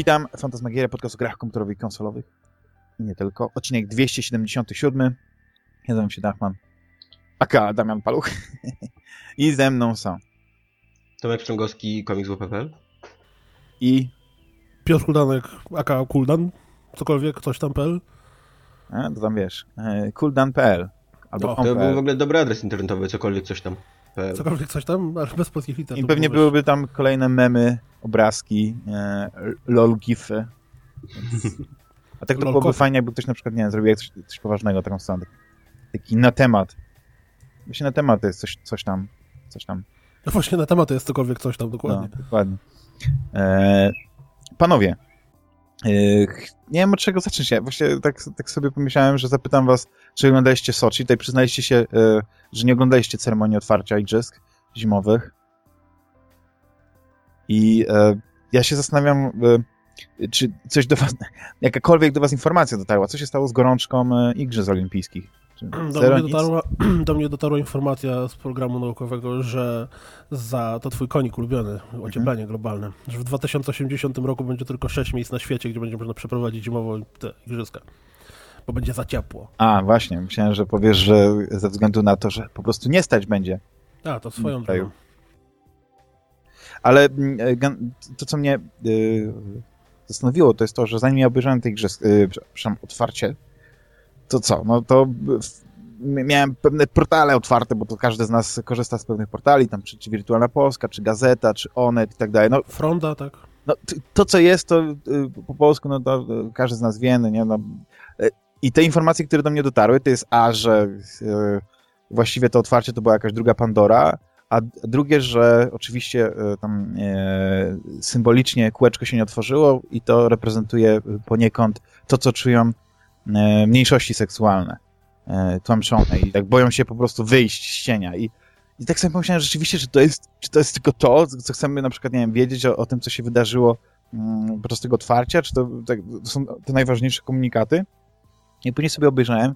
Witam, Fantasmagieria, podcast o grach komputerowych i konsolowych. I nie tylko. Odcinek 277. Ja nazywam się Dachman. Aka Damian Paluch. I ze mną są. Tomek Sprzęgowski, komiks.pl I... Piotr Kuldanek, aka Kuldan, cokolwiek, coś tam.pl. A, to tam wiesz, e, kuldan.pl albo To był w ogóle dobry adres internetowy, cokolwiek coś tam. Cokolwiek coś tam, ale bez polskich liter. I pewnie byłyby tam kolejne memy, obrazki, e, lol gify. A tak to byłoby fajnie, jakby ktoś na przykład, nie wiem, zrobił coś, coś poważnego, taką stronę. Taki na temat. Właśnie na temat jest coś, coś tam, coś tam. No właśnie na temat jest cokolwiek coś tam, dokładnie. No, dokładnie. E, panowie, nie wiem od czego zacząć. Ja właśnie tak, tak sobie pomyślałem, że zapytam was, czy oglądaliście Sochi. Tutaj przyznaliście się, e, że nie oglądaliście ceremonii otwarcia igrzysk zimowych. I e, ja się zastanawiam, e, czy coś do was, jakakolwiek do was informacja dotarła. Co się stało z gorączką e, igrzysk olimpijskich? Do mnie, dotarła, do mnie, dotarła, informacja z programu naukowego, że za to twój konik ulubiony, ocieplenie mhm. globalne, że w 2080 roku będzie tylko 6 miejsc na świecie, gdzie będzie można przeprowadzić zimowo te igrzyska bo będzie za ciepło. A, właśnie. Myślałem, że powiesz, że ze względu na to, że po prostu nie stać będzie. A, to swoją drogą. Ale mm, e, to, co mnie yy, zastanowiło, to jest to, że zanim ja obejrzałem tej grze, yy, przepraszam, otwarcie, to co? No to miałem pewne portale otwarte, bo to każdy z nas korzysta z pewnych portali, tam czy, czy Wirtualna Polska, czy Gazeta, czy Onet i tak dalej. No, Fronda, tak? No, to, co jest, to y, po polsku, no to każdy z nas wie, no, nie? No, i te informacje, które do mnie dotarły, to jest A, że e, właściwie to otwarcie to była jakaś druga Pandora, a drugie, że oczywiście e, tam e, symbolicznie kółeczko się nie otworzyło i to reprezentuje poniekąd to, co czują mniejszości seksualne, e, tłamszone i tak boją się po prostu wyjść z cienia. I, i tak sobie pomyślałem rzeczywiście, czy to jest, czy to jest tylko to, co chcemy na przykład, nie wiem, wiedzieć o, o tym, co się wydarzyło mm, podczas tego otwarcia, czy to, tak, to są te najważniejsze komunikaty, i później sobie obejrzałem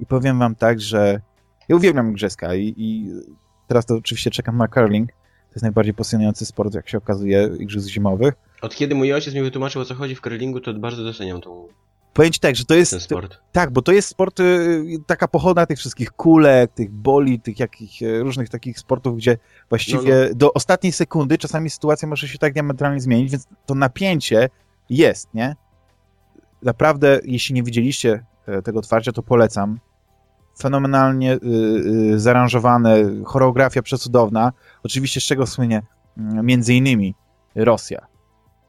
i powiem wam tak, że ja uwielbiam grzeska i, i teraz to oczywiście czekam na curling. To jest najbardziej pasjonujący sport, jak się okazuje, igrzysk zimowych. Od kiedy mój ojciec mi wytłumaczył, o co chodzi w curlingu, to bardzo doceniam tą Powiem ci tak, że to jest... Ten sport. Tak, bo to jest sport, y, taka pochoda tych wszystkich kulek, tych boli, tych jakich y, różnych takich sportów, gdzie właściwie no, no. do ostatniej sekundy czasami sytuacja może się tak diametralnie zmienić, więc to napięcie jest, nie? Naprawdę, jeśli nie widzieliście E, tego otwarcia, to polecam. Fenomenalnie y, y, zaaranżowane, choreografia przecudowna. Oczywiście z czego słynie mm, między innymi Rosja.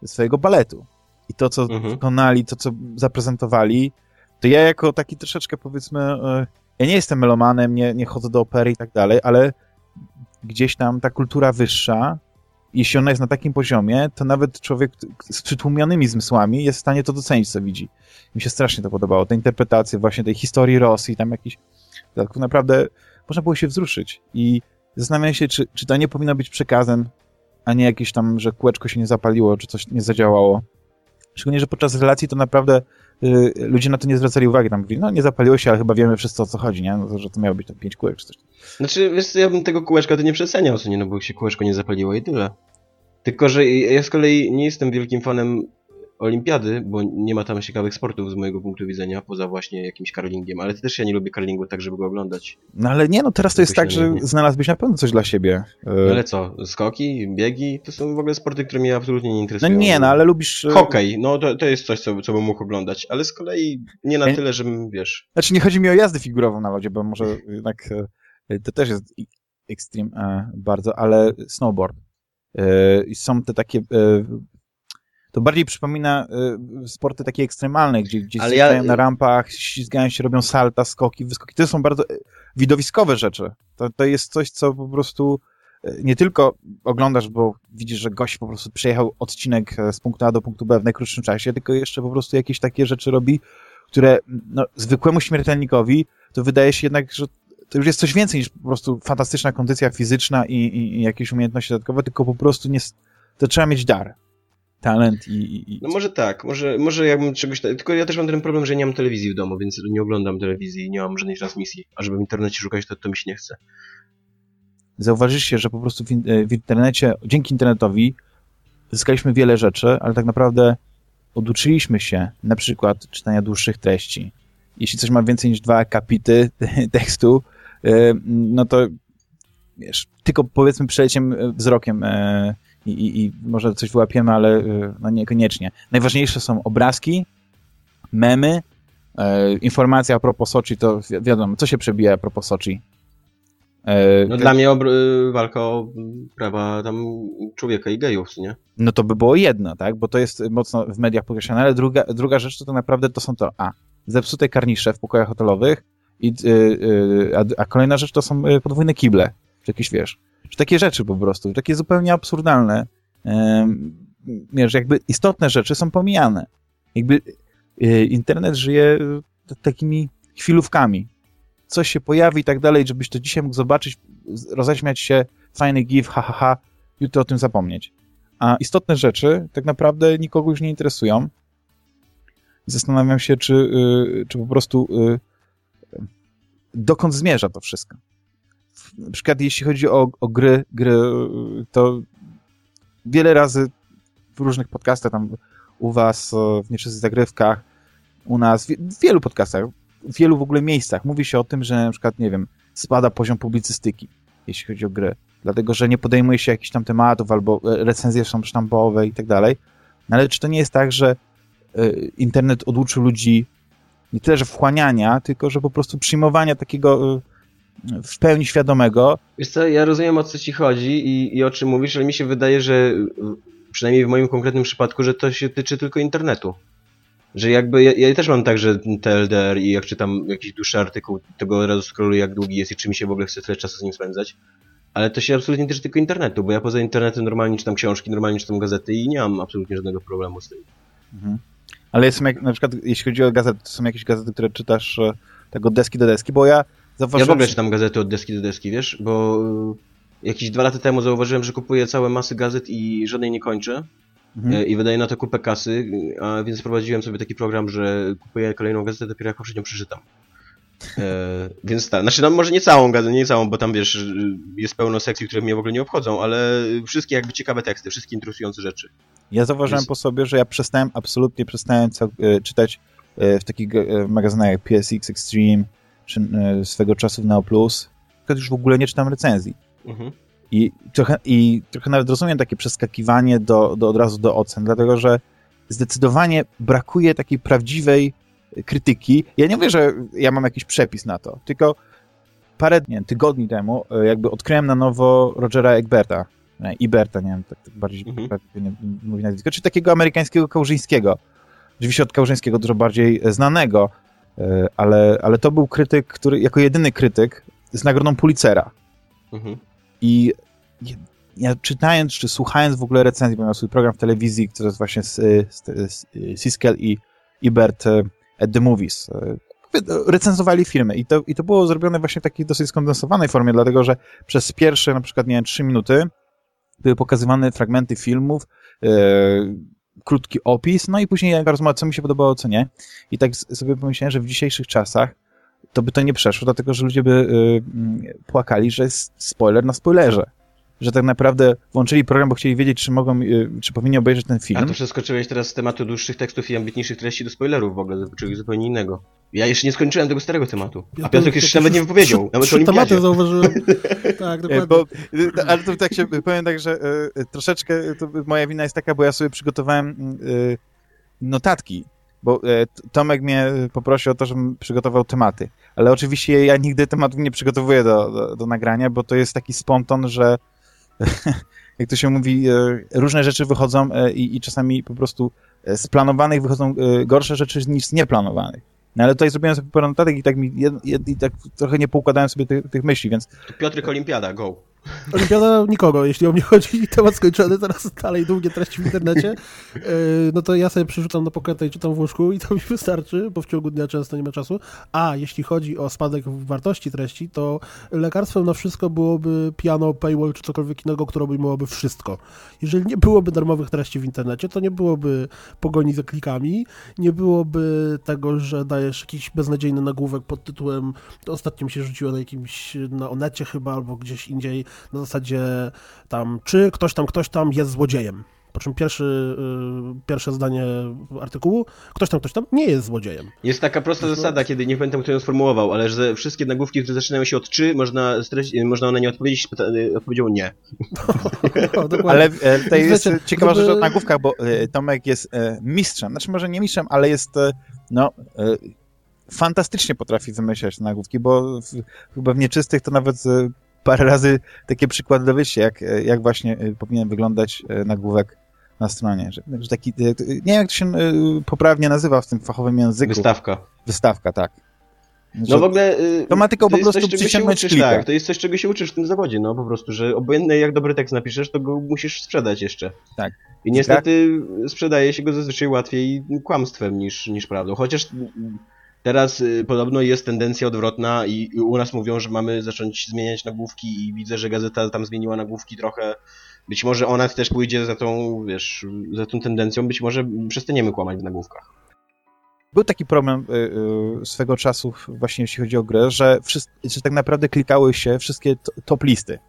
Ze swojego baletu. I to, co mhm. wykonali, to, co zaprezentowali, to ja jako taki troszeczkę powiedzmy, y, ja nie jestem melomanem, nie, nie chodzę do opery i tak dalej, ale gdzieś tam ta kultura wyższa jeśli ona jest na takim poziomie, to nawet człowiek z przytłumionymi zmysłami jest w stanie to docenić, co widzi. Mi się strasznie to podobało. Te interpretacje właśnie tej historii Rosji, tam jakiś... Tak naprawdę można było się wzruszyć. I zastanawiam się, czy, czy to nie powinno być przekazem, a nie jakieś tam, że kółeczko się nie zapaliło, czy coś nie zadziałało. Szczególnie, że podczas relacji to naprawdę y, ludzie na to nie zwracali uwagi. Tam mówili, no nie zapaliło się, ale chyba wiemy wszyscy o co chodzi, nie? No, że to miało być tam pięć kółek czy coś. Znaczy, wiesz ja bym tego kółeczka to nie przeceniał, co nie, no bo się kółeczko nie zapaliło i tyle. Tylko, że ja z kolei nie jestem wielkim fanem olimpiady, bo nie ma tam ciekawych sportów z mojego punktu widzenia, poza właśnie jakimś karlingiem, ale też ja nie lubię karlingu tak, żeby go oglądać. No ale nie, no teraz to jest tak, że znalazłbyś na pewno coś dla siebie. No ale co, skoki, biegi, to są w ogóle sporty, które mnie absolutnie nie interesują. No nie, no ale lubisz... E, Hokej, no to, to jest coś, co, co bym mógł oglądać, ale z kolei nie na tyle, żebym, wiesz... Znaczy nie chodzi mi o jazdę figurową na lodzie, bo może jednak e, to też jest extreme bardzo, ale snowboard. Są te takie to bardziej przypomina y, sporty takie ekstremalne, gdzie, gdzie Ale ja... na rampach, ślizgają się, robią salta, skoki, wyskoki. To są bardzo y, widowiskowe rzeczy. To, to jest coś, co po prostu y, nie tylko oglądasz, bo widzisz, że gość po prostu przejechał odcinek z punktu A do punktu B w najkrótszym czasie, tylko jeszcze po prostu jakieś takie rzeczy robi, które no, zwykłemu śmiertelnikowi to wydaje się jednak, że to już jest coś więcej niż po prostu fantastyczna kondycja fizyczna i, i, i jakieś umiejętności dodatkowe, tylko po prostu nie, to trzeba mieć dar talent i, i... No może tak, może, może jakbym czegoś... Tylko ja też mam ten problem, że nie mam telewizji w domu, więc nie oglądam telewizji, nie mam żadnej transmisji. A żeby w internecie szukać, to, to mi się nie chce. Zauważyliście, że po prostu w, w internecie, dzięki internetowi zyskaliśmy wiele rzeczy, ale tak naprawdę oduczyliśmy się na przykład czytania dłuższych treści, jeśli coś ma więcej niż dwa akapity tekstu, y, no to wiesz, tylko powiedzmy przeleciem wzrokiem y, i, i, i może coś wyłapiemy, ale y, no niekoniecznie. Najważniejsze są obrazki, memy, informacja a propos Sochi, to wi wiadomo, co się przebija a propos Sochi? E, no dla mnie walka o prawa tam człowieka i gejów, nie? No to by było jedno, tak? Bo to jest mocno w mediach podkreślane, ale druga, druga rzecz to tak naprawdę to są to a, zepsute karnisze w pokojach hotelowych i, y, y, a, a, kolejna rzecz to są y, podwójne kible, czy jakieś, wiesz, takie rzeczy po prostu, takie zupełnie absurdalne, wiesz, jakby istotne rzeczy są pomijane. Jakby internet żyje takimi chwilówkami, coś się pojawi i tak dalej, żebyś to dzisiaj mógł zobaczyć, roześmiać się, fajny gif, ha, ha, ha, jutro o tym zapomnieć. A istotne rzeczy tak naprawdę nikogo już nie interesują. Zastanawiam się, czy, y, czy po prostu dokąd zmierza to wszystko. Na przykład jeśli chodzi o, o gry, gry, to wiele razy w różnych podcastach, tam u was, w Nie Wszyscy Zagrywkach, u nas, w wielu podcastach, w wielu w ogóle miejscach mówi się o tym, że na przykład, nie wiem, spada poziom publicystyki, jeśli chodzi o gry. Dlatego, że nie podejmuje się jakichś tam tematów, albo e, recenzje są sztampowe i tak dalej. No ale czy to nie jest tak, że y, internet oduczył ludzi nie tyle, że wchłaniania, tylko, że po prostu przyjmowania takiego y, w pełni świadomego. Wiesz co, ja rozumiem o co ci chodzi i, i o czym mówisz, ale mi się wydaje, że przynajmniej w moim konkretnym przypadku, że to się tyczy tylko internetu. Że jakby, ja, ja, też mam tak, że TLDR i jak czytam jakiś dłuższy artykuł, to go od razu scrolluję jak długi jest i czy mi się w ogóle chce tyle czasu z nim spędzać. Ale to się absolutnie tyczy tylko internetu, bo ja poza internetem normalnie czytam książki, normalnie czytam gazety i nie mam absolutnie żadnego problemu z tym. Mhm. Ale jak, na przykład, jeśli chodzi o gazety, to są jakieś gazety, które czytasz e, tak od deski do deski, bo ja zauważyłem... Ja w ogóle czytam gazety od deski do deski, wiesz, bo e, jakieś dwa lata temu zauważyłem, że kupuję całe masy gazet i żadnej nie kończę. Mhm. E, i wydaje na to kupę kasy, a więc wprowadziłem sobie taki program, że kupuję kolejną gazetę dopiero jak poprzednią przeczytam. E, więc tak, znaczy no może nie całą gazetę, nie całą, bo tam wiesz, jest pełno sekcji, które mnie w ogóle nie obchodzą, ale wszystkie jakby ciekawe teksty, wszystkie interesujące rzeczy. Ja zauważyłem więc... po sobie, że ja przestałem, absolutnie przestałem czytać w takich magazynach jak PSX Extreme, czy swego czasu w Neo Plus, już w ogóle nie czytam recenzji. Mhm. I trochę, I trochę nawet rozumiem takie przeskakiwanie do, do, od razu do ocen, dlatego że zdecydowanie brakuje takiej prawdziwej krytyki. Ja nie mówię, że ja mam jakiś przepis na to, tylko parę nie, tygodni temu e, jakby odkryłem na nowo Rogera Egberta, nie, Iberta, nie wiem, tak, tak bardziej mhm. nie mówi nazwisko, czy takiego amerykańskiego Kałużyńskiego. Oczywiście od Kałużyńskiego dużo bardziej znanego, e, ale, ale to był krytyk, który jako jedyny krytyk z nagrodą Pulitzera. Mhm. I ja czytając, czy słuchając w ogóle recenzji, bo miał swój program w telewizji, który jest właśnie z, z, z Siskel i, i Bert e, at the Movies. E, recenzowali filmy i to, i to było zrobione właśnie w takiej dosyć skondensowanej formie, dlatego że przez pierwsze na przykład, nie wiem, trzy minuty były pokazywane fragmenty filmów, e, krótki opis, no i później jaka rozmowa, co mi się podobało, co nie. I tak sobie pomyślałem, że w dzisiejszych czasach to by to nie przeszło, dlatego że ludzie by y, mm, płakali, że jest spoiler na spoilerze. Że tak naprawdę włączyli program, bo chcieli wiedzieć, czy mogą, y, czy powinni obejrzeć ten film. A to przeskoczyłeś teraz z tematu dłuższych tekstów i ambitniejszych treści do spoilerów w ogóle, czyli zupełnie innego. Ja jeszcze nie skończyłem tego starego tematu. A Piotr jeszcze nawet nie wypowiedział. Nawet trzy tematy zauważyłem. tak, e, dokładnie. Bo, y, ale to tak się powiem tak, że y, troszeczkę moja wina jest taka, bo ja sobie przygotowałem y, notatki bo e, Tomek mnie poprosił o to, żebym przygotował tematy. Ale oczywiście ja nigdy tematów nie przygotowuję do, do, do nagrania, bo to jest taki spontan, że jak to się mówi, e, różne rzeczy wychodzą e, i, i czasami po prostu z planowanych wychodzą gorsze rzeczy niż z nieplanowanych. No ale tutaj zrobiłem sobie parę notatek i tak, mi, i tak trochę nie poukładałem sobie tych, tych myśli, więc... Piotrek Olimpiada, go! Olimpiada nikogo, jeśli o mnie chodzi, temat skończony, teraz dalej długie treści w internecie, e, no to ja sobie przerzucam na poketę i czytam w łóżku i to mi wystarczy, bo w ciągu dnia często nie ma czasu. A jeśli chodzi o spadek wartości treści, to lekarstwem na wszystko byłoby piano, paywall czy cokolwiek innego, które obejmowałoby wszystko. Jeżeli nie byłoby darmowych treści w internecie, to nie byłoby pogoni za klikami, nie byłoby tego, że dajesz jakiś beznadziejny nagłówek pod tytułem, to ostatnio mi się rzuciło na jakimś, na Onecie chyba, albo gdzieś indziej, na zasadzie tam, czy ktoś tam, ktoś tam jest złodziejem. Po czym pierwszy, y, pierwsze zdanie artykułu, ktoś tam, ktoś tam nie jest złodziejem. Jest taka prosta zasada, kiedy nie pamiętam, kto ją sformułował, ale że wszystkie nagłówki, które zaczynają się od czy, można, można na nie odpowiedzieć odpowiedzią nie. No, ale e, tutaj jest wiecie, ciekawa rzecz o nagłówkach, bo e, Tomek jest e, mistrzem, znaczy może nie mistrzem, ale jest no fantastycznie potrafi wymyślać te nagłówki, bo chyba w nieczystych to nawet parę razy takie przykłady dowiedzieć, jak, jak właśnie powinien wyglądać nagłówek na stronie. Że, że taki, nie wiem jak to się poprawnie nazywa w tym fachowym języku. Wystawka. Wystawka, tak. No w ogóle... To ma tylko to po prostu przyciągnąć uczysz, Tak, to jest coś, czego się uczysz w tym zawodzie, no po prostu, że obojętnie jak dobry tekst napiszesz, to go musisz sprzedać jeszcze. Tak. I niestety tak? sprzedaje się go zazwyczaj łatwiej kłamstwem niż, niż prawdą. Chociaż teraz y, podobno jest tendencja odwrotna i, u nas mówią, że mamy zacząć zmieniać nagłówki i widzę, że gazeta tam zmieniła nagłówki trochę. Być może ona też pójdzie za tą, wiesz, za tą tendencją, być może przestaniemy kłamać w nagłówkach. Był taki problem y, y, swego czasu właśnie jeśli chodzi o grę, że, wszyscy, że tak naprawdę klikały się wszystkie top listy.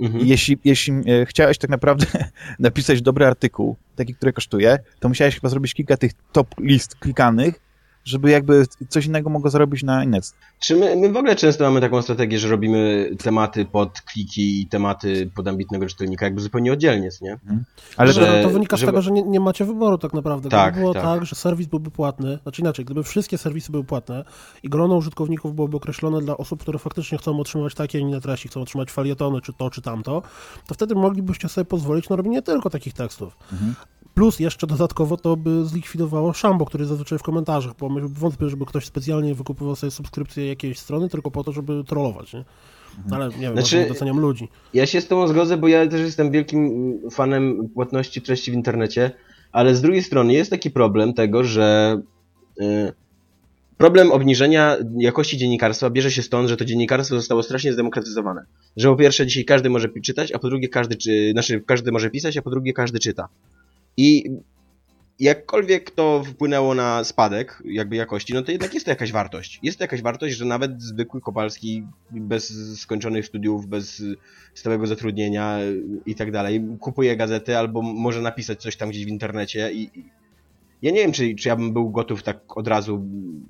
Mhm. Jeśli, jeśli chciałeś tak naprawdę napisać dobry artykuł, taki, który kosztuje, to musiałeś chyba zrobić kilka tych top list klikanych, żeby jakby coś innego mogło zrobić na Inet. Czy my, my w ogóle często mamy taką strategię, że robimy tematy pod kliki i tematy pod ambitnego czytelnika jakby zupełnie oddzielnie, nie? Hmm. Ale że, to wynika z tego, że nie, nie, macie wyboru tak naprawdę. Tak, Gdyby było tak. tak, że serwis byłby płatny, znaczy inaczej, gdyby wszystkie serwisy były płatne i grono użytkowników byłoby określone dla osób, które faktycznie chcą otrzymywać takie, a inne treści, chcą otrzymać falietony, czy to, czy tamto, to wtedy moglibyście sobie pozwolić na robienie nie tylko takich tekstów. Mhm. Plus jeszcze dodatkowo to by zlikwidowało Szambo, który zazwyczaj w komentarzach, bo wątpię, żeby ktoś specjalnie wykupywał sobie subskrypcję jakiejś strony tylko po to, żeby trollować, nie? Ale nie wiem, znaczy, doceniam ludzi. Ja się z tobą zgodzę, bo ja też jestem wielkim fanem płatności treści w internecie, ale z drugiej strony jest taki problem tego, że yy, problem obniżenia jakości dziennikarstwa bierze się stąd, że to dziennikarstwo zostało strasznie zdemokratyzowane. Że po pierwsze dzisiaj każdy może czytać, a po drugie każdy, czy, znaczy każdy może pisać, a po drugie każdy czyta. I jakkolwiek to wpłynęło na spadek jakby jakości, no to jednak jest to jakaś wartość. Jest to jakaś wartość, że nawet zwykły Kopalski bez skończonych studiów, bez stałego zatrudnienia i tak dalej, kupuje gazety albo może napisać coś tam gdzieś w internecie i, ja nie wiem, czy, czy ja bym był gotów tak od razu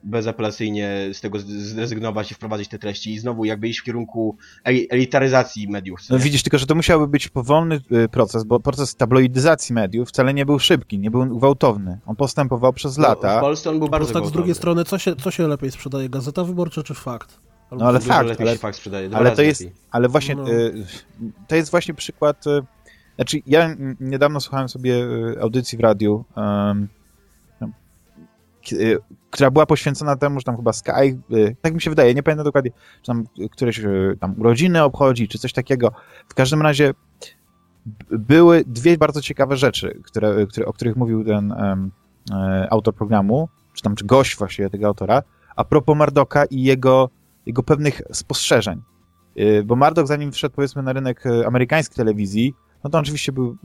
bezapelacyjnie z tego zrezygnować i wprowadzić te treści i znowu jakby iść w kierunku elitaryzacji mediów. No widzisz, tylko że to musiałby być powolny y, proces, bo proces tabloidyzacji mediów wcale nie był szybki, nie był gwałtowny. On postępował przez no, lata. W Polsce on był bardzo tak z drugiej strony, co się, co się lepiej sprzedaje, Gazeta Wyborcza czy Fakt? Albo no ale fakt, ale, fakt sprzedaje, ale to jest, ale właśnie, no. y, to jest właśnie przykład, y, znaczy ja niedawno słuchałem sobie audycji w radiu, Y, która była poświęcona temu, że tam chyba Sky, y, tak mi się wydaje, nie pamiętam dokładnie, czy tam któreś y, tam urodziny obchodzi, czy coś takiego. W każdym razie były dwie bardzo ciekawe rzeczy, które, które, o których mówił ten um, autor programu, czy tam czy gość właściwie tego autora, a propos Mardoka i jego, jego pewnych spostrzeżeń. Bo Mardok, zanim wszedł powiedzmy na rynek amerykańskiej telewizji, no to oczywiście był,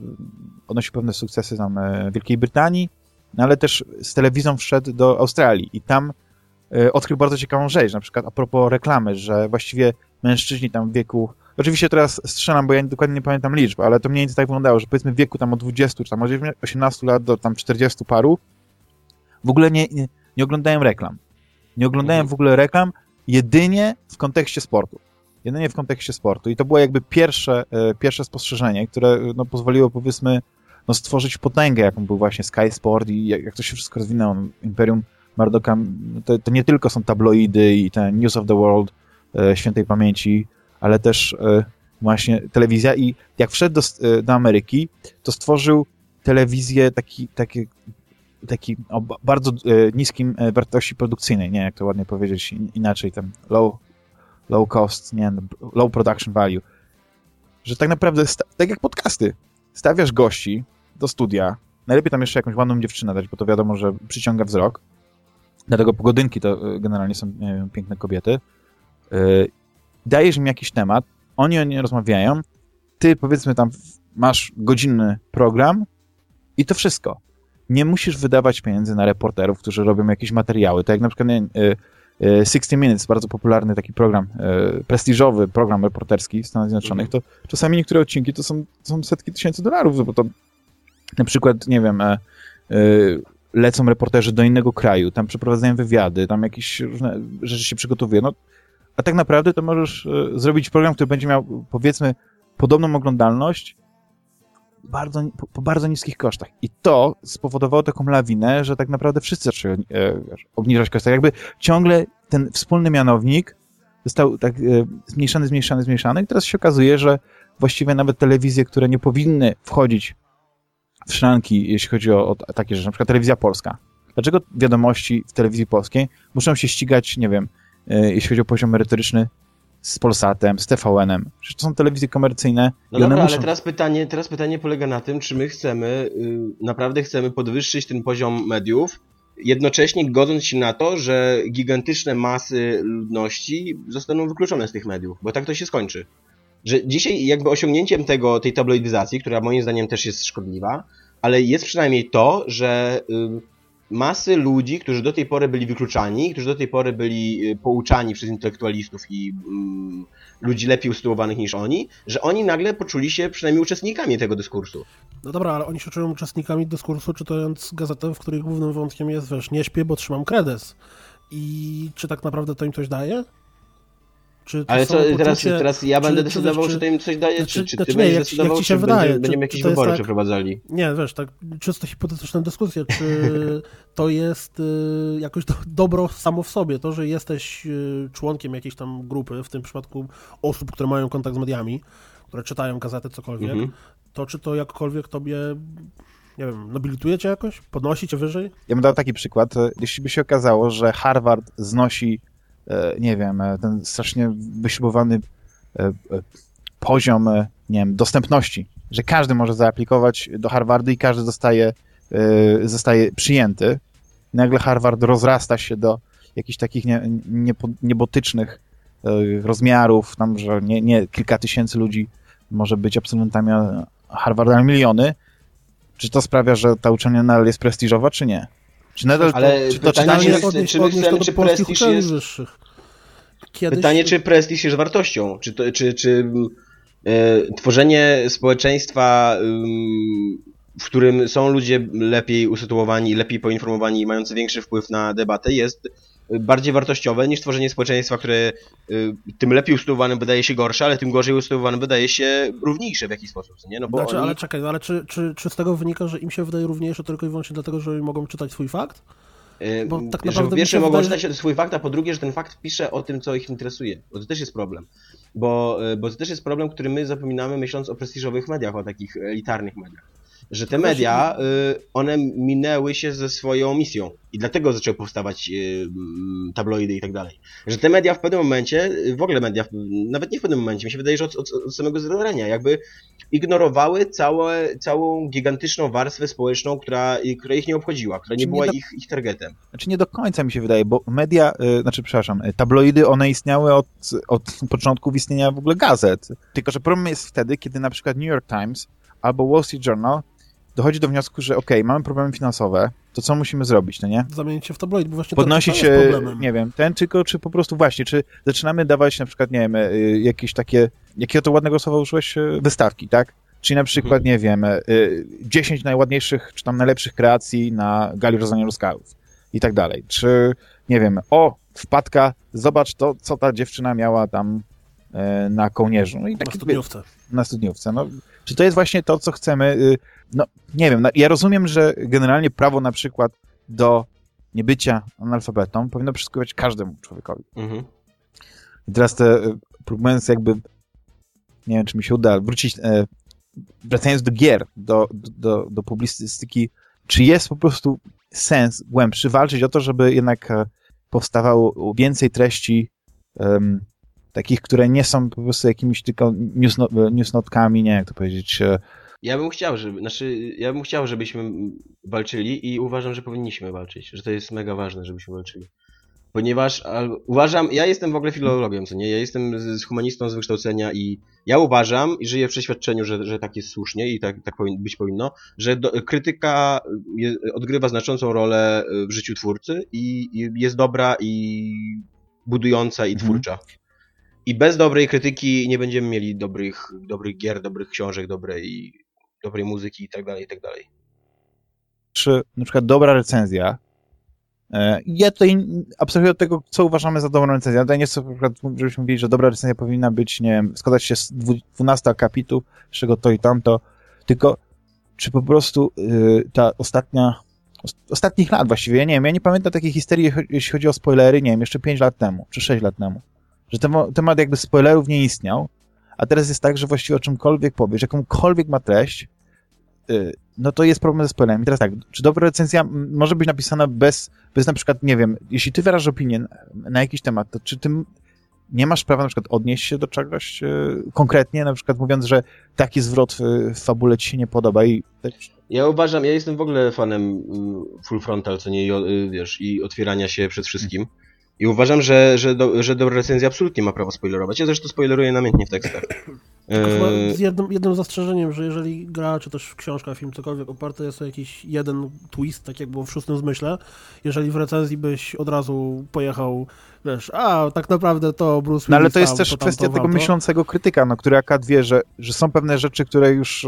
odnosił pewne sukcesy tam w Wielkiej Brytanii, no ale też z telewizją wszedł do Australii i tam y, odkrył bardzo ciekawą rzecz, na przykład a propos reklamy, że właściwie mężczyźni tam w wieku, oczywiście teraz strzelam, bo ja dokładnie nie pamiętam liczb, ale to mniej więcej tak wyglądało, że powiedzmy w wieku tam od 20 czy tam od 18 lat do tam 40 paru w ogóle nie, nie, nie oglądają reklam. Nie oglądają mhm. w ogóle reklam jedynie w kontekście sportu. Jedynie w kontekście sportu. I to było jakby pierwsze, e, pierwsze spostrzeżenie, które no, pozwoliło powiedzmy no, stworzyć potęgę, jaką był właśnie Sky Sport i jak, jak to się wszystko rozwinęło. Imperium Mardoka, to, to, nie tylko są tabloidy i ten News of the World e, świętej pamięci, ale też e, właśnie telewizja. I jak wszedł do, e, do Ameryki, to stworzył telewizję taki, taki, taki o bardzo e, niskim e, wartości produkcyjnej, nie? Jak to ładnie powiedzieć inaczej, tam low, low cost, nie, low production value, że tak naprawdę, tak jak podcasty, stawiasz gości, do studia. Najlepiej tam jeszcze jakąś ładną dziewczynę dać, bo to wiadomo, że przyciąga wzrok. Dlatego pogodynki to e, generalnie są wiem, piękne kobiety. Yy, dajesz im jakiś temat, oni o nie rozmawiają, ty powiedzmy tam masz godzinny program i to wszystko. Nie musisz wydawać pieniędzy na reporterów, którzy robią jakieś materiały. Tak jak na przykład nie, 60 e, Minutes, bardzo popularny taki program, prestiżowy program reporterski w Stanach Zjednoczonych, to czasami niektóre odcinki to są, są setki tysięcy dolarów, bo to na przykład, nie wiem, e, e, lecą reporterzy do innego kraju, tam przeprowadzają wywiady, tam jakieś różne rzeczy się przygotowuje, no, a tak naprawdę to możesz e, zrobić program, który będzie miał, powiedzmy, podobną oglądalność, bardzo, po, po, bardzo niskich kosztach. I to spowodowało taką lawinę, że tak naprawdę wszyscy zaczęli e, obniżać koszty. Jakby ciągle ten wspólny mianownik został tak e, zmniejszany, zmniejszany, zmniejszany i teraz się okazuje, że właściwie nawet telewizje, które nie powinny wchodzić w szranki, jeśli chodzi o, o takie rzeczy, na przykład telewizja polska. Dlaczego wiadomości w telewizji polskiej muszą się ścigać, nie wiem, e, jeśli chodzi o poziom merytoryczny, z Polsatem, z TVN-em. Przecież to są telewizje komercyjne. No dobra, muszą... ale teraz pytanie, teraz pytanie polega na tym, czy my chcemy, yy, naprawdę chcemy podwyższyć ten poziom mediów, jednocześnie godząc się na to, że gigantyczne masy ludności zostaną wykluczone z tych mediów, bo tak to się skończy. Że dzisiaj jakby osiągnięciem tego, tej tabloidyzacji, która moim zdaniem też jest szkodliwa, ale jest przynajmniej to, że yy, masy ludzi, którzy do tej pory byli wykluczani, którzy do tej pory byli y, pouczani przez intelektualistów i mm, ludzi lepiej usytuowanych niż oni, że oni nagle poczuli się przynajmniej uczestnikami tego dyskursu. No dobra, ale oni się czują uczestnikami dyskursu, czytając gazetę, w której głównym wątkiem jest, wiesz, nie śpię, bo trzymam kredes. I czy tak naprawdę to im coś daje? Ale co, teraz, teraz ja będę czy, decydował, czy, czy to im coś daje, czy, czy, czy ty nie, będziesz jak, decydował, jak ci się wydaje, będzie, będziemy jakieś wybory tak, przeprowadzali? Nie, wiesz, tak czysto hipotetyczna dyskusja, czy to jest y, jakoś do, dobro samo w sobie, to, że jesteś y, członkiem jakiejś tam grupy, w tym przypadku osób, które mają kontakt z mediami, które czytają gazety, cokolwiek, mhm. to czy to jakkolwiek tobie nie wiem, nobilituje cię jakoś? Podnosi cię wyżej? Ja bym dał taki przykład. Jeśli by się okazało, że Harvard znosi nie wiem, e, ten strasznie wyśrubowany e, poziom, nie wiem, dostępności, że każdy może zaaplikować do Harvardu i każdy zostaje, zostaje przyjęty. nagle Harvard rozrasta się do jakichś takich nie, nie, niebotycznych rozmiarów, tam, że nie, nie kilka tysięcy ludzi może być absolwentami Harvarda, miliony. Czy to sprawia, że ta uczelnia nadal jest prestiżowa, czy nie? Czy nadal Ale to, czy to pytanie, czy, czy, czy my chcemy, czy prestiż jest... Wyższych. Kiedyś... Pytanie, czy prestiż jest wartością? Czy, to, czy, czy yy, tworzenie społeczeństwa, w którym są ludzie lepiej usytuowani, lepiej poinformowani i mający większy wpływ na debatę, jest bardziej wartościowe niż tworzenie społeczeństwa, które y, tym lepiej usytuowanym wydaje się gorsze, ale tym gorzej usytuowanym wydaje się równiejsze w jakiś sposób, nie? No bo znaczy, oni... ale czekaj, no ale czy, czy, czy z tego wynika, że im się wydaje równiejsze tylko i wyłącznie dlatego, że mogą czytać swój fakt? Y, bo tak naprawdę że po pierwsze mogą wydaje... czytać swój fakt, a po drugie, że ten fakt pisze o tym, co ich interesuje. Bo to też jest problem. Bo, y, bo to też jest problem, który my zapominamy myśląc o prestiżowych mediach, o takich elitarnych mediach że te media, y, one minęły się ze swoją misją i dlatego zaczęły powstawać y, mm, tabloidy i tak dalej. Że te media w pewnym momencie, w ogóle media, nawet nie w pewnym momencie, mi się wydaje, że od, od, od samego zarania, jakby ignorowały całe, całą gigantyczną warstwę społeczną, która, która ich nie obchodziła, która nie znaczy była nie do, ich, ich targetem. Znaczy nie do końca mi się wydaje, bo media, y, znaczy przepraszam, tabloidy, one istniały od, od początków istnienia w ogóle gazet. Tylko, że problem jest wtedy, kiedy na przykład New York Times albo Wall Street Journal dochodzi do wniosku, że okej, okay, mamy problemy finansowe, to co musimy zrobić, no nie? Zamienić się w tabloid, bo właśnie Podnosić się, nie wiem, ten, tylko czy po prostu właśnie, czy zaczynamy dawać na przykład, nie wiem, y, jakieś takie, jakiego to ładnego słowa użyłeś, y, wystawki, tak? Czyli na przykład, mhm. nie wiem, 10 y, najładniejszych, czy tam najlepszych kreacji na gali rozdania Oscarów i tak dalej. Czy, nie wiem, o, wpadka, zobacz to, co ta dziewczyna miała tam na kołnierzu. No i na studniówce. Na studniówce, no. Czy to jest właśnie to, co chcemy no nie wiem, no, ja rozumiem, że generalnie prawo na przykład do niebycia analfabetą powinno przysługiwać każdemu człowiekowi. Mhm. I teraz te, e, próbując jakby, nie wiem, czy mi się uda, wrócić, e, wracając do gier, do, do, do publicystyki, czy jest po prostu sens głębszy walczyć o to, żeby jednak e, powstawało więcej treści um, takich, które nie są po prostu jakimiś tylko newsno, newsnotkami, nie jak to powiedzieć, ja bym chciał, żeby, znaczy, ja bym chciał, żebyśmy walczyli i uważam, że powinniśmy walczyć, że to jest mega ważne, żebyśmy walczyli. Ponieważ uważam, ja jestem w ogóle filologiem, co nie? Ja jestem z, z humanistą z wykształcenia i ja uważam i żyję w przeświadczeniu, że, że tak jest słusznie i tak, tak być powinno, że do, krytyka je, odgrywa znaczącą rolę w życiu twórcy i, i jest dobra i budująca i mhm. I bez dobrej krytyki nie będziemy mieli dobrych, dobrych gier, dobrych książek, dobrej dobrej muzyki i tak dalej, i tak czy na przykład dobra recenzja, e, ja tutaj abstrahuję od tego, co uważamy za dobrą recenzję. Tutaj nie chcę, żebyśmy mówili, że dobra recenzja powinna być, nie wiem, składać się z 12 akapitów, z czego to i tamto, tylko czy po prostu y, ta ostatnia, ostatnich lat właściwie, ja nie wiem, ja nie pamiętam takiej historii, jeśli chodzi o spoilery, nie wiem, jeszcze 5 lat temu, czy 6 lat temu, że temat jakby spoilerów nie istniał, a teraz jest tak, że właściwie o czymkolwiek powiesz, jakąkolwiek ma treść, y, no to jest problem ze spoilerem. I teraz tak, czy dobra recenzja może być napisana bez, bez na przykład, nie wiem, jeśli ty wyrażasz opinię na jakiś temat, to czy ty nie masz prawa na przykład odnieść się do czegoś yy, konkretnie, na przykład mówiąc, że taki zwrot w, w fabule ci się nie podoba i... Ja uważam, ja jestem w ogóle fanem mm, full frontal, co nie, y, wiesz, i otwierania się przed wszystkim. I uważam, że, że, do, że dobra recenzja absolutnie ma prawo spoilerować. Ja zresztą spoileruję namiętnie w tekstach. E, z jednym, jednym zastrzeżeniem, że jeżeli gra, czy też książka, film, cokolwiek oparte jest o jakiś jeden twist, tak jak było w szóstym zmyśle, jeżeli w recenzji byś od razu pojechał, wiesz, a tak naprawdę to Bruce Willis No ale to jest tam, też to kwestia tego myślącego krytyka, no, który akad wie, że, że są pewne rzeczy, które już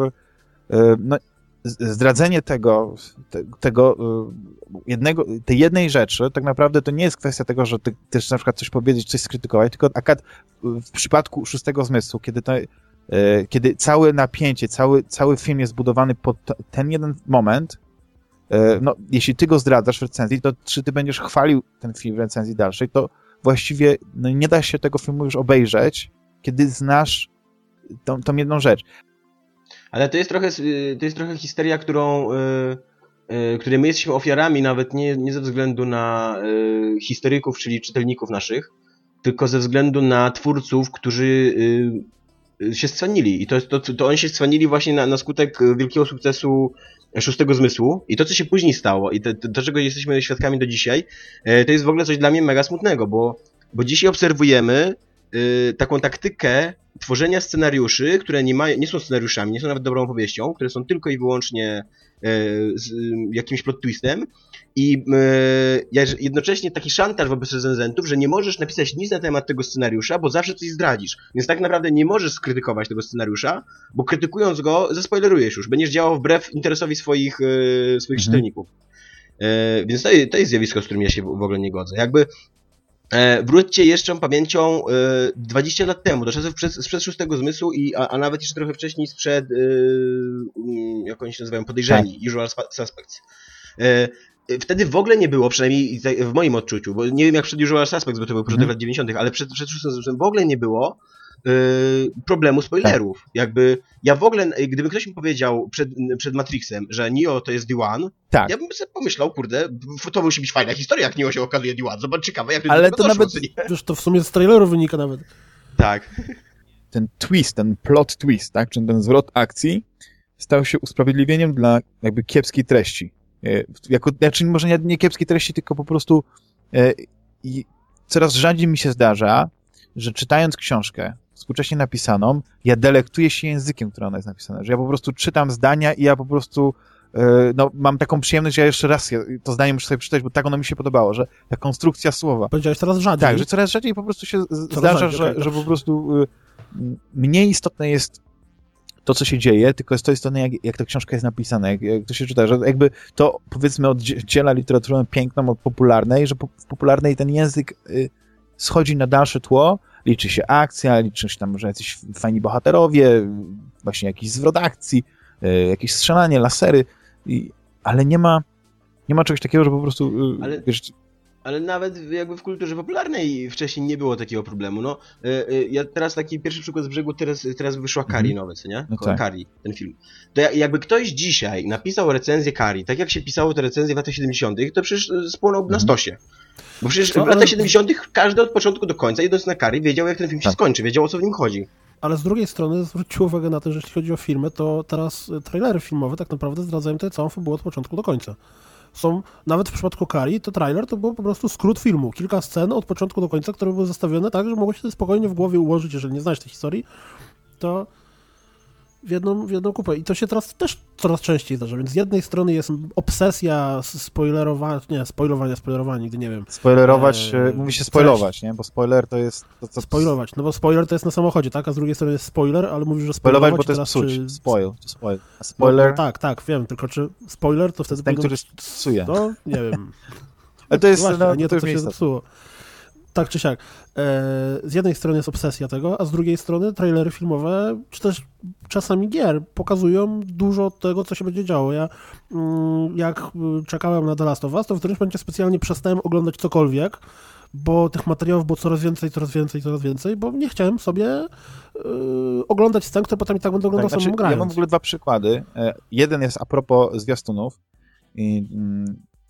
yy, no, zdradzenie tego, te, tego y, jednego, tej jednej rzeczy, tak naprawdę to nie jest kwestia tego, że ty chcesz na przykład coś powiedzieć, coś skrytykować, tylko akad w przypadku szóstego zmysłu, kiedy to, y, kiedy całe napięcie, cały, cały film jest zbudowany pod ten jeden moment, y, no, jeśli ty go zdradzasz w recenzji, to czy ty będziesz chwalił ten film w recenzji dalszej, to właściwie no, nie da się tego filmu już obejrzeć, kiedy znasz tą, tą jedną rzecz. Ale to jest trochę, y, to jest trochę histeria, którą, y, y, której my jesteśmy ofiarami nawet nie, nie ze względu na historyków, czyli czytelników naszych, tylko ze względu na twórców, którzy się stwanili. I to, to, to oni się stwanili właśnie na, na skutek wielkiego sukcesu szóstego zmysłu i to, co się później stało i to, to, to, czego jesteśmy świadkami do dzisiaj, to jest w ogóle coś dla mnie mega smutnego, bo, bo dzisiaj obserwujemy y, taką taktykę tworzenia scenariuszy, które nie, nie są scenariuszami, nie są nawet dobrą opowieścią, które są tylko i wyłącznie e, z jakimś plot twistem i e, jednocześnie taki szantaż wobec recenzentów, że nie możesz napisać nic na temat tego scenariusza, bo zawsze coś zdradzisz. Więc tak naprawdę nie możesz skrytykować tego scenariusza, bo krytykując go, zaspoilerujesz już. Będziesz działał wbrew interesowi swoich, e, swoich mhm. czytelników. E, więc to, to jest zjawisko, z którym ja się w ogóle nie godzę. Jakby E, wróćcie jeszcze pamięcią e, 20 lat temu, do czasów przed, sprzed szóstego zmysłu, i, a, a nawet jeszcze trochę wcześniej sprzed, e, mm, jak oni się nazywają, podejrzeni, tak. usual suspects. E, wtedy w ogóle nie było, przynajmniej w moim odczuciu, bo nie wiem jak przed Usual Suspects, bo to był początek mm. lat 90., ale przed, przed szóstym zmysłem w ogóle nie było problemu spoilerów. Tak. Jakby ja w ogóle, gdyby ktoś mi powiedział przed, przed Matrixem, że Neo to jest The One, tak. ja bym sobie pomyślał, kurde, to musi być fajna historia, jak Neo się okazuje The One. Zobacz, ciekawe, jak Ale to doszło, nawet, wiesz, to w sumie z traileru wynika nawet. Tak. Ten twist, ten plot twist, tak, czy ten zwrot akcji stał się usprawiedliwieniem dla jakby kiepskiej treści. E, jako, znaczy może nie, nie kiepskiej treści, tylko po prostu e, i coraz rzadziej mi się zdarza, że czytając książkę, współcześnie napisaną, ja delektuję się językiem, który ona jest napisana, że ja po prostu czytam zdania i ja po prostu e, no, mam taką przyjemność, że ja jeszcze raz to zdanie muszę sobie przeczytać, bo tak ono mi się podobało, że ta konstrukcja słowa. Powiedziałeś coraz rzadziej. Tak, że coraz rzadziej po prostu się coraz zdarza, rzadziej, że, okay, że po prostu y, mniej istotne jest to, co się dzieje, tylko jest to istotne, jak, jak ta książka jest napisana, jak, jak to się czyta, że jakby to, powiedzmy, oddziela literaturę piękną od popularnej, że po, w popularnej ten język y, schodzi na dalsze tło, liczy się akcja, liczy się tam może jacyś fajni bohaterowie, właśnie jakiś zwrot akcji, e, jakieś strzelanie, lasery, i, ale nie ma, nie ma czegoś takiego, że po prostu, e, ale... wiesz, ale nawet jakby w kulturze popularnej wcześniej nie było takiego problemu. No, e, ja teraz taki pierwszy przykład z brzegu, teraz, teraz wyszła Kari mm. nowe, co nie? No tak. Kari, ten film. To jakby ktoś dzisiaj napisał recenzję Kari, tak jak się pisało te recenzje w latach 70., to przecież spłonął na mhm. stosie. Bo przecież w latach 70. każdy od początku do końca, idąc na Kari, wiedział jak ten film się tak. skończy, wiedział o co w nim chodzi. Ale z drugiej strony zwróćcie uwagę na to, że jeśli chodzi o filmy, to teraz trailery filmowe tak naprawdę zdradzają tę całą fabułę od początku do końca. Są, nawet w przypadku Kari, to trailer to był po prostu skrót filmu. Kilka scen od początku do końca, które były zestawione tak, że mogłeś się spokojnie w głowie ułożyć, jeżeli nie znasz tej historii, to w jedną, w jedną kupę. I to się teraz też coraz częściej zdarza, więc z jednej strony jest obsesja spoilerowania, nie, spoilowania, spoilerowania, nigdy nie wiem. Spoilerować, e, mówi się spoilować, nie? Bo spoiler to jest... To, co... Spoilować, no bo spoiler to jest na samochodzie, tak? A z drugiej strony jest spoiler, ale mówisz, że spoilować, bo to jest psuć, czy... spoil, spoil. A spoiler... No, no, tak, tak, wiem, tylko czy spoiler to wtedy... Ten, który psuje. No, nie wiem. ale to jest... Właśnie, no, nie to, co się zepsuło tak czy siak, e, z jednej strony jest obsesja tego, a z drugiej strony trailery filmowe, czy też czasami gier, pokazują dużo tego, co się będzie działo. Ja mm, jak czekałem na The Last of Us, to w którymś momencie specjalnie przestałem oglądać cokolwiek, bo tych materiałów było coraz więcej, coraz więcej, coraz więcej, bo nie chciałem sobie yy, oglądać scen, które potem i tak będę oglądał tak, znaczy, grając. Ja mam w ogóle dwa przykłady. E, jeden jest a propos zwiastunów. I, mm,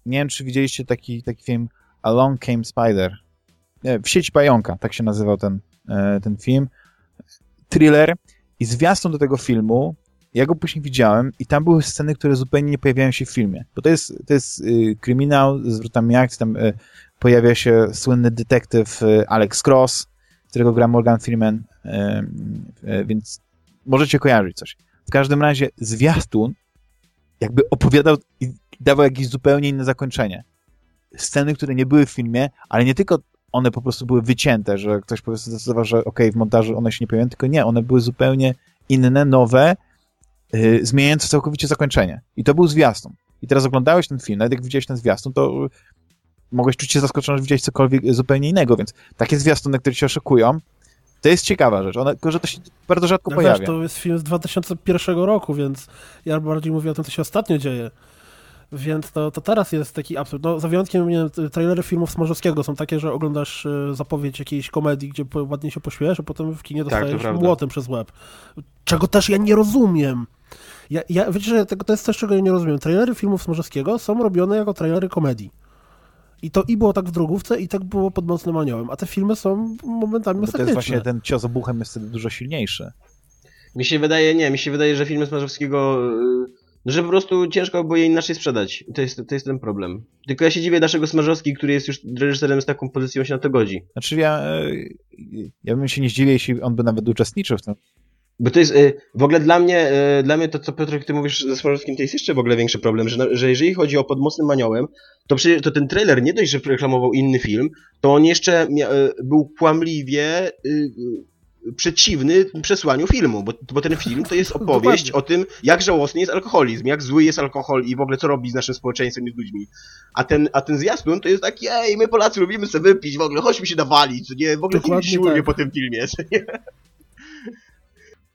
nie wiem, czy widzieliście taki, taki film Along Came Spider w sieci Pająka, tak się nazywał ten, e, ten film, thriller i zwiastun do tego filmu, ja go później widziałem i tam były sceny, które zupełnie nie pojawiają się w filmie, bo to jest, to jest y, kryminał z zwrotami akcji, tam y, pojawia się słynny detektyw y, Alex Cross, którego gra Morgan Freeman, więc możecie kojarzyć coś. W każdym razie zwiastun jakby opowiadał i dawał jakieś zupełnie inne zakończenie. Sceny, które nie były w filmie, ale nie tylko one po prostu były wycięte, że ktoś po prostu zdecydował, że ok, w montażu one się nie pojawiają, tylko nie, one były zupełnie inne, nowe, yy, zmieniające całkowicie zakończenie. I to był zwiastun. I teraz oglądałeś ten film, nawet jak widziałeś ten zwiastun, to mogłeś czuć się zaskoczony, że widziałeś cokolwiek zupełnie innego, więc takie zwiastuny, które cię oszukują, to jest ciekawa rzecz, One, tylko że to się bardzo rzadko no pojawia. Wiesz, to jest film z 2001 roku, więc ja bardziej mówię o tym, co się ostatnio dzieje. Więc to, to teraz jest taki absurd. No, za wyjątkiem nie trailery filmów Smarzowskiego są takie, że oglądasz e, zapowiedź jakiejś komedii, gdzie ładnie się pośmiejesz, a potem w kinie tak, dostajesz tak, młotem przez łeb. Czego też ja nie rozumiem. Ja, ja, wiecie, że to jest coś, czego ja nie rozumiem. Trailery filmów Smarzowskiego są robione jako trailery komedii. I to i było tak w drogówce, i tak było pod Mocnym Aniołem. A te filmy są momentami masakryczne. To jest właśnie ten cios obuchem jest wtedy dużo silniejszy. Mi się wydaje, nie, mi się wydaje, że filmy Smarzowskiego y, że po prostu ciężko było je inaczej sprzedać. To jest, to jest ten problem. Tylko ja się dziwię naszego Smarzowski, który jest już reżyserem z taką pozycją, się na to godzi. Znaczy ja, e, ja bym się nie zdziwił, jeśli on by nawet uczestniczył w tym. Bo to jest, e, w ogóle dla mnie, e, dla mnie to, co Piotr, ty mówisz ze Smarzowskim, to jest jeszcze w ogóle większy problem, że, że jeżeli chodzi o Pod Mocnym Maniołem, to, przecież, to ten trailer nie dość, że reklamował inny film, to on jeszcze był kłamliwie przeciwny przesłaniu filmu, bo, bo ten film to jest opowieść o tym, jak żałosny jest alkoholizm, jak zły jest alkohol i w ogóle co robi z naszym społeczeństwem i z ludźmi. A ten, a ten zwiastun to jest taki, ej, my Polacy lubimy sobie wypić, w ogóle chodźmy się nawalić, nie? W ogóle Dokładnie siłuje tak. po tym filmie, nie?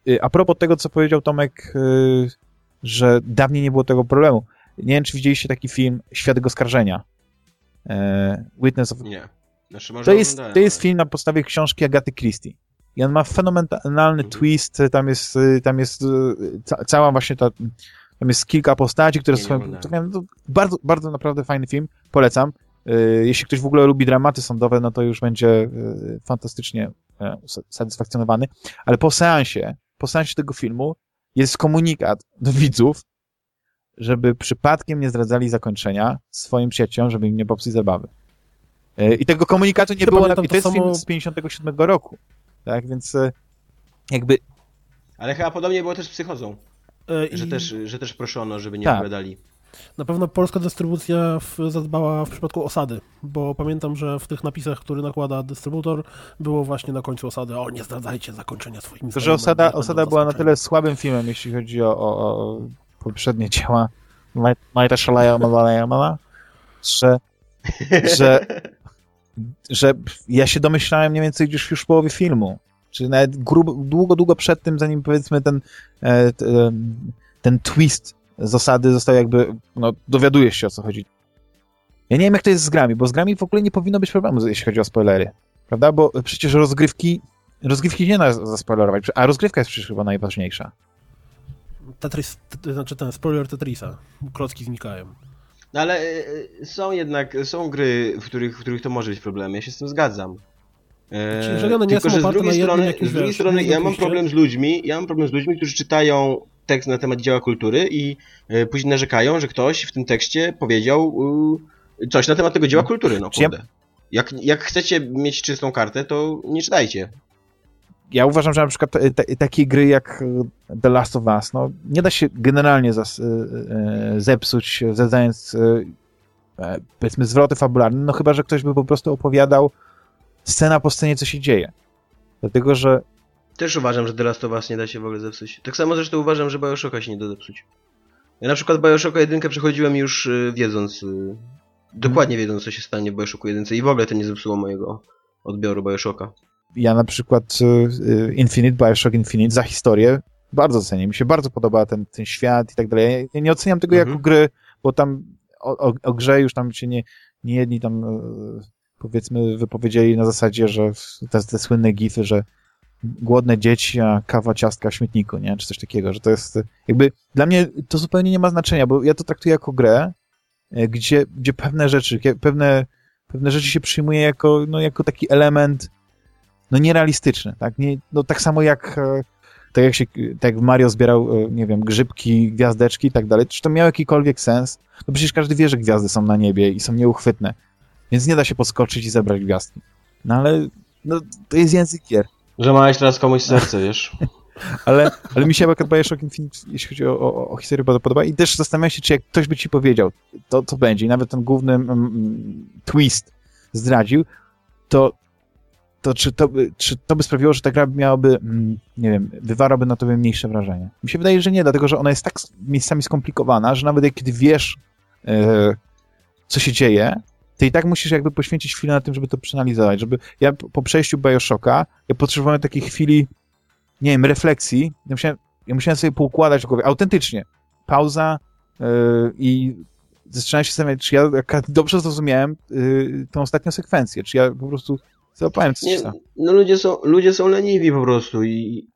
Y, a propos tego, co powiedział Tomek, y, że dawniej nie było tego problemu. Nie wiem, czy widzieliście taki film Świat Skarżenia. Y, Witness of... Nie. Znaczy, to, jest, to jest film na podstawie książki Agaty Christie. I on ma fenomenalny mhm. twist, tam jest, tam jest ca cała właśnie ta, tam jest kilka postaci, które nie, są, nie to bardzo, bardzo naprawdę fajny film, polecam. Y, jeśli ktoś w ogóle lubi dramaty sądowe, no to już będzie y, fantastycznie e, satysfakcjonowany. Ale po seansie, po seansie tego filmu jest komunikat do widzów, żeby przypadkiem nie zdradzali zakończenia swoim przyjaciołom, żeby im nie popsuć zabawy. Y, I tego komunikatu nie było, na, i to jest samo... film z 57 roku tak, więc e, jakby... Ale chyba podobnie było też z psychozą, e, że, też, że też proszono, żeby nie tak. opowiadali. Na pewno polska dystrybucja w, zadbała w przypadku osady, bo pamiętam, że w tych napisach, które nakłada dystrybutor, było właśnie na końcu osady, o nie zdradzajcie zakończenia swoimi To, że osada, osada była na tyle słabym filmem, jeśli chodzi o, o, o poprzednie dzieła Majta Szalaja Mala, że, że że ja się domyślałem mniej więcej gdzieś już w połowie filmu, czy nawet długo, długo przed tym, zanim powiedzmy ten, e, e, ten twist zasady został jakby, no dowiadujesz się o co chodzi. Ja nie wiem jak to jest z grami, bo z grami w ogóle nie powinno być problemu, jeśli chodzi o spoilery, prawda, bo przecież rozgrywki, rozgrywki nie da zaspoilerować, a rozgrywka jest przecież chyba najważniejsza. Tetris, to znaczy ten spoiler Tetrisa, klocki znikają. No ale e, e, są jednak, są gry, w których, w których to może być problem, ja się z tym zgadzam. E, Czyli jeżeli one nie Tylko, są że z drugiej strony, z drugiej strony ja mam problem z ludźmi, ja mam problem z ludźmi, którzy czytają tekst na temat dzieła kultury i później narzekają, że ktoś w tym tekście powiedział coś na temat tego dzieła kultury, no kurde. Jak, jak chcecie mieć czystą kartę, to nie czytajcie. Ja uważam, że na przykład te, takie gry jak The Last of Us, no nie da się generalnie zas, zepsuć, zadając powiedzmy zwroty fabularne, no chyba, że ktoś by po prostu opowiadał scena po scenie, co się dzieje. Dlatego, że też uważam, że The Last of Us nie da się w ogóle zepsuć. Tak samo zresztą uważam, że Bioshocka się nie da zepsuć. Ja na przykład Bioshocka 1 przechodziłem już wiedząc, dokładnie wiedząc co się stanie w Bioshocku 1 i w ogóle to nie zepsuło mojego odbioru Bioshocka. Ja na przykład y, Infinite, Bioshock Infinite za historię bardzo cenię. Mi się bardzo podoba ten, ten świat i tak dalej. Ja nie oceniam tego mhm. jako gry, bo tam o, o, o, grze już tam się nie, nie jedni tam powiedzmy wypowiedzieli na zasadzie, że te, te słynne gify, że głodne dzieci, a kawa, ciastka w śmietniku, nie? Czy coś takiego, że to jest jakby dla mnie to zupełnie nie ma znaczenia, bo ja to traktuję jako grę, e, gdzie, gdzie pewne rzeczy, pewne, pewne rzeczy się przyjmuje jako, no, jako taki element no nierealistyczny, tak? Nie, no, tak samo jak e, tak jak się, tak jak Mario zbierał, e, nie wiem, grzybki, gwiazdeczki i tak dalej, czy to miał jakikolwiek sens? No przecież każdy wie, że gwiazdy są na niebie i są nieuchwytne, więc nie da się podskoczyć i zebrać gwiazdki. No ale no, to jest język gier. Że małeś teraz komuś serce, wiesz? ale, ale mi się akurat Bioshock Infinite, jeśli chodzi o, o, o historię, bardzo podoba i też zastanawiam się, czy jak ktoś by ci powiedział, to, to będzie i nawet ten główny mm, twist zdradził, to, to, czy to by, czy to by sprawiło, że ta gra miałaby, mm, nie wiem, wywarłaby na tobie mniejsze wrażenie? Mi się wydaje, że nie, dlatego, że ona jest tak miejscami skomplikowana, że nawet jak kiedy wiesz, yy, co się dzieje, ty i tak musisz jakby poświęcić chwilę na tym, żeby to przeanalizować, żeby ja po przejściu Bioshocka, ja potrzebowałem takiej chwili, nie wiem, refleksji, ja musiałem, ja musiałem sobie poukładać w głowie, autentycznie, pauza yy, i zaczynałem się zastanawiać, czy ja dobrze zrozumiałem yy, tą ostatnią sekwencję, czy ja po prostu załapałem coś. Nie, no ludzie są, ludzie są leniwi po prostu i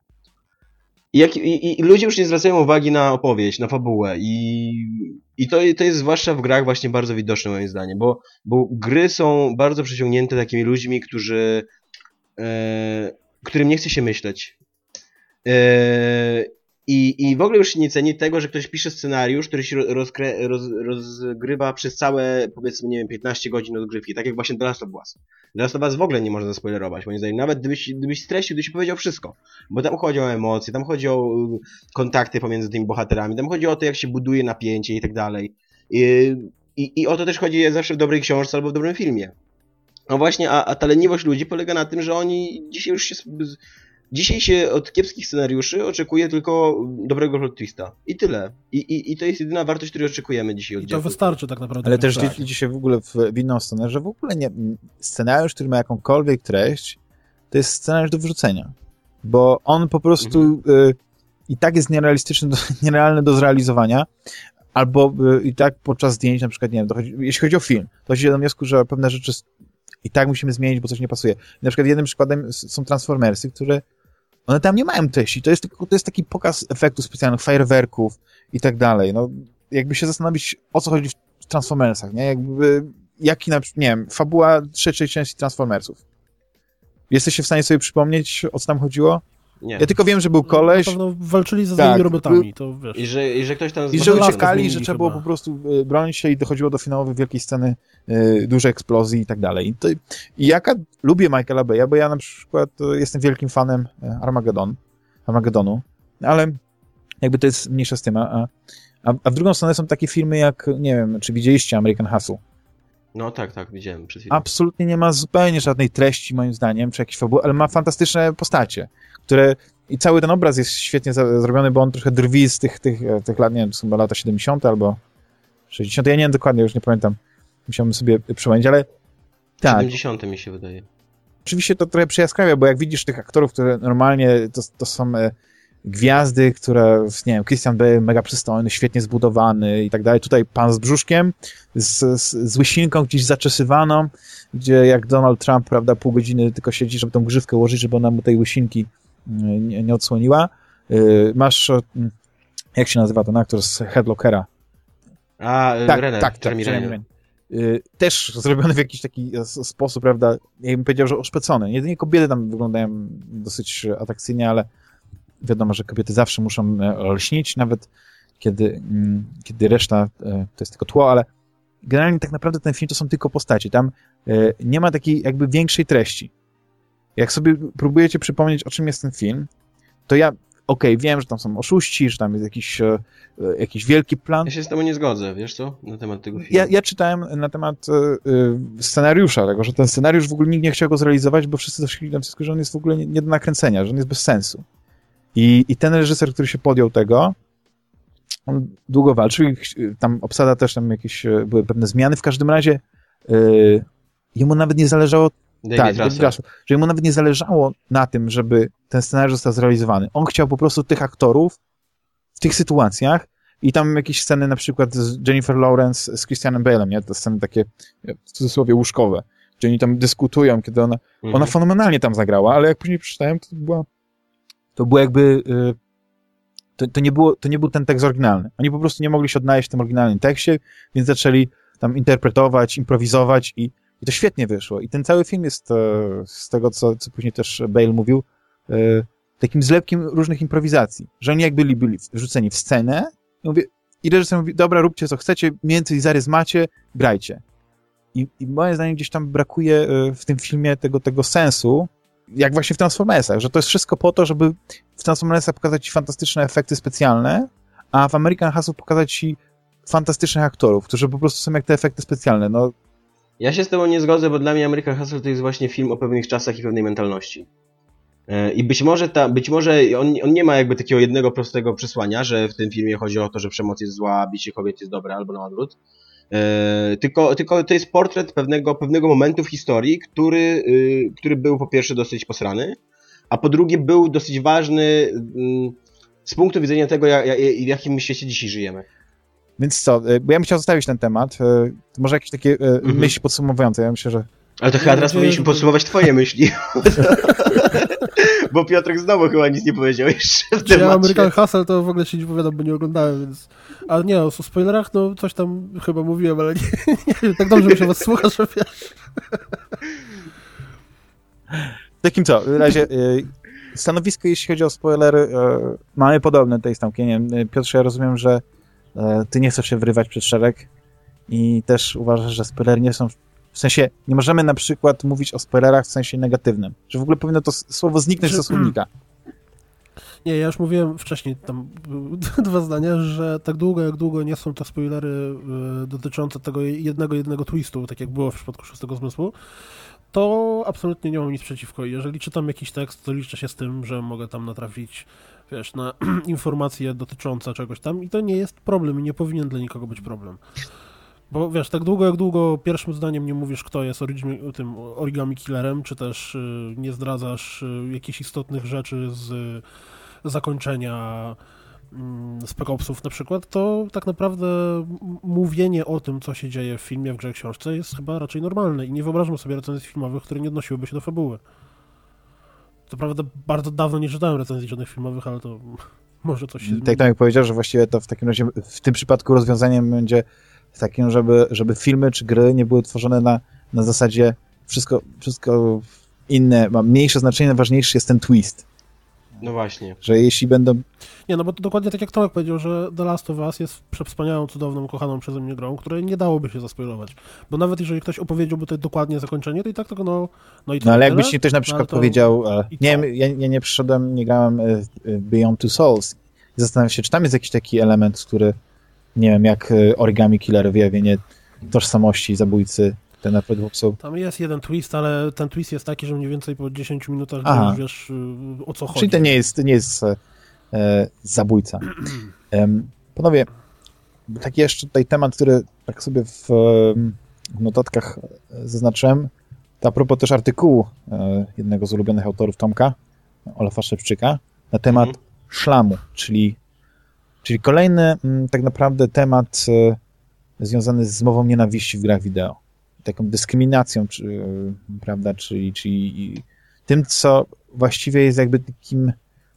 i, jak, i, i, ludzie już nie zwracają uwagi na opowieść, na fabułę i, i to, to jest zwłaszcza w grach właśnie bardzo widoczne moim zdaniem, bo, bo gry są bardzo przeciągnięte takimi ludźmi, którzy e, którym nie chce się myśleć. E, i, I w ogóle już się nie ceni tego, że ktoś pisze scenariusz, który się rozkrę, roz, rozgrywa przez całe, powiedzmy, nie wiem, 15 godzin odgrywki, tak jak właśnie The Last of Us. The Last of Us w ogóle nie można zaspoilerować, moim zdaniem, nawet gdybyś, gdybyś streścił, gdybyś powiedział wszystko. Bo tam chodzi o emocje, tam chodzi o y, kontakty pomiędzy tymi bohaterami, tam chodzi o to, jak się buduje napięcie i tak dalej. I, i, o to też chodzi zawsze w dobrej książce albo w dobrym filmie. No właśnie, a, a ta ludzi polega na tym, że oni dzisiaj już się Dzisiaj się od kiepskich scenariuszy oczekuje tylko dobrego plot twista. I tyle. I, i, I to jest jedyna wartość, której oczekujemy dzisiaj od I to wystarczy tak naprawdę. Ale też tak. dzisiaj w ogóle w, w inną stronę, że w ogóle nie, scenariusz, który ma jakąkolwiek treść, to jest scenariusz do wyrzucenia. Bo on po prostu mhm. y, i tak jest nierealistyczny, do, nierealny do zrealizowania, albo y, i tak podczas zdjęć, na przykład, nie wiem, dochodzi, jeśli chodzi o film, dochodzi do wniosku, że pewne rzeczy i tak musimy zmienić, bo coś nie pasuje. I na przykład jednym przykładem są Transformersy, które one tam nie mają treści. To jest, tylko, to jest taki pokaz efektów specjalnych, fajerwerków i tak dalej. No, jakby się zastanowić, o co chodzi w Transformersach, nie? Jakby, jaki na nie wiem, fabuła trzeciej części Transformersów. Jesteście w stanie sobie przypomnieć, o co tam chodziło? Nie. Ja tylko wiem, że był koleś. Na pewno walczyli ze tak, robotami, to wiesz. I że, i że ktoś tam... I że uciekali, że trzeba było po prostu e, bronić się i dochodziło do finałowej wielkiej sceny y, dużej eksplozji i tak dalej. I, to, I jaka... Lubię Michaela Bay'a, bo ja na przykład e, jestem wielkim fanem Armageddon, Armageddonu, ale jakby to jest mniejsza z tym. A, a, a w drugą stronę są takie filmy jak, nie wiem, czy widzieliście American Hustle? No tak, tak, widziałem przed chwilą. Absolutnie nie ma zupełnie żadnej treści, moim zdaniem, czy jakiejś fabuły, ale ma fantastyczne postacie które i cały ten obraz jest świetnie zrobiony, bo on trochę drwi z tych, tych, e, tych lat, nie wiem, są lata 70 albo 60, ja nie wiem dokładnie, już nie pamiętam, musiałbym sobie przypomnieć, ale tak. 70 mi się wydaje. Oczywiście to trochę przyjaskrawia, bo jak widzisz tych aktorów, które normalnie to, to są e, gwiazdy, które, nie wiem, Christian Bale mega przystojny, świetnie zbudowany i tak dalej. Tutaj pan z brzuszkiem, z, z, z łysinką gdzieś zaczesywaną, gdzie jak Donald Trump, prawda, pół godziny tylko siedzi, żeby tą grzywkę ułożyć, żeby ona mu tej łysinki nie, nie odsłoniła. Y, masz, mm, jak się nazywa ten aktor z Headlockera? A, y, tak, Renner, tak, tak, Renner. Y, też zrobiony w jakiś taki sposób, prawda, ja bym powiedział, że oszpecony. Jedynie kobiety tam wyglądają dosyć atrakcyjnie, ale wiadomo, że kobiety zawsze muszą e, lśnić, nawet kiedy, mm, kiedy reszta e, to jest tylko tło, ale generalnie tak naprawdę ten film to są tylko postacie. Tam e, nie ma takiej jakby większej treści. Jak sobie próbujecie przypomnieć, o czym jest ten film, to ja okej, okay, wiem, że tam są oszuści, że tam jest jakiś, jakiś wielki plan. Ja się z tobą nie zgodzę, wiesz co, na temat tego filmu. Ja, ja czytałem na temat scenariusza tego, że ten scenariusz w ogóle nikt nie chciał go zrealizować, bo wszyscy doszli do wniosku, że on jest w ogóle nie, nie do nakręcenia, że on jest bez sensu. I, I ten reżyser, który się podjął tego, on długo walczył i tam obsada też tam jakieś, e, były pewne zmiany. W każdym razie yy, jemu nawet nie zależało David tak, Russell. Russell, że mu nawet nie zależało na tym, żeby ten scenariusz został zrealizowany. On chciał po prostu tych aktorów w tych sytuacjach i tam jakieś sceny na przykład z Jennifer Lawrence z Christianem Bale'em, nie? Te sceny takie w cudzysłowie łóżkowe, gdzie oni tam dyskutują, kiedy ona, mhm. ona fenomenalnie tam zagrała, ale jak później przeczytałem, to była to było jakby y, to, to, nie było, to nie był ten tekst oryginalny. Oni po prostu nie mogli się odnaleźć w tym oryginalnym tekście, więc zaczęli tam interpretować, improwizować i i to świetnie wyszło. I ten cały film jest, e, z tego, co, co później też Bale mówił, e, takim zlepkiem różnych improwizacji. Że oni jakby byli, byli wrzuceni w scenę i, mówię, i reżyser mówi, dobra, róbcie co chcecie, więcej zarys macie, grajcie. I, I moim zdaniem gdzieś tam brakuje e, w tym filmie tego, tego sensu, jak właśnie w Transformersach, że to jest wszystko po to, żeby w Transformersach pokazać ci fantastyczne efekty specjalne, a w American Hustle pokazać ci fantastycznych aktorów, którzy po prostu są jak te efekty specjalne. No, ja się z tobą nie zgodzę, bo dla mnie American Hustle to jest właśnie film o pewnych czasach i pewnej mentalności. E, I być może, ta, być może on, on nie ma jakby takiego jednego prostego przesłania, że w tym filmie chodzi o to, że przemoc jest zła, bicie kobiet jest dobre, albo na odwrót. E, tylko, tylko to jest portret pewnego, pewnego momentu w historii, który, y, który był po pierwsze dosyć posrany, a po drugie był dosyć ważny y, z punktu widzenia tego, w jakim świecie dzisiaj żyjemy. Więc co, bo ja bym chciał zostawić ten temat. E, może jakieś takie mhm. myśli podsumowujące. Ja myślę, że ale to chyba teraz powinniśmy podsumować twoje myśli. bo Piotrek znowu chyba nic nie powiedział jeszcze w temacie. Ja American Hustle to w ogóle się nie powiadam, bo nie oglądałem, więc... Ale nie, o spoilerach no coś tam chyba mówiłem, ale nie, nie wiem, tak dobrze mi się was słucha, że wiesz. Takim co, w razie stanowisko, jeśli chodzi o spoilery, mamy podobne tutaj z Tomkiem. Piotrze, ja rozumiem, że E, ty nie chcesz się wrywać przed szereg i też uważasz, że spoilery nie są w sensie, nie możemy na przykład mówić o spoilerach w sensie negatywnym, że w ogóle powinno to słowo zniknąć ze słownika. Nie, ja już mówiłem wcześniej, tam dwa zdania, że tak długo jak długo nie są to spoilery y, dotyczące tego jednego, jednego twistu, tak jak było w przypadku szóstego zmysłu, to absolutnie nie mam nic przeciwko. Jeżeli czytam jakiś tekst, to liczę się z tym, że mogę tam natrafić wiesz, na informacje dotyczące czegoś tam i to nie jest problem i nie powinien dla nikogo być problem. Bo wiesz, tak długo jak długo pierwszym zdaniem nie mówisz, kto jest origami, tym origami killerem, czy też y, nie zdradzasz y, jakichś istotnych rzeczy z y, zakończenia z Opsów na przykład, to tak naprawdę mówienie o tym, co się dzieje w filmie, w grze, książce jest chyba raczej normalne i nie wyobrażam sobie recenzji filmowych, które nie odnosiłyby się do fabuły. To prawda, bardzo dawno nie czytałem recenzji żadnych filmowych, ale to może coś się Tak, tak jak powiedział, że właściwie to w takim razie w tym przypadku rozwiązaniem będzie takim, żeby, żeby filmy czy gry nie były tworzone na, na zasadzie wszystko, wszystko inne ma mniejsze znaczenie, ważniejszy jest ten twist. No właśnie. Że jeśli będą... Nie, no bo to dokładnie tak jak Tomek powiedział, że The Last of Us jest przewspaniałą, cudowną, kochaną przeze mnie grą, której nie dałoby się zaspoilować. Bo nawet jeżeli ktoś opowiedziałby to dokładnie zakończenie, to i tak tego no... No, i no ale jakbyś ktoś na przykład no, to... powiedział... Nie wiem, ja, ja, nie przyszedłem, nie grałem e, e, Beyond Two Souls. Zastanawiam się, czy tam jest jakiś taki element, który, nie wiem, jak e, Origami Killer wyjawienie tożsamości zabójcy ten napęd popsuł. Tam jest jeden twist, ale ten twist jest taki, że mniej więcej po 10 minutach Aha. już wiesz o co chodzi. Czyli to nie jest, nie jest e, zabójca. E, panowie, taki jeszcze tutaj temat, który tak sobie w, w notatkach zaznaczyłem, to a propos też artykułu e, jednego z ulubionych autorów Tomka, Olafa Szewczyka, na temat mhm. szlamu, czyli, czyli kolejny mm, tak naprawdę temat e, związany z mową nienawiści w grach wideo taką dyskryminacją, czy, prawda, czyli, czyli tym, co właściwie jest jakby takim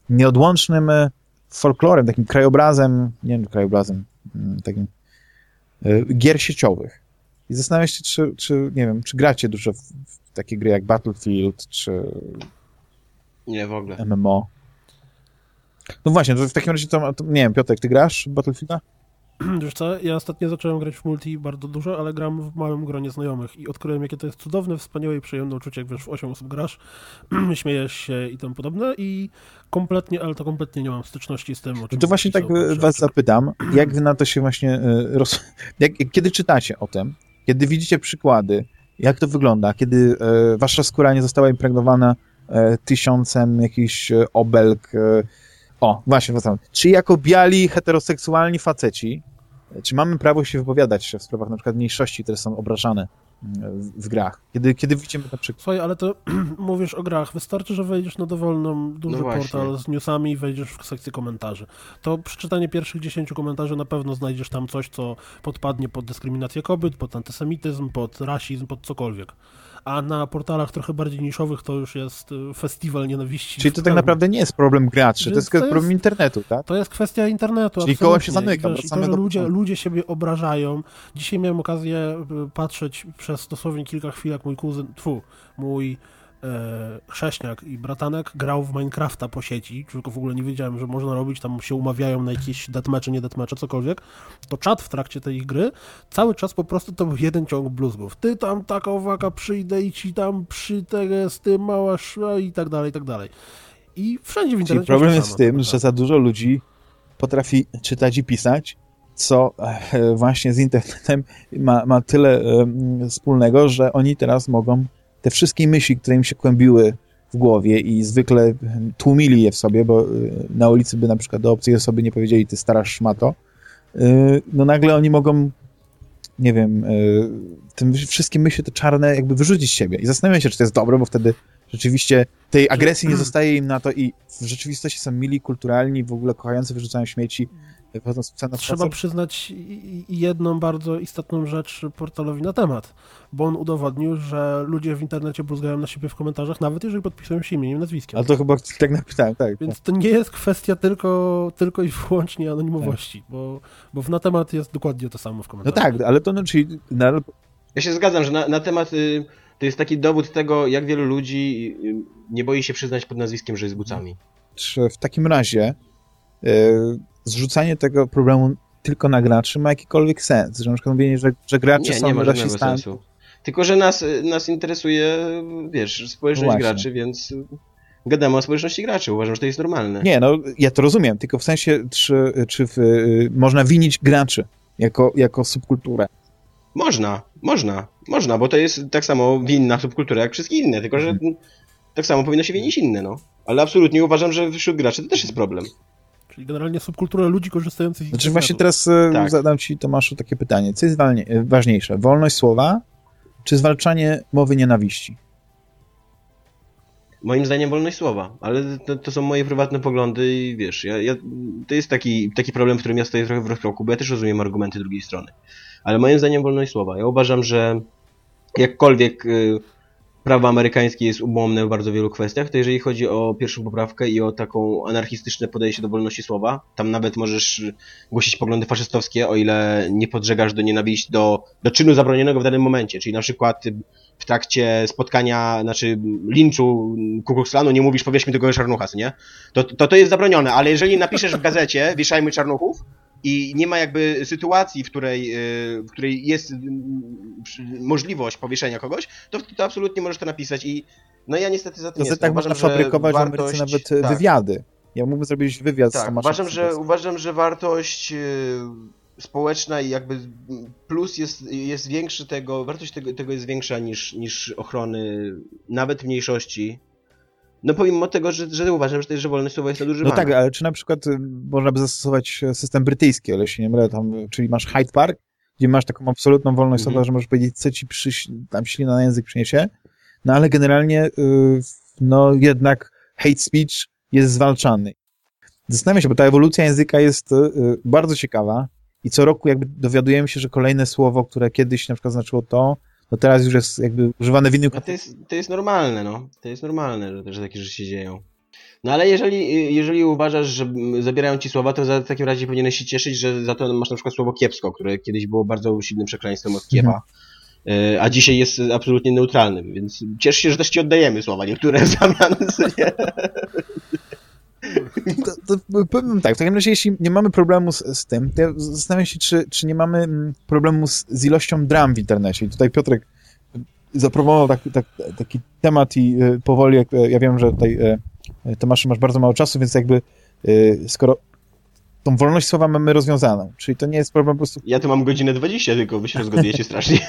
nieodłącznym e, folklorem, takim krajobrazem, nie wiem, krajobrazem, mm, takim e, gier sieciowych. I zastanawiam się, czy, czy nie wiem, czy gracie dużo w, w takie gry jak Battlefield, czy nie w ogóle. MMO. No właśnie, to w takim razie to, to nie wiem, Piotrek, ty grasz w Battlefielda? wiesz co, ja ostatnio zacząłem grać w multi bardzo dużo, ale gram w małym gronie znajomych i odkryłem, jakie to jest cudowne, wspaniałe i przyjemne uczucie, jak wiesz, w 8 osób grasz, śmiejesz się i tym podobne i kompletnie, ale to kompletnie nie mam styczności z tym, o czym To właśnie tak was zapytam, jak wy na to się właśnie e, roz... jak, kiedy czytacie o tym, kiedy widzicie przykłady, jak to wygląda, kiedy e, wasza skóra nie została impregnowana e, tysiącem jakichś e, obelg. O, właśnie, wracam. Czy jako biali, heteroseksualni faceci, czy mamy prawo się wypowiadać w sprawach na przykład mniejszości, które są obrażane w, w grach? Kiedy, kiedy widzimy na przykład... Słuchaj, ale to mówisz o grach. Wystarczy, że wejdziesz na dowolną, duży no portal z newsami i wejdziesz w sekcję komentarzy. To przeczytanie pierwszych 10 komentarzy na pewno znajdziesz tam coś, co podpadnie pod dyskryminację kobiet, pod antysemityzm, pod rasizm, pod cokolwiek a na portalach trochę bardziej niszowych to już jest y, festiwal nienawiści. Czyli to tak naprawdę nie jest problem graczy, to jest, to jest problem internetu, tak? To jest kwestia internetu, Czyli koło się zamyka. Wiesz, to, ludzie, ludzie siebie obrażają. Dzisiaj miałem okazję y, patrzeć przez dosłownie kilka chwil, jak mój kuzyn, tfu, mój e, chrześniak i bratanek grał w Minecrafta po sieci, tylko w ogóle nie wiedziałem, że można robić, tam się umawiają na jakieś deathmatche, nie deathmatche, cokolwiek, to czat w trakcie tej gry cały czas po prostu to był jeden ciąg bluzgów. Ty tam taka owaka przyjdę i ci tam przy tego z tym mała szła i tak dalej, i tak dalej. I wszędzie w internecie Czyli problem jest z tym, że za dużo ludzi potrafi czytać i pisać, co e, właśnie z internetem ma, ma tyle um, wspólnego, że oni teraz mogą te wszystkie myśli, które im się kłębiły w głowie i zwykle tłumili je w sobie, bo y, na ulicy by na przykład do obcej osoby nie powiedzieli, ty stara szmato, y, no nagle oni mogą, nie wiem, y, te wszystkie myśli te czarne jakby wyrzucić z siebie i zastanawiam się, czy to jest dobre, bo wtedy rzeczywiście tej agresji nie zostaje im na to i w rzeczywistości są mili, kulturalni, w ogóle kochający, wyrzucają śmieci, Trzeba przyznać jedną bardzo istotną rzecz portalowi na temat, bo on udowodnił, że ludzie w internecie bluzgają na siebie w komentarzach, nawet jeżeli podpisują się imieniem, nazwiskiem. Ale to chyba tak napisałem, tak. Więc to nie jest kwestia tylko, tylko i wyłącznie anonimowości, tak. bo, bo na temat jest dokładnie to samo w komentarzach. No tak, ale to czyli... No, ja się zgadzam, że na, na temat... Y, to jest taki dowód tego, jak wielu ludzi y, nie boi się przyznać pod nazwiskiem, że jest bucami. W takim razie... Zrzucanie tego problemu tylko na graczy ma jakikolwiek sens, że na przykład mówienie, że, że gracze nie, są nie ma rasistami. Tylko, że nas, nas interesuje, wiesz, społeczność no graczy, więc gadamy o społeczności graczy. Uważam, że to jest normalne. Nie, no ja to rozumiem, tylko w sensie, czy, czy w, y, można winić graczy jako, jako subkulturę. Można, można, można, bo to jest tak samo winna subkultura jak wszystkie inne, tylko że mhm. tak samo powinno się winić inne, no. Ale absolutnie uważam, że wśród graczy to też jest problem. Czyli generalnie subkultura ludzi korzystających z Znaczy właśnie teraz e, tak. zadam ci, Tomaszu, takie pytanie. Co jest ważniejsze? Wolność słowa czy zwalczanie mowy nienawiści? Moim zdaniem wolność słowa, ale to, to są moje prywatne poglądy i wiesz, ja, ja, to jest taki, taki problem, w którym ja stoję trochę w rozkroku, bo ja też rozumiem argumenty drugiej strony. Ale moim zdaniem wolność słowa. Ja uważam, że jakkolwiek... Y, prawo amerykańskie jest ułomne w bardzo wielu kwestiach, to jeżeli chodzi o pierwszą poprawkę i o taką anarchistyczne podejście do wolności słowa, tam nawet możesz głosić poglądy faszystowskie, o ile nie podżegasz do nienawiści, do, do czynu zabronionego w danym momencie, czyli na przykład w trakcie spotkania, znaczy linczu Ku Klux Klanu nie mówisz powiesz mi tego czarnucha, nie? To, to to jest zabronione, ale jeżeli napiszesz w gazecie wieszajmy czarnuchów, i nie ma jakby sytuacji, w której, y, w której jest y, możliwość powieszenia kogoś, to, to absolutnie możesz to napisać i no ja niestety za tym to jestem. tak można fabrykować wartość, w Ameryce nawet tak. wywiady. Ja mógłbym zrobić wywiad tak, z uważam, że, uważam, że wartość y, społeczna i jakby plus jest, jest większy tego, wartość tego, tego jest większa niż, niż ochrony nawet mniejszości, no pomimo tego, że, że uważam, że, że wolność słowa jest nadużywana. No tak, ale czy na przykład y, można by zastosować e, system brytyjski, ale się nie mylę, tam, czyli masz Hyde Park, gdzie masz taką absolutną wolność słowa, mm -hmm. że możesz powiedzieć, co ci przyś, tam ślina na język przyniesie, no ale generalnie yy, no jednak hate speech jest zwalczany. Zastanawiam się, bo ta ewolucja języka jest bardzo ciekawa i co roku jakby dowiadujemy się, że kolejne słowo, które kiedyś na przykład znaczyło to, no teraz już jest jakby używane w innym... A to jest, to jest normalne, no. To jest normalne, że, że takie rzeczy się dzieją. No ale jeżeli, jeżeli uważasz, że zabierają ci słowa, to za, w takim razie powinieneś się cieszyć, że za to masz na przykład słowo kiepsko, które kiedyś było bardzo silnym przekleństwem od kiepa, mhm. a dzisiaj jest absolutnie neutralnym, więc ciesz się, że też ci oddajemy słowa niektóre w zamian. to, to powiem tak, w takim razie jeśli nie mamy problemu z, z tym, to ja zastanawiam się, czy, czy nie mamy mm, problemu z, z ilością dram w internecie. I tutaj Piotrek zaproponował tak, tak, taki temat i y, powoli, jak, ja wiem, że tutaj Tomasz masz bardzo mało czasu, więc jakby skoro tą wolność słowa mamy rozwiązaną, czyli to nie jest problem po prostu... Ja tu mam godzinę 20, tylko wy się rozgadujecie strasznie.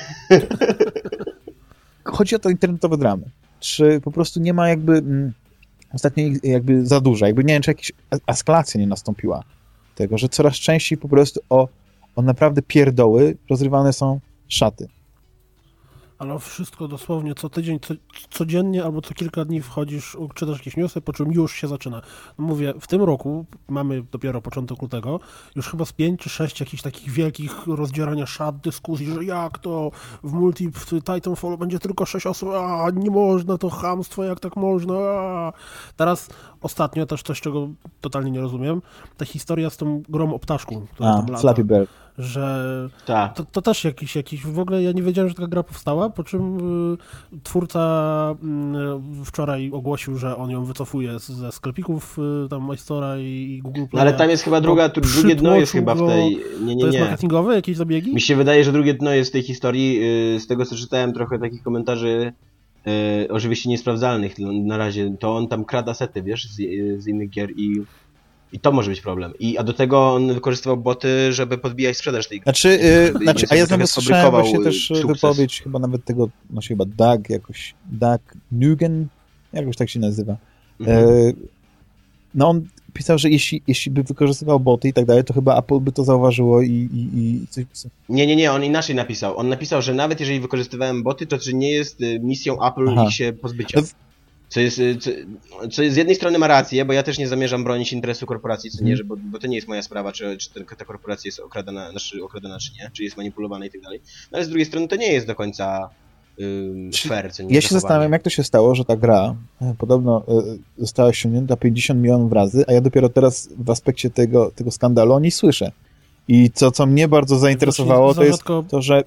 Chodzi o to internetowe dramy. Czy po prostu nie ma jakby... Mm, ostatnio jakby za dużo, jakby nie wiem, czy jakaś eskalacja nie nastąpiła tego, że coraz częściej po prostu o, o naprawdę pierdoły rozrywane są szaty ale wszystko dosłownie co tydzień, co, codziennie albo co kilka dni wchodzisz, czytasz jakieś newsy, po czym już się zaczyna. Mówię, w tym roku, mamy dopiero początek lutego, już chyba z pięć czy sześć jakichś takich wielkich rozdzierania szat, dyskusji, że jak to w multi, w Titanfall będzie tylko sześć osób, a nie można, to hamstwo, jak tak można, a. Teraz ostatnio też coś, czego totalnie nie rozumiem, ta historia z tą grą o ptaszku, a. Flappy Bird że to, to, też jakiś, jakiś, w ogóle ja nie wiedziałem, że taka gra powstała, po czym y, twórca y, wczoraj ogłosił, że on ją wycofuje ze sklepików y, tam MyStora i, i Google Play. No ale tam jest chyba druga, tu, drugie dno jest chyba w tej, nie, nie, nie. To jest marketingowe, jakieś zabiegi? Mi się wydaje, że drugie dno jest w tej historii, z tego co czytałem trochę takich komentarzy, oczywiście niesprawdzalnych na razie, to on tam krada sety, wiesz, z, z innych gier i i to może być problem. I, a do tego on wykorzystywał boty, żeby podbijać sprzedaż tej Znaczy, yy, znaczy a ja znowu słyszałem właśnie też y, sukces. wypowiedź chyba nawet tego, no się chyba Doug jakoś, Doug Nugen, jakoś tak się nazywa. Mhm. E, no on pisał, że jeśli, jeśli by wykorzystywał boty i tak dalej, to chyba Apple by to zauważyło i, i, i coś... Nie, nie, nie, on inaczej napisał. On napisał, że nawet jeżeli wykorzystywałem boty, to czy nie jest y, misją Apple Aha. ich się pozbycia. No, co jest, y, co, co z jednej strony ma rację, bo ja też nie zamierzam bronić interesu korporacji, co nie, mhm. że, bo, bo to nie jest moja sprawa, czy, czy ta korporacja jest okradana, znaczy okradana, czy nie, czy jest manipulowana i tak dalej. No ale z drugiej strony to nie jest do końca yy, fair. Co nie ja się zastanawiam, jak to się stało, że ta gra e, podobno y, została ściągnięta 50 milionów razy, a ja dopiero teraz w aspekcie tego, tego skandalu o niej słyszę. I co, co mnie bardzo zainteresowało, to jest to, że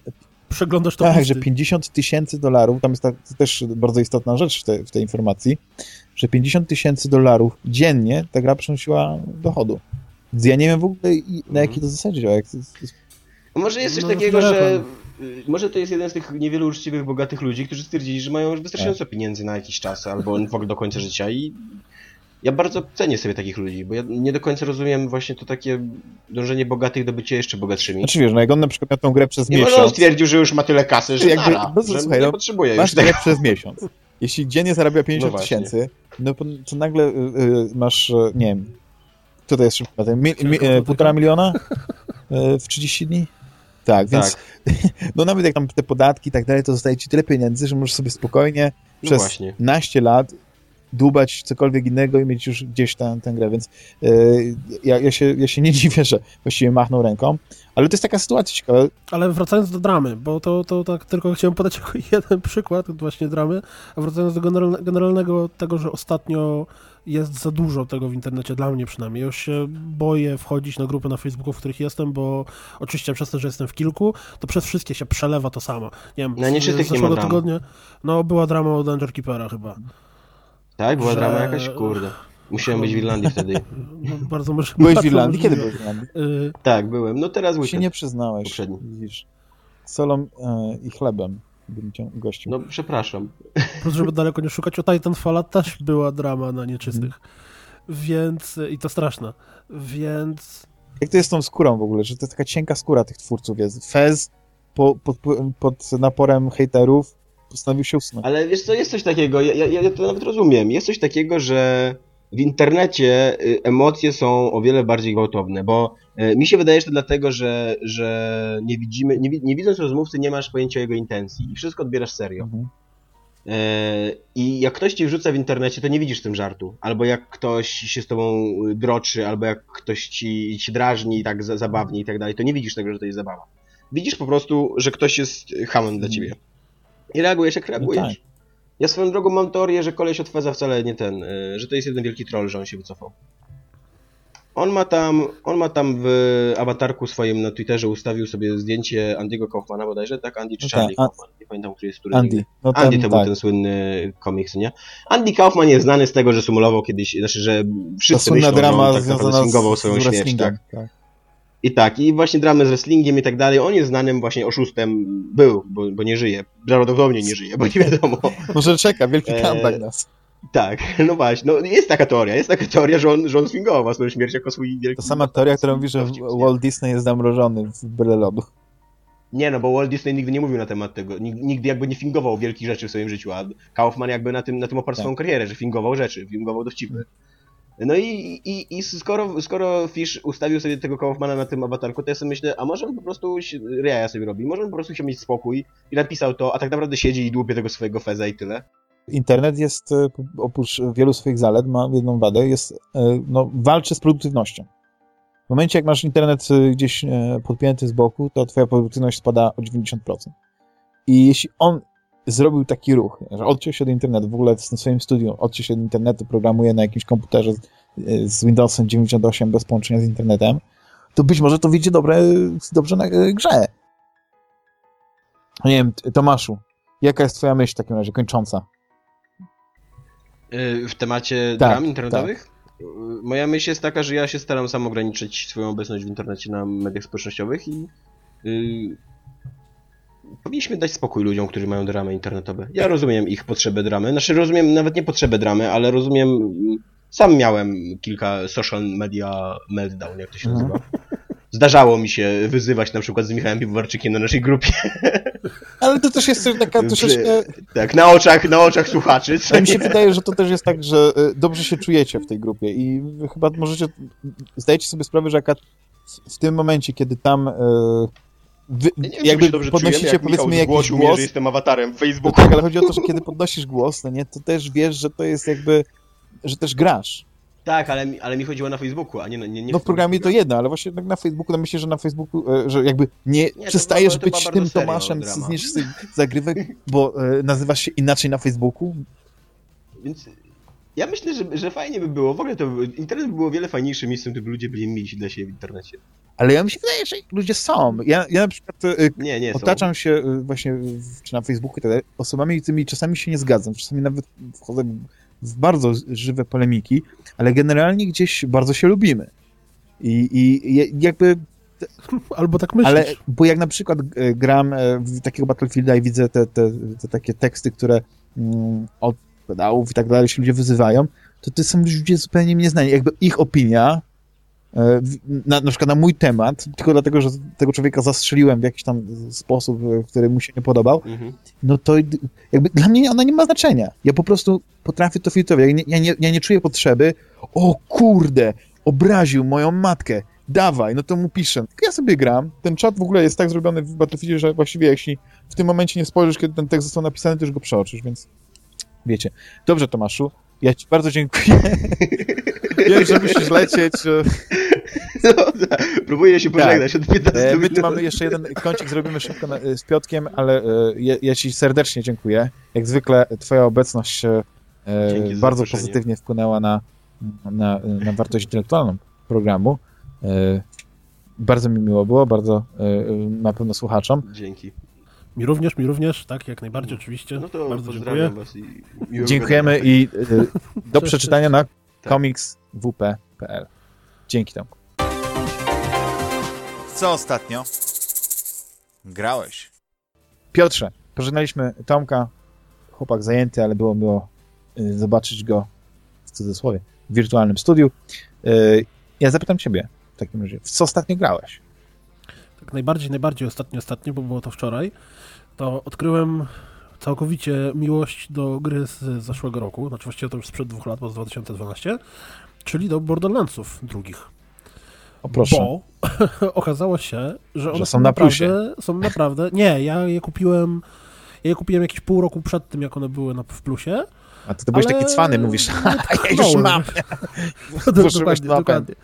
przeglądasz to Tak, listy. że 50 tysięcy dolarów, tam jest ta, też bardzo istotna rzecz w, te, w tej informacji, że 50 tysięcy dolarów dziennie ta gra przynosiła dochodu. Więc ja nie wiem w ogóle na jakiej to zasadzie działa. Jak to, to... Może jest coś no, takiego, że może to jest jeden z tych niewielu uczciwych, bogatych ludzi, którzy stwierdzili, że mają już wystarczająco tak. pieniędzy na jakiś czas albo w ogóle do końca życia i ja bardzo cenię sobie takich ludzi, bo ja nie do końca rozumiem właśnie to takie dążenie bogatych do bycia jeszcze bogatszymi. Znaczy wiesz, no jak on na przykład miał tą grę przez nie miesiąc... on stwierdził, że już ma tyle kasy, że, jakby, nara, no, że słuchaj, nie no, potrzebuje Masz grę przez miesiąc. Jeśli dziennie zarabia 50 no tysięcy, no to nagle y, y, masz, y, nie wiem, co to jest szybko? Mi, mi, e, półtora miliona e, w 30 dni? Tak, więc tak. no nawet jak tam te podatki i tak dalej, to zostaje ci tyle pieniędzy, że możesz sobie spokojnie no przez właśnie. naście lat dłubać cokolwiek innego i mieć już gdzieś tę, tę grę, więc yy, ja, ja, się, ja się nie dziwię, że właściwie machnął ręką, ale to jest taka sytuacja ciekawa. Ale wracając do dramy, bo to, to tak tylko chciałem podać jako jeden przykład właśnie dramy, a wracając do generalne, generalnego tego, że ostatnio jest za dużo tego w internecie, dla mnie przynajmniej. Ja już się boję wchodzić na grupy na Facebooku, w których jestem, bo oczywiście przez to, że jestem w kilku, to przez wszystkie się przelewa to samo. Nie wiem, no, nie z zeszłego tygodnia, no była drama o Danger Keepera chyba. Tak? Była że... drama jakaś? Kurde. Musiałem być w Irlandii wtedy. No, bardzo może, Byłeś w Irlandii? Kiedy byłeś w Irlandii? Y, tak, byłem. No teraz weekend. się nie przyznałeś. Poprzedni. Widzisz. Solą e, i chlebem bym cię gościł. No, przepraszam. Plus, żeby daleko nie szukać, o Titanfalla też była drama na nieczystych. Mm. Więc, i to straszne. Więc... Jak to jest z tą skórą w ogóle? Że to jest taka cienka skóra tych twórców jest. Fez po, pod, pod naporem hejterów postanowił się usunąć. Ale wiesz co, jest coś takiego, ja, ja, ja to nawet rozumiem, jest coś takiego, że w internecie y, emocje są o wiele bardziej gwałtowne, bo y, mi się wydaje, że to dlatego, że, że nie widzimy, nie, nie widząc rozmówcy nie masz pojęcia o jego intencji i wszystko odbierasz serio. Mhm. E, I jak ktoś ci wrzuca w internecie, to nie widzisz w tym żartu. Albo jak ktoś się z tobą droczy, albo jak ktoś ci, ci drażni tak zabawnie i tak dalej, to nie widzisz tego, że to jest zabawa. Widzisz po prostu, że ktoś jest hamem dla ciebie. I reagujesz jak reagujesz. No tak. Ja swoją drogą mam teorię, że koleś od Feza wcale nie ten, y, że to jest jeden wielki troll, że on się wycofał. On ma tam, on ma tam w awatarku swoim na Twitterze ustawił sobie zdjęcie Andy'ego Kaufmana bodajże, tak? Andy czy no Charlie tak, Kaufman, nie pamiętam, który jest który. Andy. No ten, Andy to tak. był ten słynny komiks, nie? Andy Kaufman jest znany z tego, że symulował kiedyś, znaczy, że wszyscy myślą, drama że on tak naprawdę swoją śmierć, tak. tak. I tak, i właśnie dramy z wrestlingiem i tak dalej. On jest znanym właśnie oszustem, był, bo, bo nie żyje. Prawdopodobnie nie żyje, bo nie wiadomo. Może czeka, wielki comeback nas. Tak, no właśnie, no jest taka teoria, jest taka teoria, że on, że on swingował swoją śmierć jako swój wielki... To sama teoria, która mówi, że Walt Disney jest zamrożony w byle lodu. Nie, no bo Walt Disney nigdy nie mówił na temat tego, nigdy jakby nie fingował wielkich rzeczy w swoim życiu, a Kaufman jakby na tym, na tym oparł tak. swoją karierę, że fingował rzeczy, fingował dowcipy. No i, i, i skoro, skoro Fish ustawił sobie tego Kaufmana na tym awatarku, to ja sobie myślę, a może on po prostu Riaja sobie robi, może on po prostu chciał mieć spokój i napisał to, a tak naprawdę siedzi i dłupie tego swojego feza i tyle. Internet jest, e, oprócz wielu swoich zalet, ma jedną wadę, jest, e, no, walczy z produktywnością. W momencie, jak masz internet e, gdzieś podpięty z boku, to twoja produktywność spada o 90%. I jeśli on zrobił taki ruch, że odciął się od internetu, w ogóle w swoim studium odciął się od internetu, programuje na jakimś komputerze z, z Windowsem 98 bez połączenia z internetem, to być może to wyjdzie dobre, dobrze na grze. Nie wiem, Tomaszu, jaka jest twoja myśl w takim razie, kończąca? w temacie tak, dram internetowych? Tak. Moja myśl jest taka, że ja się staram sam ograniczyć swoją obecność w internecie na mediach społecznościowych i yy, powinniśmy dać spokój ludziom, którzy mają dramy internetowe. Ja rozumiem ich potrzebę dramy, znaczy rozumiem nawet nie potrzebę dramy, ale rozumiem, sam miałem kilka social media meltdown, jak to się nazywa. Zdarzało mi się wyzywać na przykład z Michałem Piwowarczykiem na naszej grupie. Ale to też jest taka troszeczkę... Tak, na oczach, na oczach słuchaczy. Ja mi się wydaje, że to też jest tak, że e, dobrze się czujecie w tej grupie i chyba możecie... Zdajecie sobie sprawę, że jaka w tym momencie, kiedy tam... E, wy, ja wiem, jakby podnosicie czujemy, jak powiedzmy jakiś głos. Mnie, że jestem awatarem w Facebooku. No tak, ale chodzi o to, że kiedy podnosisz głos, no nie, to też wiesz, że to jest jakby, że też grasz. Tak, ale, ale mi chodziło na Facebooku, a nie, nie, nie No w programie to jedno, ale właśnie na Facebooku, no myślę, że na Facebooku, e, że jakby nie, nie przestajesz to, to, to być tym Tomaszem z, z zagrywek, bo e, nazywasz się inaczej na Facebooku. Więc ja myślę, że, że fajnie by było, w ogóle to internet by było wiele fajniejszym miejscem, gdyby ludzie byli mili dla siebie w internecie. Ale ja mi się wydaje, że ludzie są. Ja, ja na przykład e, nie, nie otaczam są. się właśnie czy na Facebooku i tak dalej osobami, z którymi czasami się nie zgadzam, czasami nawet wchodzę w bardzo żywe polemiki, ale generalnie gdzieś bardzo się lubimy. I, i jakby... Albo tak myślisz. Ale, bo jak na przykład e, gram w takiego Battlefielda i widzę te, te, te takie teksty, które mm, od pedałów i tak dalej się ludzie wyzywają, to to są ludzie zupełnie mnie znani. Jakby ich opinia E, na, na przykład na mój temat, tylko dlatego, że tego człowieka zastrzeliłem w jakiś tam sposób, e, który mu się nie podobał, mhm. no to jakby dla mnie ona nie ma znaczenia. Ja po prostu potrafię to filtrować. Ja nie, ja nie, ja nie czuję potrzeby, o kurde, obraził moją matkę, dawaj, no to mu piszę. Ja sobie gram, ten czat w ogóle jest tak zrobiony w Battlefieldzie, że właściwie jeśli w tym momencie nie spojrzysz, kiedy ten tekst został napisany, to już go przeoczysz, więc wiecie. Dobrze, Tomaszu, ja ci bardzo dziękuję. Wiem, że musisz lecieć. No, próbuję się pożegnać tak. od 15 e, My tu mamy jeszcze jeden kącik, zrobimy szybko na, z Piotkiem, ale e, ja, ja, ci serdecznie dziękuję. Jak zwykle twoja obecność e, bardzo pozytywnie wpłynęła na, na, na wartość intelektualną programu. Bardzo mi miło było, bardzo na pewno słuchaczom. Dzięki. Mi również, mi również, tak, jak najbardziej oczywiście. No to bardzo dziękuję. Was i Dziękujemy i do przeczytania na komikswp.pl. Dzięki temu. Co ostatnio? Grałeś. Piotrze, pożegnaliśmy Tomka. Chłopak zajęty, ale było miło y, zobaczyć go w cudzysłowie w wirtualnym studiu. Y, ja zapytam ciebie w takim razie, w co ostatnio grałeś? Tak najbardziej, najbardziej ostatnio, ostatnio, bo było to wczoraj, to odkryłem całkowicie miłość do gry z zeszłego roku, znaczy właściwie to już sprzed dwóch lat, bo z 2012, czyli do Borderlandsów drugich. O proszę. Bo okazało się, że one że są, są, naprawdę, są naprawdę... Nie, ja je kupiłem ja je kupiłem jakieś pół roku przed tym, jak one były na, w plusie. A ty to byłeś taki cwany, mówisz, ja już mam. dokładnie, dokładnie,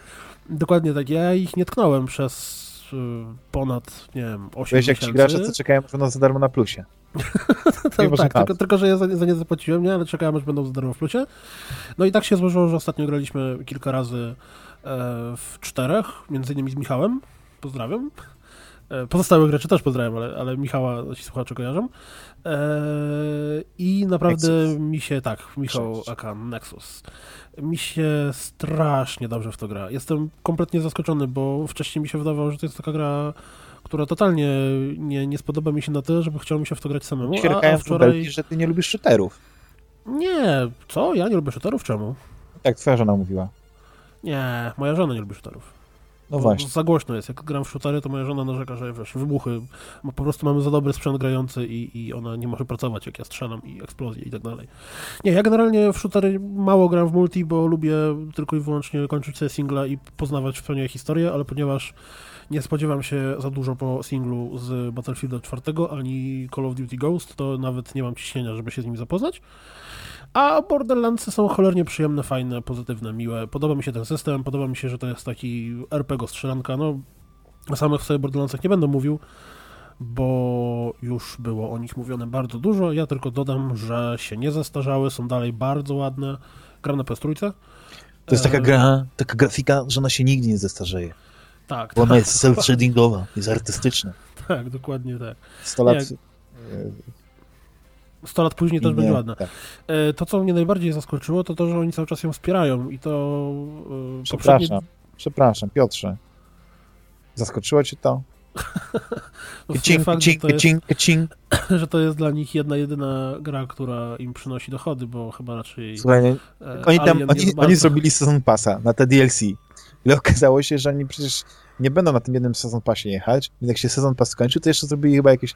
dokładnie tak. Ja ich nie tknąłem przez ponad, nie wiem, 8 Wiesz, jak ci gracze, co czekają na za darmo na plusie. tak, tak tylko, tylko, że ja za, za, nie zapłaciłem, nie? Ale czekałem, aż będą za darmo w plusie. No i tak się złożyło, że ostatnio graliśmy kilka razy e, w czterech, między innymi z Michałem. Pozdrawiam. E, pozostałych graczy też pozdrawiam, ale, ale Michała ci słuchacze kojarzą. E, I naprawdę Nexus. mi się, tak, Michał Aka Nexus, mi się strasznie dobrze w to gra. Jestem kompletnie zaskoczony, bo wcześniej mi się wydawało, że to jest taka gra, która totalnie nie, nie spodoba mi się na tyle, żeby chciał mi się w to grać samemu. A, a wczoraj... że ty nie lubisz shooterów. Nie, co? Ja nie lubię shooterów? Czemu? Tak, twoja żona mówiła. Nie, moja żona nie lubi shooterów. No właśnie. Za głośno jest. Jak gram w shootery, to moja żona narzeka, że wiesz, wybuchy. Po prostu mamy za dobry sprzęt grający i, i ona nie może pracować, jak ja strzelam i eksplozje i tak dalej. Nie, ja generalnie w shootery mało gram w multi, bo lubię tylko i wyłącznie kończyć sobie singla i poznawać w pełni historię, ale ponieważ nie spodziewam się za dużo po singlu z Battlefielda 4 ani Call of Duty Ghost, to nawet nie mam ciśnienia, żeby się z nimi zapoznać. A Borderlandsy są cholernie przyjemne, fajne, pozytywne, miłe. Podoba mi się ten system, podoba mi się, że to jest taki RPG strzelanka. No, o samych sobie Borderlandsach nie będę mówił, bo już było o nich mówione bardzo dużo. Ja tylko dodam, że się nie zestarzały, są dalej bardzo ładne. Gram na PS3. To jest taka e, gra, taka grafika, że ona się nigdy nie zestarzeje. Tak. Bo ona tak. jest self-shadingowa, jest artystyczna. Tak, dokładnie tak. 100 lat 100 lat później też nie, będzie ładne. Tak. E, to, co mnie najbardziej zaskoczyło, to to, że oni cały czas ją wspierają i to... E, przepraszam, poprzednie... przepraszam, Piotrze. Zaskoczyło cię to? no kacing, fakt, kacing, kacing, kacing. że to jest dla nich jedna, jedyna gra, która im przynosi dochody, bo chyba raczej... Słuchaj, e, oni tam, oni, oni zrobili sezon pasa na te DLC. I okazało się, że oni przecież nie będą na tym jednym sezon pasie jechać. Jak się sezon pas skończył, to jeszcze zrobili chyba jakieś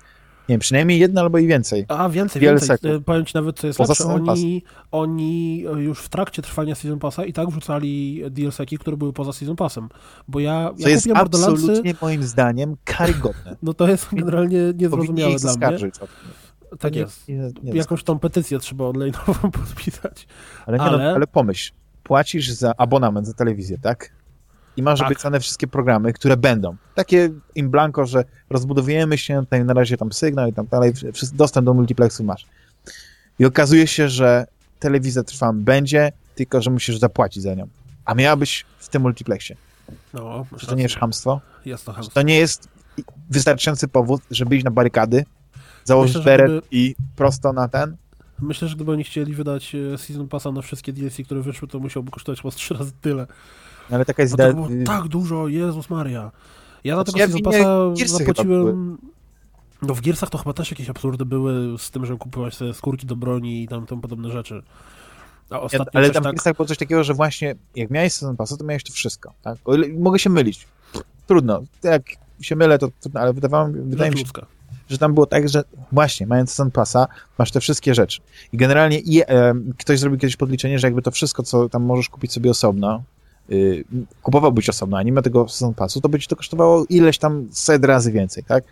nie wiem, przynajmniej jedna albo i więcej. A, więcej, więcej. E, powiem ci nawet, co jest Poza lepsze. Oni, oni już w trakcie trwania Season Passa i tak wrzucali DLC-ki, które były poza Season Passem. Bo ja, co ja jest absolutnie moim zdaniem karygodne. No to jest generalnie niezrozumiałe dla mnie. Tak nie, jest. Nie, nie Jakąś tą petycję trzeba online'ową podpisać. Ale, ale... No, ale pomyśl, płacisz za abonament za telewizję, tak? I masz tak. obiecane wszystkie programy, które będą. Takie im blanko, że rozbudowujemy się, tutaj na razie tam sygnał i tam dalej, dostęp do multiplexu masz. I okazuje się, że telewizja Trwam będzie, tylko że musisz zapłacić za nią. A miałabyś w tym multiplexie. No, Czy to nie jest hamstwo? Jest to hamstwo. to nie jest wystarczający powód, żeby iść na barykady, założyć Myślę, beret gdyby... i prosto na ten? Myślę, że gdyby oni chcieli wydać e, Season Passa na wszystkie DLC, które wyszły, to musiałby kosztować chyba trzy razy tyle. Ale taka jest idea... To było tak dużo, Jezus Maria. Ja na tego ja Season zapłaciłem... No w Gearsach to chyba też jakieś absurdy były z tym, że kupować sobie skórki do broni i tam, tam podobne rzeczy. A ja, ale tam tak... tak było coś takiego, że właśnie jak miałeś sezon pasa, to miałeś to wszystko. Tak? Mogę się mylić. Trudno. Jak się mylę, to trudno, ale wydawało, wydaje mi się, że tam było tak, że właśnie, mając sezon pasa, masz te wszystkie rzeczy. I generalnie e, ktoś zrobił kiedyś podliczenie, że jakby to wszystko, co tam możesz kupić sobie osobno, y, kupowałbyś osobno, a nie ma tego sezon passu, to by ci to kosztowało ileś tam set razy więcej, tak?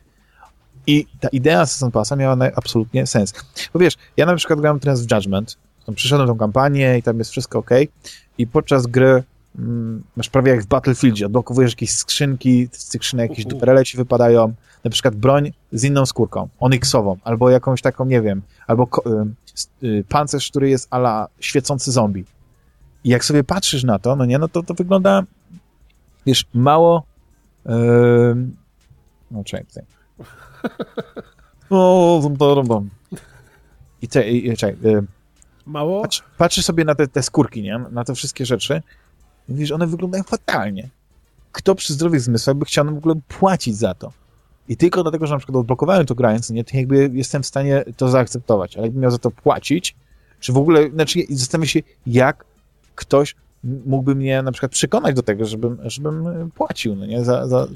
I ta idea sezon passa miała absolutnie sens. Bo wiesz, ja na przykład grałem teraz w Judgment, tam przyszedłem tą kampanię i tam jest wszystko ok i podczas gry mm, masz prawie jak w Battlefieldzie, odblokowujesz jakieś skrzynki, z tych skrzynek jakieś duperele ci wypadają, na przykład broń z inną skórką, onyxową, albo jakąś taką, nie wiem, albo y, y, pancerz, który jest ala świecący zombie. I jak sobie patrzysz na to, no nie, no to, to wygląda, wiesz, mało... Yy... No, czekaj, tutaj. O, I, te, i czekaj, yy... Mało? Patrz, patrzysz sobie na te, te skórki, nie? Na te wszystkie rzeczy i widzisz, one wyglądają fatalnie. Kto przy zdrowych zmysłach by chciał w ogóle płacić za to? I tylko dlatego, że na przykład odblokowałem to grając, nie, to jakby jestem w stanie to zaakceptować, ale jakbym miał za to płacić, czy w ogóle, znaczy zastanawiam się, jak ktoś mógłby mnie na przykład przekonać do tego, żebym, żebym płacił, no nie, za, za,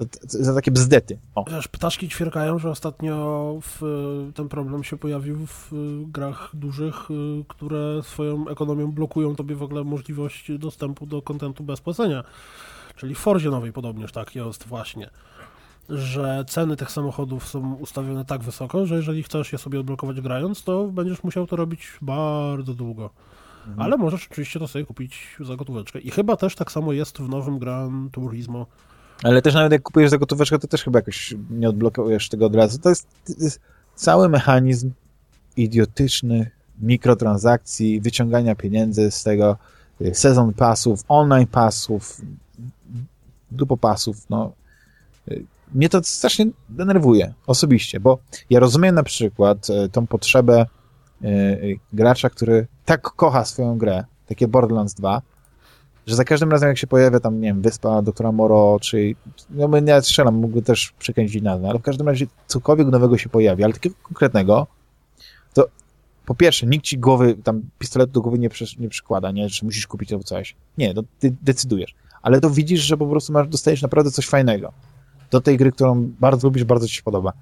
za, za takie bzdety. O. Wiesz, ptaszki ćwierkają, że ostatnio w, ten problem się pojawił w grach dużych, które swoją ekonomią blokują tobie w ogóle możliwość dostępu do kontentu bez płacenia. Czyli w Forzie nowej podobnież tak jest właśnie że ceny tych samochodów są ustawione tak wysoko, że jeżeli chcesz je sobie odblokować grając, to będziesz musiał to robić bardzo długo. Mhm. Ale możesz oczywiście to sobie kupić za gotóweczkę. I chyba też tak samo jest w nowym Gran Turismo. Ale też nawet jak kupujesz za gotóweczkę, to też chyba jakoś nie odblokujesz tego od razu. To jest, to jest cały mechanizm idiotyczny mikrotransakcji, wyciągania pieniędzy z tego, y, sezon pasów, online pasów, dupopasów, no y, mnie to strasznie denerwuje osobiście, bo ja rozumiem na przykład y, tą potrzebę gracza, który tak kocha swoją grę, takie Borderlands 2, że za każdym razem jak się pojawia tam, nie wiem, wyspa doktora Moro, czy, no my nie strzelam, mógłby też przekręcić nazwę, ale w każdym razie cokolwiek nowego się pojawi, ale takiego konkretnego, to po pierwsze, nikt ci głowy, tam pistoletu do głowy nie, przy, nie przykłada, nie, że musisz kupić albo coś. Nie, to ty decydujesz. Ale to widzisz, że po prostu masz, dostajesz naprawdę coś fajnego. Do tej gry, którą bardzo lubisz, bardzo ci się podoba.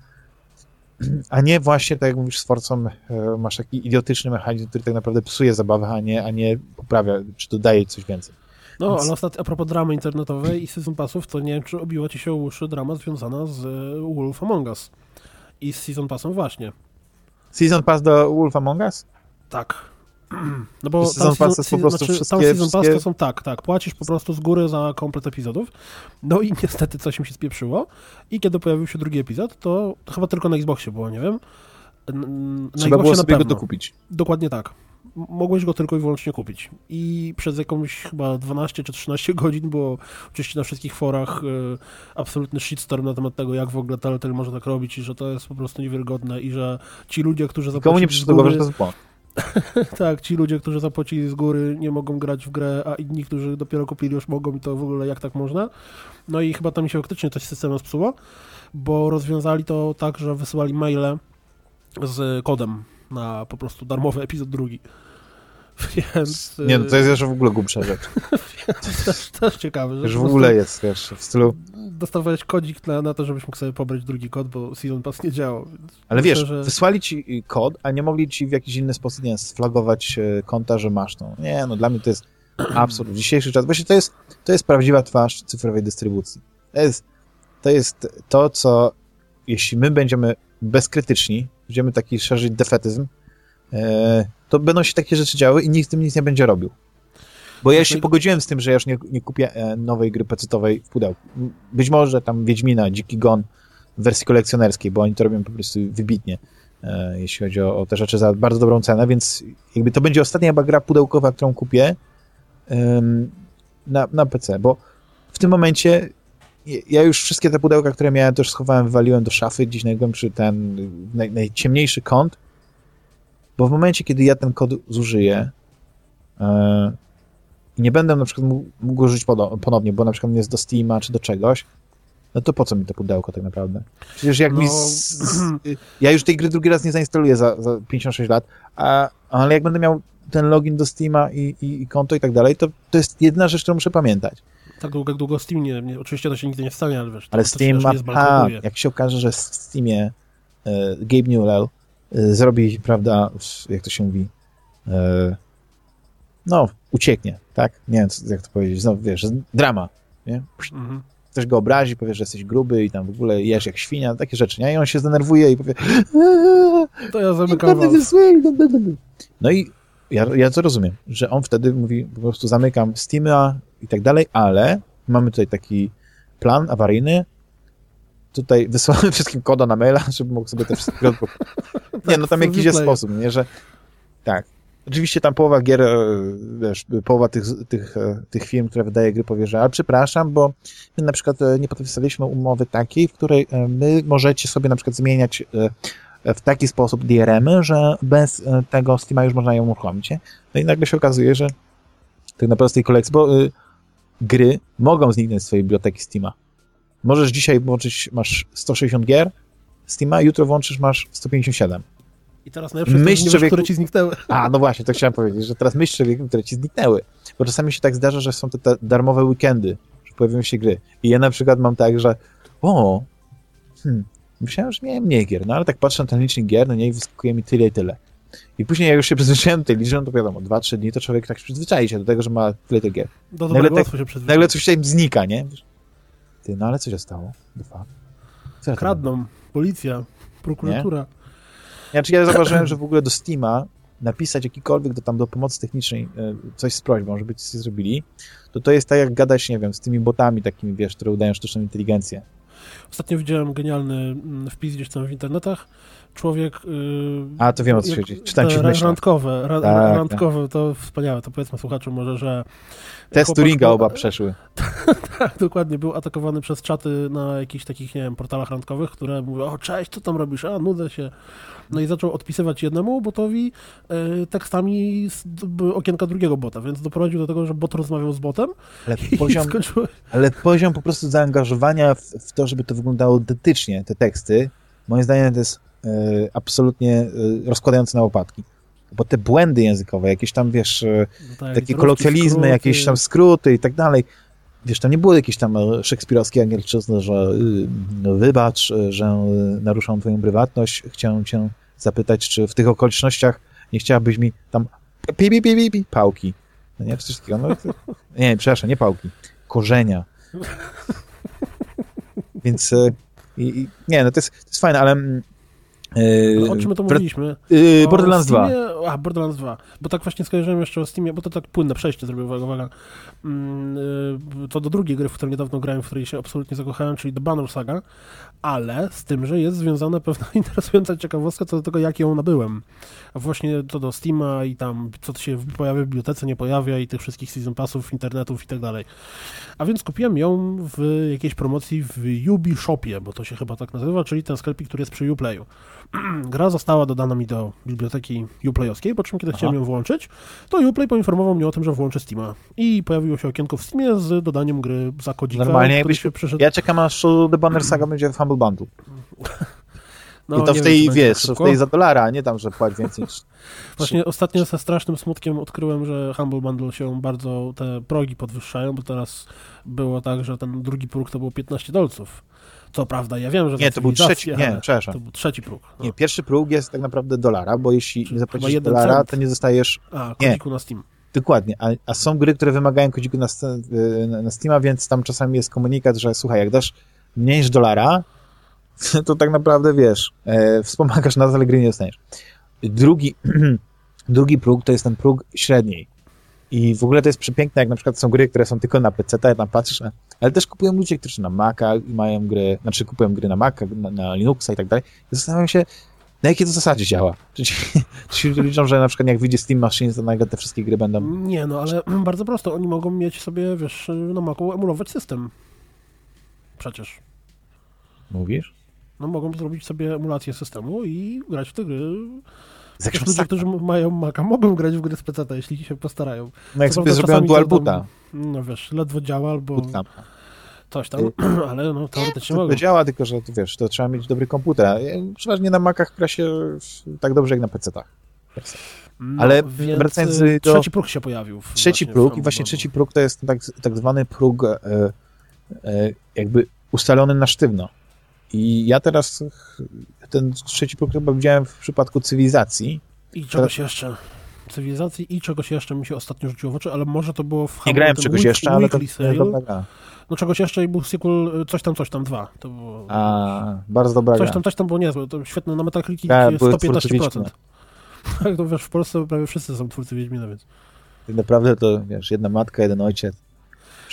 A nie właśnie, tak jak mówisz z Forcą, e, masz taki idiotyczny mechanizm, który tak naprawdę psuje zabawę, a nie, a nie poprawia, czy dodaje coś więcej. No, Więc... ale ostatnio, a propos dramy internetowej i Season Passów, to nie wiem, czy obiła ci się o uszy drama związana z e, Wolf Among Us. I z Season Passem właśnie. Season Pass do Wolf Among Us? Tak. No bo season tam, season, po prostu znaczy, wszystkie, tam season pass to są tak, tak, płacisz po prostu z góry za komplet epizodów. No i niestety coś mi się spieprzyło i kiedy pojawił się drugi epizod, to, to chyba tylko na Xboxie było, nie wiem. Na Trzeba było sobie go dokupić. Dokładnie tak mogłeś go tylko i wyłącznie kupić. I przez jakąś chyba 12 czy 13 godzin było oczywiście na wszystkich forach y, absolutny shitstorm na temat tego, jak w ogóle Telltale może tak robić i że to jest po prostu niewiarygodne i że ci ludzie, którzy zapłacili Komu nie przyszło do głowy, że to jest błąd. tak, ci ludzie, którzy zapłacili z góry nie mogą grać w grę, a inni, którzy dopiero kupili już mogą i to w ogóle jak tak można. No i chyba tam się faktycznie coś z systemem spsuło, bo rozwiązali to tak, że wysyłali maile z kodem na po prostu darmowy epizod drugi. Więc... Nie, no to jest jeszcze w ogóle głupsza rzecz. Więc też, też ciekawe. Że w ogóle jest, wiesz, w stylu... Dostawałeś kodzik na, na to, żebyś mógł sobie pobrać drugi kod, bo Season Pass nie działał. Ale myślę, wiesz, że... wysłali ci kod, a nie mogli ci w jakiś inny sposób, nie wiem, sflagować e, konta, że masz to. Nie, no dla mnie to jest absurd. W dzisiejszy czas, właśnie to jest, to jest prawdziwa twarz cyfrowej dystrybucji. To jest, to jest to, co jeśli my będziemy bezkrytyczni, będziemy taki szerzyć defetyzm, e, to będą się takie rzeczy działy i nikt z tym nic nie będzie robił. Bo ja się pogodziłem z tym, że ja już nie, nie kupię e, nowej gry pecetowej w pudełku. Być może tam Wiedźmina, Dziki Gon w wersji kolekcjonerskiej, bo oni to robią po prostu wybitnie, e, jeśli chodzi o, o, te rzeczy za bardzo dobrą cenę, więc jakby to będzie ostatnia chyba gra pudełkowa, którą kupię na, na PC, bo w tym momencie ja już wszystkie te pudełka, które miałem, też schowałem, wywaliłem do szafy, gdzieś najgłębszy ten, naj, najciemniejszy kąt, bo w momencie, kiedy ja ten kod zużyję e, i nie będę na przykład mógł, go użyć ponownie, bo na przykład jest do Steama czy do czegoś, no to po co mi to pudełko tak naprawdę? Przecież jak no... mi... Z, z, ja już tej gry drugi raz nie zainstaluję za, za 56 lat, a, ale jak będę miał ten login do Steama i, i, i konto i tak dalej, to, to jest jedna rzecz, którą muszę pamiętać. Tak długo, jak długo Steam nie, nie, oczywiście to się nigdy nie stanie, ale wiesz, ale Steam ma, a, jak się okaże, że w Steamie e, Gabe Newell zrobi, prawda, jak to się mówi, e, no, ucieknie, tak? Nie wiem, jak to powiedzieć, no, wiesz, drama, nie? Mhm. Ktoś go obrazi, powie, że jesteś gruby i tam w ogóle jesz jak świnia, takie rzeczy, nie? I on się zdenerwuje i powie to ja zamykam No i ja, ja to rozumiem, że on wtedy mówi, po prostu zamykam Steama i tak dalej, ale mamy tutaj taki plan awaryjny, tutaj wysłamy wszystkim koda na maila, żeby mógł sobie te wszystkie... nie, no tam tak, jakiś jest sposób, nie, że tak. Oczywiście tam połowa gier, e, wiesz, połowa tych, tych, e, tych firm, które wydaje gry powie, że ale przepraszam, bo my na przykład e, nie podpisaliśmy umowy takiej, w której my możecie sobie na przykład zmieniać w taki sposób DRM-y, że bez tego Steama już można ją uruchomić. No i nagle się okazuje, że tak naprawdę z tej kolekcji, bo y, gry mogą zniknąć z twojej biblioteki Steama. Możesz dzisiaj włączyć, masz 160 gier Steama, jutro włączysz, masz 157. I teraz najlepsze myśl jest, człowieku... które ci zniknęły. A, no właśnie, to chciałem powiedzieć, że teraz myśl człowieku, które ci zniknęły. Bo czasami się tak zdarza, że są te, darmowe weekendy, że pojawiają się gry. I ja na przykład mam tak, że o, hmm, myślałem, że miałem mniej gier, no ale tak patrzę na ten licznik gier, no nie, i wyskakuje mi tyle i tyle. I później jak już się przyzwyczaiłem do tej liczby, no to wiadomo, 2-3 dni to człowiek tak przyzwyczai się do tego, że ma tyle tych gier. Do nagle, tak, się nagle coś tutaj znika, nie? Ty, no ale co się stało? Dwa. Co Kradną, policja, prokuratura. Nie? Znaczy ja zauważyłem, że w ogóle do Steama napisać jakikolwiek do tam do pomocy technicznej e, coś z prośbą, żeby coś zrobili, to to jest tak jak gadać, nie wiem, z tymi botami takimi, wiesz, które udają sztuczną inteligencję. Ostatnio widziałem genialny mm, wpis gdzieś tam w internetach, człowiek... Yy, A, to wiem o co chodzi. Czytam ci w myślach. Randkowe, ra, tak, randkowe, tak. to wspaniałe. To powiedzmy słuchaczom może, że... Test Turinga oba przeszły. tak, dokładnie. Był atakowany przez czaty na jakichś takich, nie wiem, portalach randkowych, które mówią, o cześć, co tam robisz? A, nudzę się. No i zaczął odpisywać jednemu botowi e, tekstami z okienka drugiego bota, więc doprowadził do tego, że bot rozmawiał z botem. Ale poziom, ale poziom po prostu zaangażowania w, w, to, żeby to wyglądało autentycznie, te teksty, moim zdaniem to jest absolutnie e, rozkładające na łopatki. Bo te błędy językowe, jakieś tam, wiesz, e, no tak, takie kolokwializmy, jakieś tam skróty i tak dalej, wiesz, to nie było jakieś tam e, szekspirowskie angielszczyzny, że y, no, wybacz, e, że naruszam twoją prywatność, chciałem cię zapytać, czy w tych okolicznościach nie chciałabyś mi tam pi, pi, pi, pi, pi pałki. No nie, coś takiego. No, nie, przepraszam, nie pałki. Korzenia. Więc e, i, nie, no to jest, to jest fajne, ale mm, Yy, o czym my to mówiliśmy? Yy, Borderlands Steamie, 2. A, Borderlands 2. Bo tak właśnie skojarzyłem jeszcze o Steamie, bo to tak płynne przejście zrobił, uwaga, uwaga. Yy, to do drugiej gry, w której niedawno grałem, w której się absolutnie zakochałem, czyli The Banner Saga, ale z tym, że jest związana pewna interesująca ciekawostka co do tego, jak ją nabyłem. A właśnie to do Steama i tam, co się pojawia w bibliotece, nie pojawia i tych wszystkich season passów, internetów i tak dalej. A więc kupiłem ją w jakiejś promocji w Ubi Shopie, bo to się chyba tak nazywa, czyli ten sklepik, który jest przy Uplayu. gra została dodana mi do biblioteki Uplayowskiej, po czym kiedy Aha. chciałem ją włączyć, to Uplay poinformował mnie o tym, że włączę Steama. I pojawiło się okienko w Steamie z dodaniem gry za kodzika, Normalnie jakbyś, się przeszedł... Ja czekam aż The Banner Saga będzie w Humble Bundle. No, I to w tej, wiem, wiesz, w tej za dolara, a nie tam, że płać więcej. Właśnie ostatnio ze strasznym smutkiem odkryłem, że Humble Bundle się bardzo, te progi podwyższają, bo teraz było tak, że ten drugi próg to było 15 dolców. Co prawda, ja wiem, że Nie, to był trzeci, nie, przepraszam. To był trzeci próg. No. Nie, pierwszy próg jest tak naprawdę dolara, bo jeśli nie zapłacisz dolara, cent. to nie dostajesz... A, kodziku nie. na Steam. Dokładnie, a, a, są gry, które wymagają kodziku na, na, na Steama, więc tam czasami jest komunikat, że słuchaj, jak dasz mniej niż dolara, to tak naprawdę, wiesz, e, wspomagasz nas, ale gry nie dostaniesz. Drugi, drugi próg to jest ten próg średniej. I w ogóle to jest przepiękne, jak na przykład są gry, które są tylko na PC, ja tam patrzysz, ale też kupują ludzie, którzy na Maca i mają gry, znaczy kupują gry na Maca, na, na Linuxa i tak dalej. I zastanawiam się, na jakiej to zasadzie działa? Czy ci, ci liczą, że na przykład jak wyjdzie Steam Machine, to nagle te wszystkie gry będą... Nie, no ale bardzo prosto, oni mogą mieć sobie, wiesz, na Macu emulować system. Przecież. Mówisz? No mogą zrobić sobie emulację systemu i grać w te gry też ludzie, którzy mają Maca, mogą grać w gry z PC, jeśli się postarają. No jak Co sobie zrobią dual boota. No wiesz, ledwo działa albo coś tam, ale no teoretycznie mogą. To działa, tylko że wiesz, to trzeba mieć dobry komputer. Przeważnie na Macach gra się tak dobrze jak na PC-tach. No, ale wracając y, do... Trzeci próg się pojawił. Trzeci próg i właśnie trzeci próg to jest tak, tak zwany próg e, e, jakby ustalony na sztywno. I ja teraz ten trzeci próg chyba widziałem w przypadku cywilizacji. I czegoś jeszcze. Cywilizacji i czegoś jeszcze mi się ostatnio rzuciło w oczy, ale może to było w Nie grałem w czegoś jeszcze, ale to jest No czegoś jeszcze i był sequel y, coś tam, coś tam dwa. To było... A, bardzo dobra Coś tam, coś tam było niezłe. To świetne na Metacritic tak, 115%. Tak, to wiesz, w Polsce prawie wszyscy są twórcy Wiedźmina, więc... Tak naprawdę to, wiesz, jedna matka, jeden ojciec.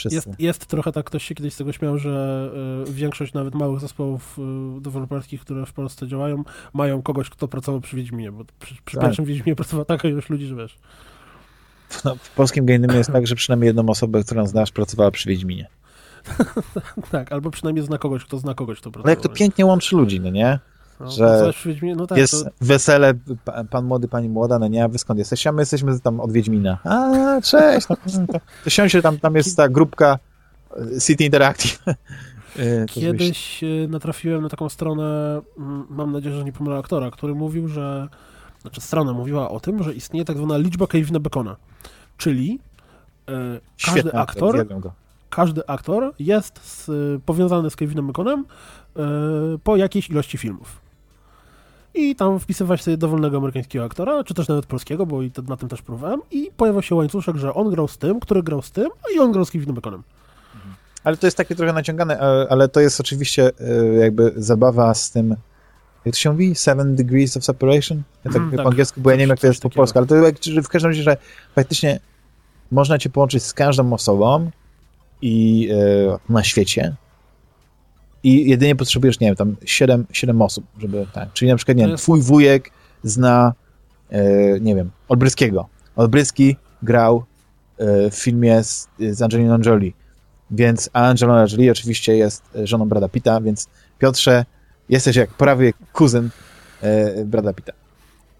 Jest, jest trochę tak, ktoś się kiedyś z tego śmiał, że y, większość nawet małych zespołów y, deweloperskich, które w Polsce działają, mają kogoś, kto pracował przy Wiedźminie, bo przy, przy tak. pierwszym Wiedźminie pracowała taka ilość ludzi, że wiesz. No, w polskim gaming jest tak, że przynajmniej jedną osobę, którą znasz, pracowała przy Wiedźminie. tak, albo przynajmniej zna kogoś, kto zna kogoś, kto pracował. Ale jak to pięknie łączy ludzi, no nie? No, że no tak, jest to... wesele, pan młody, pani młoda, no nie, a wy skąd jesteście? A my jesteśmy tam od Wiedźmina. A, cześć! No, to, to siądźcie, tam, tam jest ta grupka e, City Interactive. E, Kiedyś e, natrafiłem na taką stronę, mam nadzieję, że nie pomylę aktora, który mówił, że, znaczy strona mówiła o tym, że istnieje tak zwana liczba Kevina Bacona, czyli e, każdy Świetny, aktor każdy aktor jest z, powiązany z Kevinem Baconem e, po jakiejś ilości filmów i tam wpisywać sobie dowolnego amerykańskiego aktora, czy też nawet polskiego, bo i na tym też próbowałem i pojawia się łańcuszek, że on grał z tym, który grał z tym, i on grał z Kevinem Baconem. Ale to jest takie trochę naciągane, ale to jest oczywiście e, jakby zabawa z tym, jak to się mówi? Seven Degrees of Separation? Ja tak, mm, tak po angielsku, bo ja nie wiem, jak to jest po polsku, ale to w każdym razie, że faktycznie można cię połączyć z każdą osobą i e, na świecie i jedynie potrzebujesz, nie wiem, tam 7, 7 osób, żeby, tak, czyli na przykład, nie wiem, twój wujek zna, e, nie wiem, Olbryskiego. Olbryski grał e, w filmie z, z Angeliną Jolie, więc a Angelina Jolie oczywiście jest żoną Brada Pitta, więc Piotrze, jesteś jak prawie kuzyn e, Brada Pitta.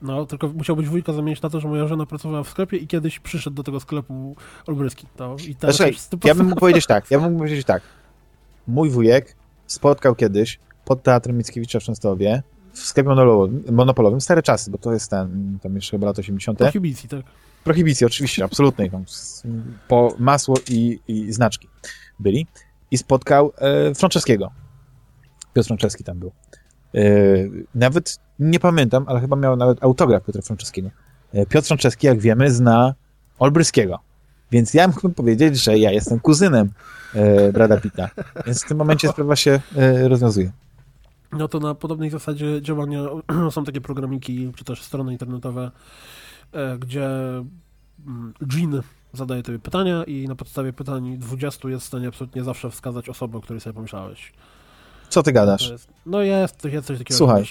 No, tylko musiałbyś wujka zamienić na to, że moja żona pracowała w sklepie i kiedyś przyszedł do tego sklepu Olbryski. To, i teraz znaczy, ja bym mógł powiedzieć tak, ja bym mógł powiedzieć tak. Mój wujek spotkał kiedyś pod Teatrem Mickiewicza w Częstochowie w sklepie monopolowym, monopolowym, stare czasy, bo to jest ten, tam jeszcze chyba lat 80. Prohibicji, tak. Prohibicji, oczywiście, absolutnej. Tam, po masło i, i znaczki byli. I spotkał e, Franceskiego. Piotr Franceski tam był. E, nawet nie pamiętam, ale chyba miał nawet autograf Piotra Franceskiego. E, Piotr Franceski, jak wiemy, zna Olbryskiego. Więc ja mógłbym powiedzieć, że ja jestem kuzynem e, Brada Pitta. Więc w tym momencie sprawa się e, rozwiązuje. No to na podobnej zasadzie działania są takie programiki, czy też strony internetowe, e, gdzie mm, Jean zadaje tobie pytania i na podstawie pytań 20 jest w stanie absolutnie zawsze wskazać osobę, o której sobie pomyślałeś. Co ty gadasz? Jest, no jest, jest coś takiego. Słuchaj,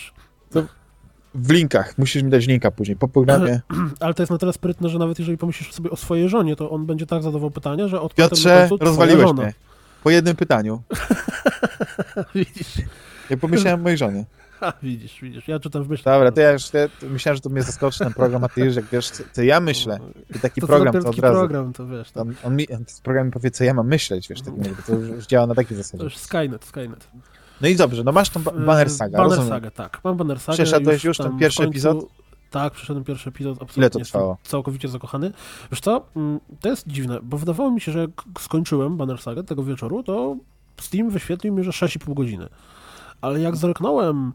w linkach, musisz mi dać linka później, po programie. Ale to jest na tyle sprytne, że nawet jeżeli pomyślisz sobie o swojej żonie, to on będzie tak zadawał pytania, że od Piotrze, rozwaliłeś mnie. Po jednym pytaniu. widzisz. Ja pomyślałem o mojej żonie. A, widzisz, widzisz, ja czytam w myśli. Dobra, to ja już ja, myślałem, że to mnie zaskoczy ten program, a ty już jak wiesz, co, ja myślę, i taki to program, to od razu. program, to wiesz. On, on, mi, on program mi powie, co ja mam myśleć, wiesz, tak, to już działa na takiej zasadzie. To już Skynet, Skynet. No i dobrze, no masz tą Banner Saga, Banner rozumiem. Saga, tak. Mam Banner Saga. Przeszedłeś już, ten pierwszy końcu, epizod? Tak, przeszedłem pierwszy epizod, absolutnie Ile to trwało? całkowicie zakochany. Wiesz co, mm, to jest dziwne, bo wydawało mi się, że jak skończyłem Banner Saga tego wieczoru, to Steam wyświetlił mi, że 6,5 godziny. Ale jak zerknąłem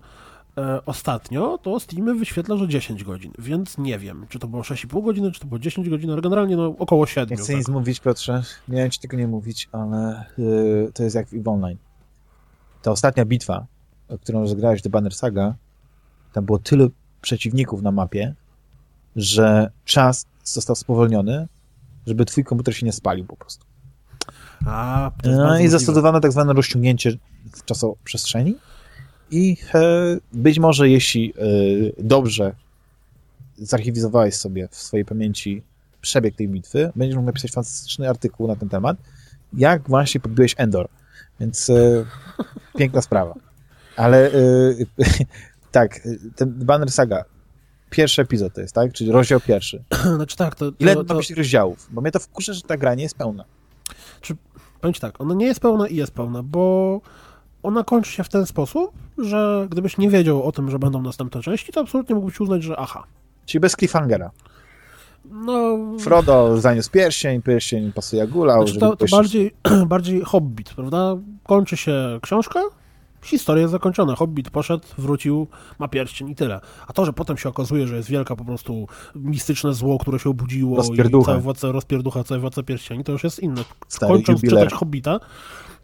e, ostatnio, to Steam wyświetla, że 10 godzin, więc nie wiem, czy to było 6,5 godziny, czy to było 10 godzin, ale generalnie no, około 7. Nie chcę tak. nic mówić, Piotrze, miałem ci tego nie mówić, ale yy, to jest jak w EVE Online. Ta ostatnia bitwa, którą rozegrałeś do Banner Saga, tam było tylu przeciwników na mapie, że czas został spowolniony, żeby twój komputer się nie spalił po prostu. A, no i zastosowano tak zwane rozciągnięcie w czasoprzestrzeni i e, być może jeśli e, dobrze zarchiwizowałeś sobie w swojej pamięci przebieg tej bitwy, będziesz mógł napisać fantastyczny artykuł na ten temat, jak właśnie podbiłeś Endor. Więc e, piękna sprawa. Ale e, tak, ten Banner Saga, pierwszy epizod to jest, tak? Czyli rozdział pierwszy. Znaczy tak, to... to Ile to... ma być rozdziałów? Bo mnie to wkurza, że ta gra nie jest pełna. Czy, powiem ci tak, ona nie jest pełna i jest pełna, bo ona kończy się w ten sposób, że gdybyś nie wiedział o tym, że będą następne części, to absolutnie mógłbyś uznać, że aha. Czyli bez cliffhangera. No... Frodo zaniósł pierścień, pierścień pasuje gulał. Znaczy to, to bardziej, bardziej Hobbit, prawda? Kończy się książka, historia jest zakończona. Hobbit poszedł, wrócił, ma pierścień i tyle. A to, że potem się okazuje, że jest wielka po prostu mistyczne zło, które się obudziło i całe władze rozpierducha, całe władze pierścieni, to już jest inne. Stary Kończąc jubiler. czytać Hobbita,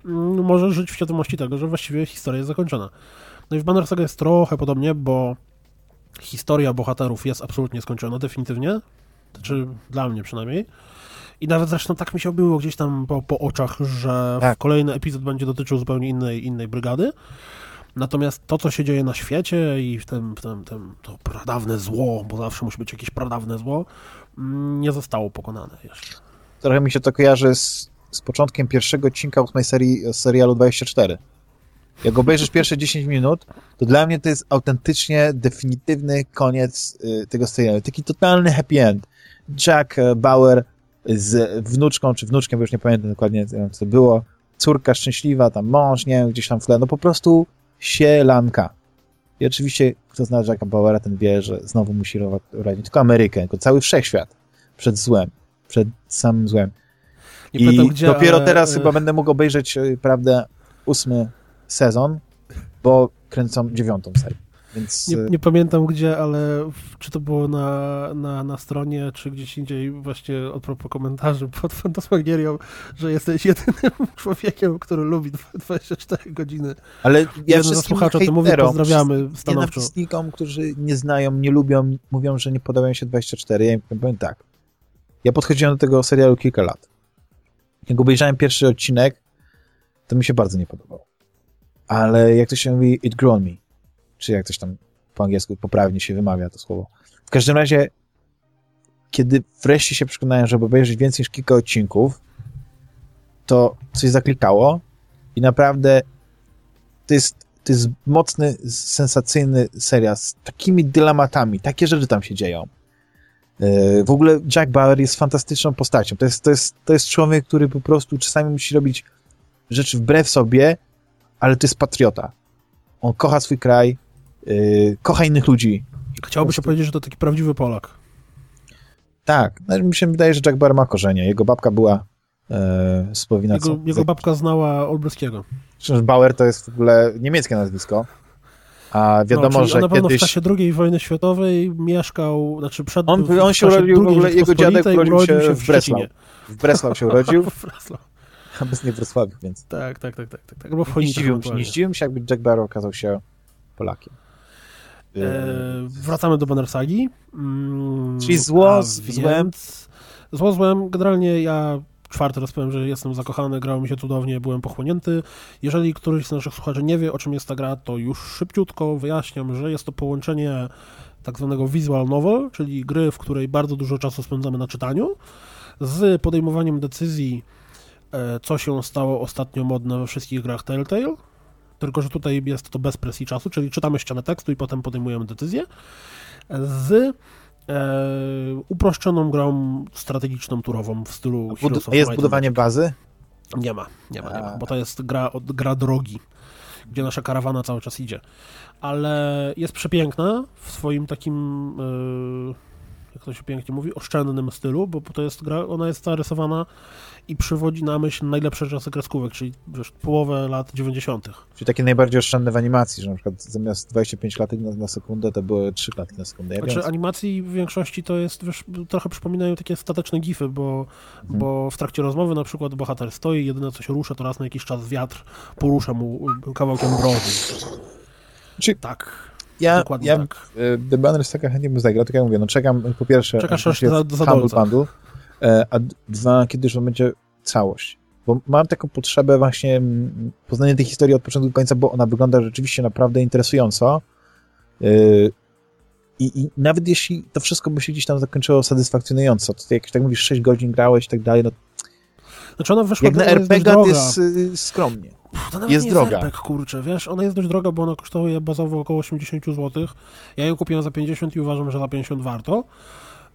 mm, może żyć w świadomości tego, że właściwie historia jest zakończona. No i w Banner Saga jest trochę podobnie, bo historia bohaterów jest absolutnie skończona, definitywnie. Znaczy, dla mnie przynajmniej. I nawet zresztą tak mi się obyło gdzieś tam po, po oczach, że tak. kolejny epizod będzie dotyczył zupełnie innej, innej brygady. Natomiast to, co się dzieje na świecie i w tym, w tym, tym to pradawne zło, bo zawsze musi być jakieś pradawne zło, mm, nie zostało pokonane jeszcze. Trochę mi się to kojarzy z, z początkiem pierwszego odcinka ósmej serii serialu 24. Jak obejrzysz pierwsze 10 minut, to dla mnie to jest autentycznie definitywny koniec y, tego serialu. Taki totalny happy end. Jack y, Bauer z wnuczką, czy wnuczkiem, bo już nie pamiętam dokładnie, co to było, córka szczęśliwa, tam mąż, nie wiem, gdzieś tam w tle, no po prostu sielanka. I oczywiście, kto zna Jacka Bauera, ten wie, że znowu musi radzić tylko Amerykę, tylko cały wszechświat przed złem, przed samym złem. Nie I pamiętam, gdzie, dopiero ale... teraz chyba będę mógł obejrzeć, y, prawda, ósmy sezon, bo kręcą dziewiątą serię. Więc... Nie, nie, pamiętam gdzie, ale czy to było na, na, na stronie, czy gdzieś indziej właśnie od propos komentarzy pod Fantasmagierią, że jesteś jedynym człowiekiem, który lubi 24 godziny. Ale ja wszystkim słuchaczy o tym mówię, pozdrawiamy stanowczo. Nienawistnikom, którzy nie znają, nie lubią, mówią, że nie podobają się 24, ja im powiem tak. Ja podchodziłem do tego serialu kilka lat. Jak obejrzałem pierwszy odcinek, to mi się bardzo nie podobało ale jak to się mówi, it grew on me. Czy jak coś tam po angielsku poprawnie się wymawia to słowo. W każdym razie, kiedy wreszcie się przekonałem, żeby obejrzeć więcej niż kilka odcinków, to coś zaklikało i naprawdę to jest, to jest mocny, sensacyjny serial z takimi dylematami, takie rzeczy tam się dzieją. E, w ogóle Jack Bauer jest fantastyczną postacią. To jest, to, jest, to jest człowiek, który po prostu czasami musi robić rzeczy wbrew sobie, ale to jest patriota. On kocha swój kraj, kocha innych ludzi. Chciałby się powiedzieć, że to taki prawdziwy Polak. Tak, no, mi się wydaje, że Jack Bauer ma korzenie. Jego babka była e, z Jego, jego babka znała Olbryskiego. Przecież Bauer to jest w ogóle niemieckie nazwisko. A wiadomo, no, że na pewno kiedyś... w czasie II wojny światowej mieszkał, znaczy przed... On, on się urodził, w ogóle jego dziadek urodził się, się w, w Breslau. W Breslau się urodził. w Breslau. Obecnie w Wrocławiu, więc... Tak, tak, tak, tak. tak, tak. nie, zdziwiłem, nie zdziwiłem się, jakby Jack Barrow okazał się Polakiem. E, wracamy do Banner Sagi. Mm, Czyli zło z złem? Zło złem. Generalnie ja czwarty raz powiem, że jestem zakochany, grało mi się cudownie, byłem pochłonięty. Jeżeli któryś z naszych słuchaczy nie wie, o czym jest ta gra, to już szybciutko wyjaśniam, że jest to połączenie tak zwanego visual novel, czyli gry, w której bardzo dużo czasu spędzamy na czytaniu, z podejmowaniem decyzji, e, co się stało ostatnio modne we wszystkich grach Telltale, tylko że tutaj jest to bez presji czasu, czyli czytamy ścianę tekstu i potem podejmujemy decyzję, z e, uproszczoną grą strategiczną, turową w stylu Bud A jest budowanie bazy? Nie ma, nie ma, nie ma, bo to jest gra, gra drogi, gdzie nasza karawana cały czas idzie. Ale jest przepiękna w swoim takim, e, jak to się pięknie mówi, oszczędnym stylu, bo to jest gra, ona jest zarysowana i przywodzi na myśl najlepsze czasy kreskówek, czyli wiesz, połowę lat 90. Czyli takie najbardziej oszczędne w animacji, że na przykład zamiast 25 klatek na, na sekundę, to były 3 klatki na sekundę. Ja znaczy animacji w większości to jest, wiesz, trochę przypominają takie stateczne gify, bo, mhm. bo w trakcie rozmowy na przykład bohater stoi, jedyne co się rusza, to raz na jakiś czas wiatr porusza mu kawałkiem brody. Czy... Tak. Ja, ja tak. The Banner Stacka chętnie bym zagrał, tak jak mówię, no czekam po pierwsze... Czekasz aż za Humble E, a dwa, kiedy już będzie całość. Bo mam taką potrzebę właśnie poznania tej historii od początku do końca, bo ona wygląda rzeczywiście naprawdę interesująco. E, I, I, nawet jeśli to wszystko by się gdzieś tam zakończyło satysfakcjonująco, to jak tak mówisz, 6 godzin grałeś i tak dalej, no znaczy ona wyszła, jak na RPG jest, jest y, to nawet jest droga. RPG, kurczę, wiesz, ona jest dość droga, bo ona kosztuje bazowo około 80 zł. Ja ją kupiłem za 50 i uważam, że za 50 warto.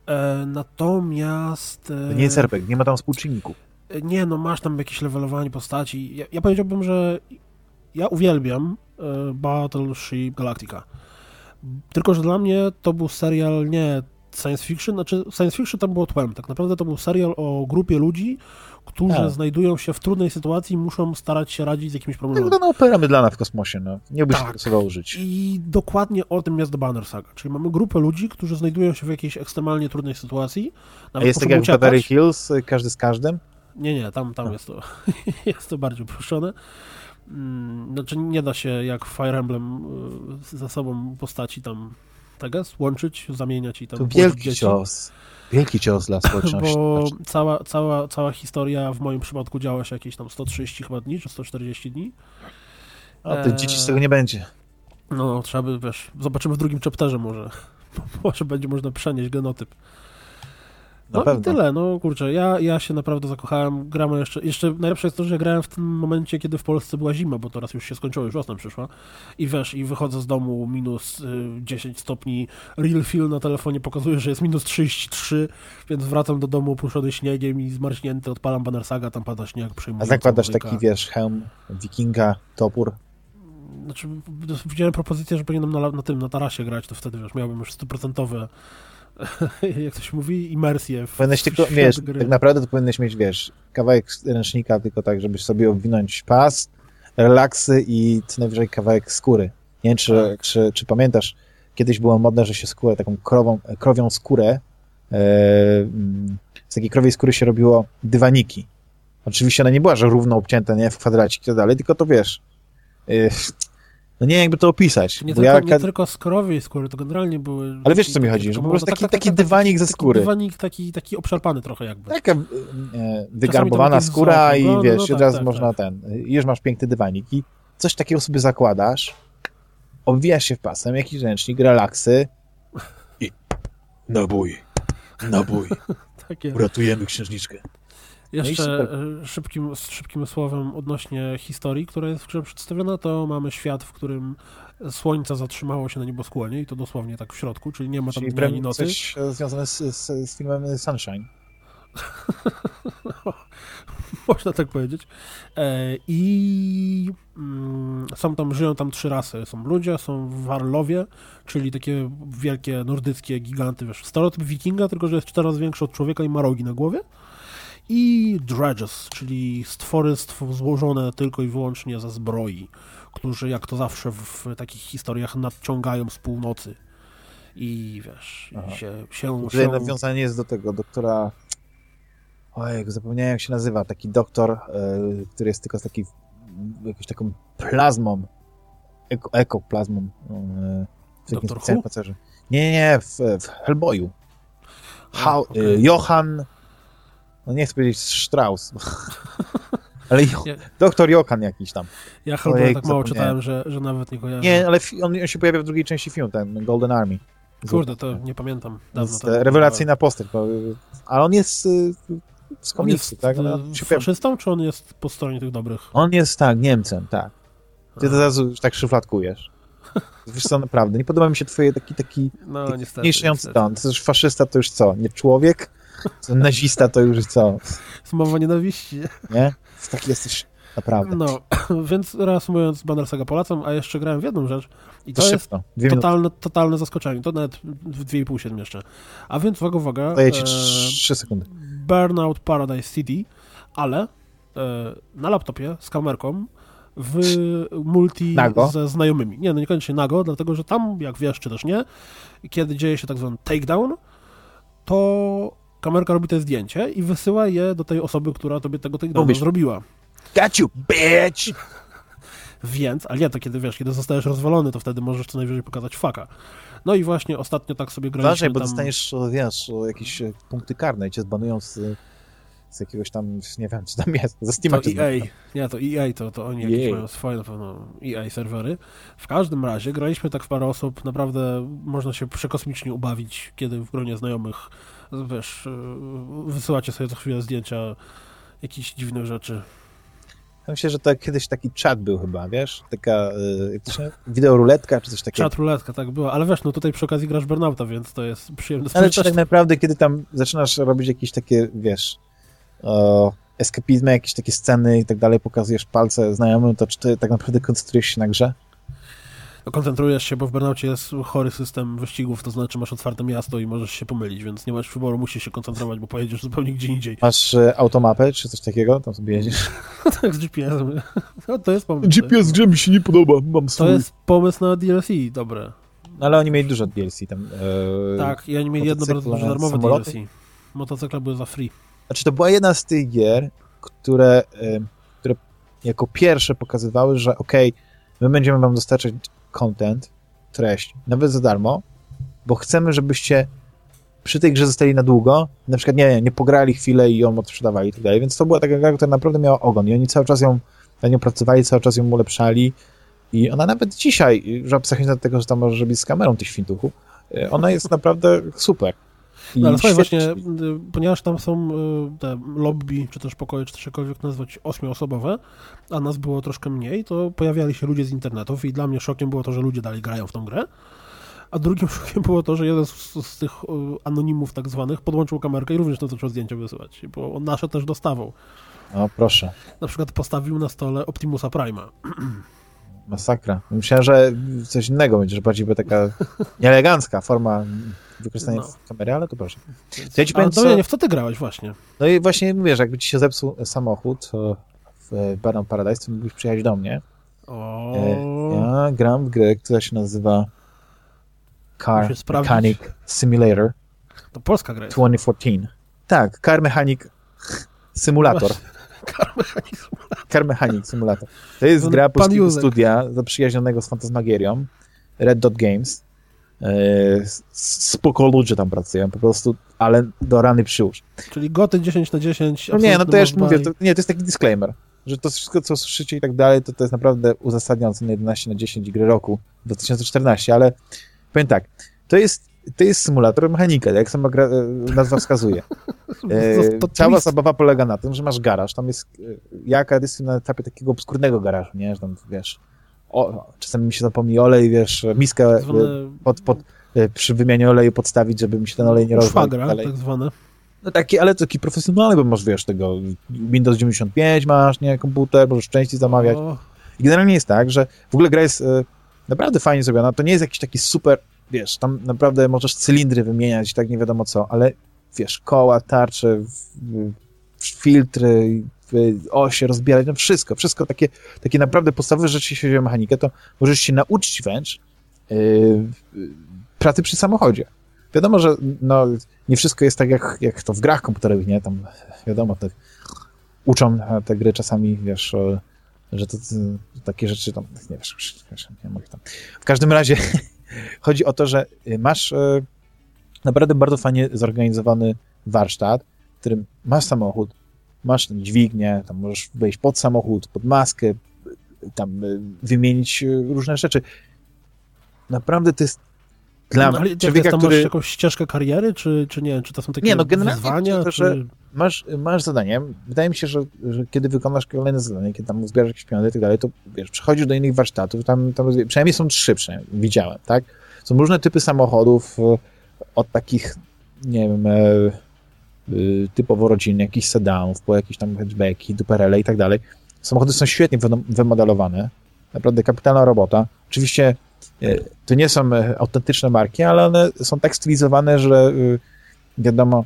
E, natomiast... To nie jest RPG, nie ma tam współczynników. E, nie, no masz tam jakieś levelowanie postaci. Ja, ja powiedziałbym, że ja uwielbiam e, Battleship Galactica. Tylko, że dla mnie to był serial nie science fiction, znaczy science fiction tam było tłem. Tak naprawdę to był serial o grupie ludzi, którzy tak. znajdują się w trudnej sytuacji i muszą starać się radzić z jakimś problemem. No, no opera mydlana w kosmosie, no. Nie byś tak. tego użyć. I dokładnie o tym jest Banner Saga. Czyli mamy grupę ludzi, którzy znajdują się w jakiejś ekstremalnie trudnej sytuacji. A jest tak jak w Beverly Hills, każdy z każdym? Nie, nie, tam, tam no. jest, to, jest to bardziej uproszczone. Mm, znaczy nie da się jak w Fire Emblem y, ze sobą postaci tam tak jest, łączyć, zamieniać i tam To wielki dzieci. Wielki cios dla społeczności. Bo cała, cała, cała historia w moim przypadku działa się jakieś tam 130 chyba dni, czy 140 dni. A tych dzieci z tego nie będzie. No, trzeba by, wiesz, zobaczymy w drugim chapterze może. Może będzie można przenieść genotyp. No i tyle, no kurczę, ja, ja się naprawdę zakochałem, gramy jeszcze, jeszcze najlepsze jest to, że grałem w tym momencie, kiedy w Polsce była zima, bo teraz już się skończyło, już wiosna przyszła i wiesz, i wychodzę z domu minus y, 10 stopni, real feel na telefonie pokazuje, że jest minus 33, więc wracam do domu opuszczony śniegiem i zmarznięty, odpalam Banner Saga, tam pada śnieg, przyjmuję. A zakładasz taki, wiesz, hełm wikinga, topór? Znaczy, widziałem propozycję, że powinienem na, na tym, na tarasie grać, to wtedy, wiesz, miałbym już stuprocentowe jak to się mówi, imersję w Powinieneś tylko, wiesz, gry. tak naprawdę to powinieneś mieć, wiesz, kawałek ręcznika tylko tak, żebyś sobie obwinąć pas, relaksy i co najwyżej kawałek skóry. Nie wiem, czy, tak. czy, czy pamiętasz, kiedyś było modne, że się skórę, taką krową, krowią skórę, e, z takiej krowiej skóry się robiło dywaniki. Oczywiście ona nie była, że równo obcięta, nie, w kwadracik i tak dalej, tylko to wiesz, e, no nie wiem, jakby to opisać. Nie, tylko, ja... nie tylko z krowiej skóry, to generalnie były... Ale wiesz, co mi chodzi, że po prostu taki, taki, taki dywanik ze skóry. dywanik taki, taki obszarpany trochę jakby. Taka e, wygarbowana skóra i wiesz, no, od razu tak, można tak. ten... Już masz piękny dywanik i coś takiego sobie zakładasz, obwijasz się w pasem, jakiś ręcznik, relaksy i nabój, nabój. Takie. Uratujemy księżniczkę. Jeszcze no szybkim, szybkim słowem odnośnie historii, która jest w grze przedstawiona, to mamy świat, w którym słońce zatrzymało się na nieboskłonie i to dosłownie tak w środku, czyli nie ma tam czyli dnia ani nocy. coś związane z, z, z filmem Sunshine. Można tak powiedzieć. E, I mm, są tam, żyją tam trzy rasy. Są ludzie, są warlowie, czyli takie wielkie nordyckie giganty, wiesz, stereotyp wikinga, tylko że jest cztery razy większy od człowieka i ma rogi na głowie. I dredges, czyli stworystwo złożone tylko i wyłącznie ze zbroi, którzy jak to zawsze w takich historiach nadciągają z północy. I wiesz, Aha. się, się, Tutaj się... nawiązanie jest do tego doktora Ojej, zapomniałem jak się nazywa, taki doktor, e, który jest tylko z takiej, jakąś taką plazmą, eko, ekoplazmą e, w Doktor Nie, nie, nie, w, w Hellboyu. Ha, okay. Johann, no nie chcę powiedzieć Strauss, ale jo, doktor Johann jakiś tam. Ja Hellboy tak mało czytałem, że, że nawet nie kojarzę. Nie, ale on, on się pojawia w drugiej części filmu, ten Golden Army. Kurde, to nie pamiętam. Dawno to rewelacyjna postać, ale on jest y, z komiksu, tak? No, faszystą, czy on jest po stronie tych dobrych? On jest, tak, Niemcem, tak. Ty to już tak szufladkujesz. Wiesz co, naprawdę, nie podoba mi się twoje taki, taki no, niestety, ton. To już faszysta to już co? Nie człowiek? Nazista to już co? Mowa nienawiści. Nie? Taki jesteś naprawdę. No, więc reasumując, Banner Saga polecam, a jeszcze grałem w jedną rzecz i to, to jest totalne, totalne zaskoczenie. To nawet w 2,5 się jeszcze. A więc uwaga, uwaga. Daję ci 3 e, sekundy. Burnout Paradise City, ale e, na laptopie z kamerką w multi nago. ze znajomymi. Nie, no niekoniecznie nago, dlatego że tam, jak wiesz, czy też nie, kiedy dzieje się tak zwany takedown, to kamerka robi to zdjęcie i wysyła je do tej osoby, która tobie tego takedownu zrobiła. Got you, bitch! Więc, ale nie, to kiedy wiesz, kiedy zostajesz rozwalony, to wtedy możesz co najwyżej pokazać faka. No i właśnie ostatnio tak sobie graliśmy Uważaj, bo tam... dostaniesz, wiesz, jakieś e, punkty karne i cię zbanują z, z jakiegoś tam, nie wiem, co tam jest, ze Steam. To EA, nie, to EA, to, to oni jakieś mają swoje na pewno EA serwery. W każdym razie graliśmy tak w parę osób, naprawdę można się przekosmicznie ubawić, kiedy w gronie znajomych, wiesz, e, wysyłacie sobie co chwilę zdjęcia jakichś dziwnych rzeczy. Ja myślę, że to kiedyś taki chat był chyba, wiesz? Taka y, wideoruletka czy coś takiego. Chat ruletka, tak było. Ale wiesz, no tutaj przy okazji grasz Burnouta, więc to jest przyjemne. Ale czy tak naprawdę, kiedy tam zaczynasz robić jakieś takie, wiesz, o, eskapizmy, jakieś takie sceny i tak dalej, pokazujesz palce znajomym, to czy ty tak naprawdę koncentrujesz się na grze? Koncentrujesz się, bo w Burnoutie jest chory system wyścigów, to znaczy masz otwarte miasto i możesz się pomylić, więc nie masz wyboru, musisz się koncentrować, bo pojedziesz zupełnie gdzie indziej. Masz e, automapę, czy coś takiego? Tam sobie jedziesz? tak, z GPS-em. No, to jest pomysł. GPS grze mi się nie podoba, mam swój. To jest pomysł na DLC, dobre. No, ale oni mieli dużo DLC tam. E, tak, i oni mieli jedno bardzo duże darmowe samoloty? DLC. Motocykle były za free. Znaczy, to była jedna z tych gier, które, e, które jako pierwsze pokazywały, że okej, okay, my będziemy wam dostarczać content, treść, nawet za darmo, bo chcemy, żebyście przy tej grze zostali na długo, na przykład nie, nie pograli chwilę i ją odsprzedawali i tak dalej, więc to była taka gra, która naprawdę miała ogon i oni cały czas ją na nią pracowali, cały czas ją ulepszali. I ona nawet dzisiaj, że abstrahując od tego, że tam może robić z kamerą tych świntuchu, e, ona jest naprawdę super. No, ale słuchaj, właśnie, y, ponieważ tam są y, te lobby, czy też pokoje, czy też jakkolwiek nazwać ośmioosobowe, a nas było troszkę mniej, to pojawiali się ludzie z internetów i dla mnie szokiem było to, że ludzie dalej grają w tą grę. A drugim szokiem było to, że jeden z, z tych y, anonimów tak zwanych podłączył kamerkę i również to zaczął zdjęcia wysyłać, bo on nasze też dostawał. O, proszę. Na przykład postawił na stole Optimusa Prima. Masakra. Myślałem, że coś innego będzie, że bardziej by taka nieelegancka forma wykorzystania no. kamery, ale to proszę. To ja ci powiem, co... nie, w co ty grałeś właśnie? No i właśnie mówię, że jakby ci się zepsuł samochód w Burnout Paradise, to mógłbyś przyjechać do mnie. O... E, ja gram w grę, która się nazywa Car Mechanic Simulator. To polska gra 2014. Tak, Car Mechanic Simulator. Car Mechanic Simulator. Car Mechanic Simulator. To jest gra polskiego studia zaprzyjaźnionego z Fantasmagierią, Red Dot Games. E, spoko ludzie tam pracują, po prostu, ale do rany przyłóż. Czyli goty 10 na 10. No nie, no to ja już mówię, to, nie, to jest taki disclaimer. że to wszystko, co słyszycie i tak dalej, to to jest naprawdę uzasadniające na 11 na 10 gry roku 2014, ale powiem tak, to jest, to jest symulator mechanika, jak sama gra, e, nazwa wskazuje. E, cała zabawa polega na tym, że masz garaż, tam jest, e, jaka jest na etapie takiego obskurnego garażu, nie, że tam, wiesz, o, czasami mi się zapomni olej, wiesz, miskę Zwane... pod, pod, przy wymianie oleju podstawić, żeby mi się ten olej nie rozlał. Szwagra, tak zwane. No taki, ale taki profesjonalny, bo masz, wiesz, tego Windows 95 masz, nie, komputer, możesz części zamawiać. O. I generalnie jest tak, że w ogóle gra jest e, naprawdę fajnie zrobiona, to nie jest jakiś taki super, wiesz, tam naprawdę możesz cylindry wymieniać i tak nie wiadomo co, ale wiesz, koła, tarcze, w, w, filtry, osie rozbierać, no wszystko, wszystko takie, takie naprawdę podstawowe rzeczy, jeśli chodzi o mechanikę, to możesz się nauczyć wręcz yy, pracy przy samochodzie. Wiadomo, że no, nie wszystko jest tak, jak, jak to w grach komputerowych, nie? Tam, wiadomo, te, uczą te gry czasami, wiesz, że to, takie rzeczy tam, nie wiesz, wiesz, nie mogę tam. W każdym razie chodzi o to, że masz e, naprawdę bardzo fajnie zorganizowany warsztat, w którym masz samochód, masz dźwignię, tam możesz wejść pod samochód, pod maskę, tam e, wymienić różne rzeczy. Naprawdę to jest dla no, ale człowieka, tam który... masz jakąś ścieżkę kariery, czy, czy nie? Czy to są takie nie, no, generalnie wyzwania? To, że masz, masz zadanie. Wydaje mi się, że, że kiedy wykonasz kolejne zadanie, kiedy tam zbierasz jakieś pieniądze i tak dalej, to wiesz, przechodzisz do innych warsztatów, tam, tam przynajmniej są trzy, przynajmniej widziałem, tak? Są różne typy samochodów, e, od takich, nie wiem, e, typowo rodzinnych, jakichś sedanów, po jakieś tam hatchbacki, duperele i tak dalej. Samochody są świetnie wymodelowane, naprawdę kapitalna robota. Oczywiście E, to nie są e, autentyczne marki, ale one są tak stylizowane, że e, wiadomo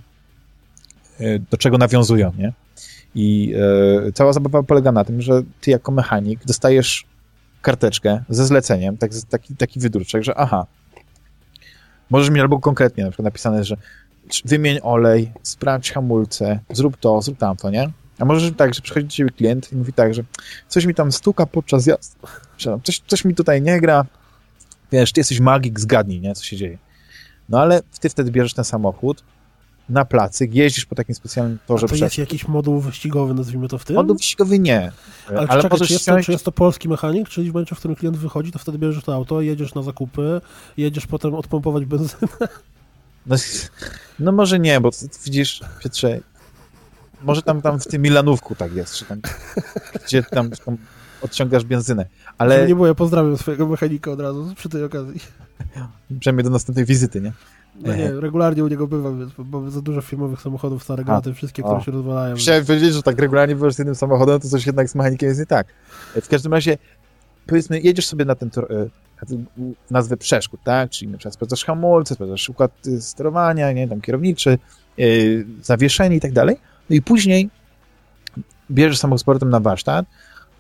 do czego nawiązują, nie? I cała zabawa polega na tym, że ty jako mechanik dostajesz karteczkę ze zleceniem, tak, taki, taki wydruczek, że aha, możesz mieć albo konkretnie na przykład napisane, że wymień olej, sprawdź hamulce, zrób to, zrób tamto, nie? A możesz tak, że przychodzi do ciebie klient i mówi tak, że coś mi tam stuka podczas jazdy, coś, coś mi tutaj nie gra, wiesz, ty jesteś magik, zgadnij, nie, co się dzieje. No ale ty wtedy bierzesz ten samochód na placyk, jeździsz po takim specjalnym torze. A to jest jakiś moduł wyścigowy, nazwijmy to w tym? Moduł wyścigowy nie. Ale, ale czekaj, czy, jest to, czy jest to polski mechanik, czyli w momencie, w którym klient wychodzi, to wtedy bierzesz to auto, jedziesz na zakupy, jedziesz potem odpompować benzynę? No, no może nie, bo widzisz, Piotrze, może tam, tam w tym Milanówku tak jest, czy tam, gdzie tam, tam odciągasz benzynę. Ale... Nie było, ja pozdrawiam swojego mechanika od razu przy tej okazji. Przynajmniej do następnej wizyty, nie? No nie, regularnie u niego bywam, więc mamy za dużo firmowych samochodów starego na tym wszystkie, które o. się rozwalają. Chciałem powiedzieć, że tak regularnie bywasz z jednym samochodem, to coś jednak z mechanikiem jest nie tak. W każdym razie, powiedzmy, jedziesz sobie na ten e, nazwę przeszkód, tak? Czyli na przykład sprawdzasz hamulce, sprawdzasz układ y, sterowania, nie, tam kierowniczy, yy, zawieszenie i tak dalej. No i później bierzesz samochód na warsztat,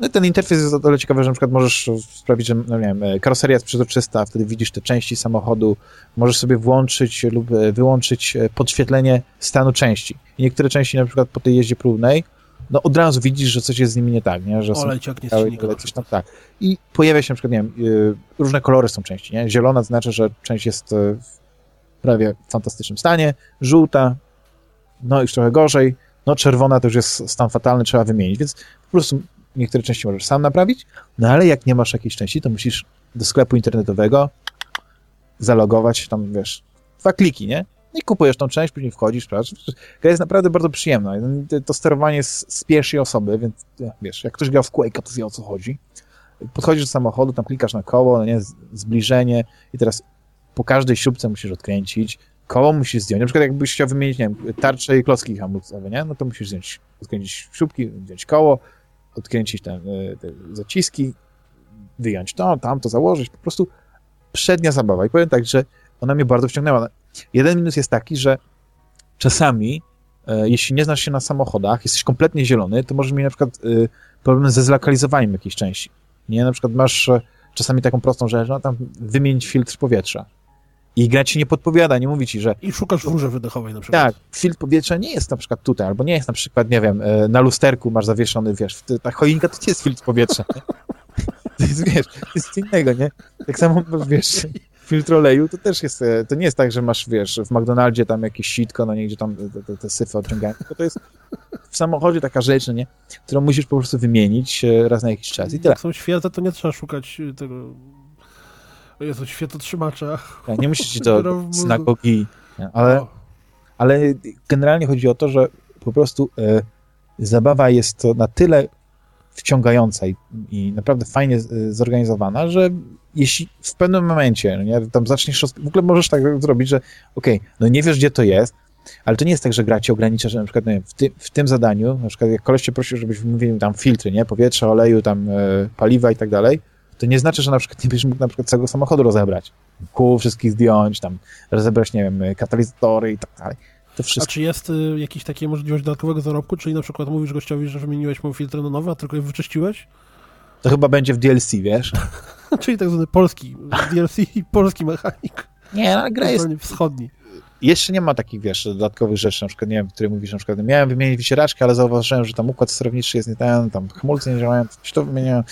no ten interfejs jest o tyle ciekawy, że na przykład możesz sprawić, że no nie wiem, karoseria jest przezroczysta, wtedy widzisz te części samochodu, możesz sobie włączyć lub e, wyłączyć e, podświetlenie stanu części. I niektóre części na przykład po tej jeździe próbnej, no od razu widzisz, że coś jest z nimi nie tak, nie? Że Olej ciągnie z coś tam, tak. I pojawia się na przykład, nie wiem, e, różne kolory są części, nie? Zielona znaczy, że część jest w prawie fantastycznym stanie, żółta, no już trochę gorzej, no czerwona to już jest stan fatalny, trzeba wymienić, więc po prostu niektóre części możesz sam naprawić, no ale jak nie masz jakiejś części, to musisz do sklepu internetowego zalogować tam, wiesz, dwa kliki, nie? No I kupujesz tą część, później wchodzisz, sprawdzasz. Gra jest naprawdę bardzo przyjemna. To sterowanie z pierwszej osoby, więc wiesz, jak ktoś gra w Quake'a, to wie o co chodzi. Podchodzisz do samochodu, tam klikasz na koło, no nie, zbliżenie i teraz po każdej śrubce musisz odkręcić, koło musisz zdjąć. Na przykład jakbyś chciał wymienić, nie wiem, tarcze i klocki hamulcowe, nie? No to musisz zdjąć, odkręcić śrubki, zdjąć koło, odkręcić te, te zaciski, wyjąć to, tam to założyć, po prostu przednia zabawa. I powiem tak, że ona mnie bardzo wciągnęła. Jeden minus jest taki, że czasami, e, jeśli nie znasz się na samochodach, jesteś kompletnie zielony, to możesz mieć na przykład e, problem ze zlokalizowaniem jakiejś części. Nie, na przykład masz e, czasami taką prostą rzecz, no tam wymienić filtr powietrza. I gra ci nie podpowiada, nie mówi ci, że... I szukasz w rurze wydechowej na przykład. Tak, filtr powietrza nie jest na przykład tutaj, albo nie jest na przykład, nie wiem, na lusterku masz zawieszony, wiesz, ta choinka to nie jest filtr powietrza. To jest, wiesz, to jest co innego, nie? Tak samo, wiesz, filtr oleju to też jest, e, to nie jest tak, że masz, wiesz, w McDonaldzie tam jakieś sitko, no nie, gdzie tam te, te, te syfy odciągają, tylko to jest w samochodzie taka rzecz, no nie, którą musisz po prostu wymienić e, raz na jakiś czas i tyle. Jak są świece, to nie trzeba szukać e, tego... O Jezu, świetotrzymacza. Tak, nie musisz iść do synagogi, ale, ale generalnie chodzi o to, że po prostu zabawa jest to na tyle wciągająca i, i naprawdę fajnie zorganizowana, że jeśli w pewnym momencie, no nie, tam zaczniesz, w ogóle możesz tak zrobić, że okej, okay, no nie wiesz, gdzie to jest, ale to nie jest tak, że gra ci ogranicza, że na przykład wiem, w, ty, w, tym zadaniu, na przykład jak koleś cię prosił, żebyś wymienił tam filtry, nie, powietrza, oleju, tam e, paliwa i tak dalej, to nie znaczy, że na przykład nie będziesz mógł na przykład całego samochodu rozebrać. Kół wszystkich zdjąć, tam rozebrać, nie wiem, katalizatory i tak dalej. To wszystko. A czy jest y, jakiś taka możliwość dodatkowego zarobku, czyli na przykład mówisz gościowi, że wymieniłeś mu filtry na nowe, a tylko je wyczyściłeś? To chyba będzie w DLC, wiesz? czyli tak zwany polski DLC i polski mechanik. Nie, ale gra jest... Wschodni. Jeszcze nie ma takich, wiesz, dodatkowych rzeczy, na przykład, nie wiem, które mówisz, na przykład, miałem wymienić wycieraczkę, ale zauważyłem, że tam układ sterowniczy jest nie ten, tam hamulce nie działają, coś to wymieniałem.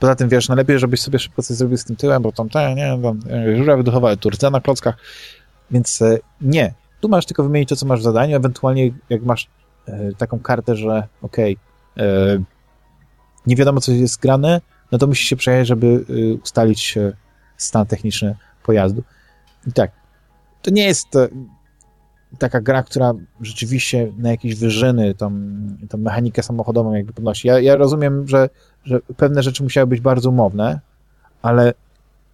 Poza tym, wiesz, najlepiej, żebyś sobie szybko coś zrobił z tym tyłem, bo tam, te, nie tam, żura wydechowa, turce na klockach, więc e, nie. Tu masz tylko wymienić to, co masz w zadaniu, ewentualnie jak masz e, taką kartę, że okej, okay, e, nie wiadomo, co jest grane, no to musisz się przejechać, żeby e, ustalić stan techniczny pojazdu. I tak, to nie jest e, taka gra, która rzeczywiście na jakieś wyżyny tą, tą mechanikę samochodową jakby podnosi. Ja, ja rozumiem, że, że pewne rzeczy musiały być bardzo umowne, ale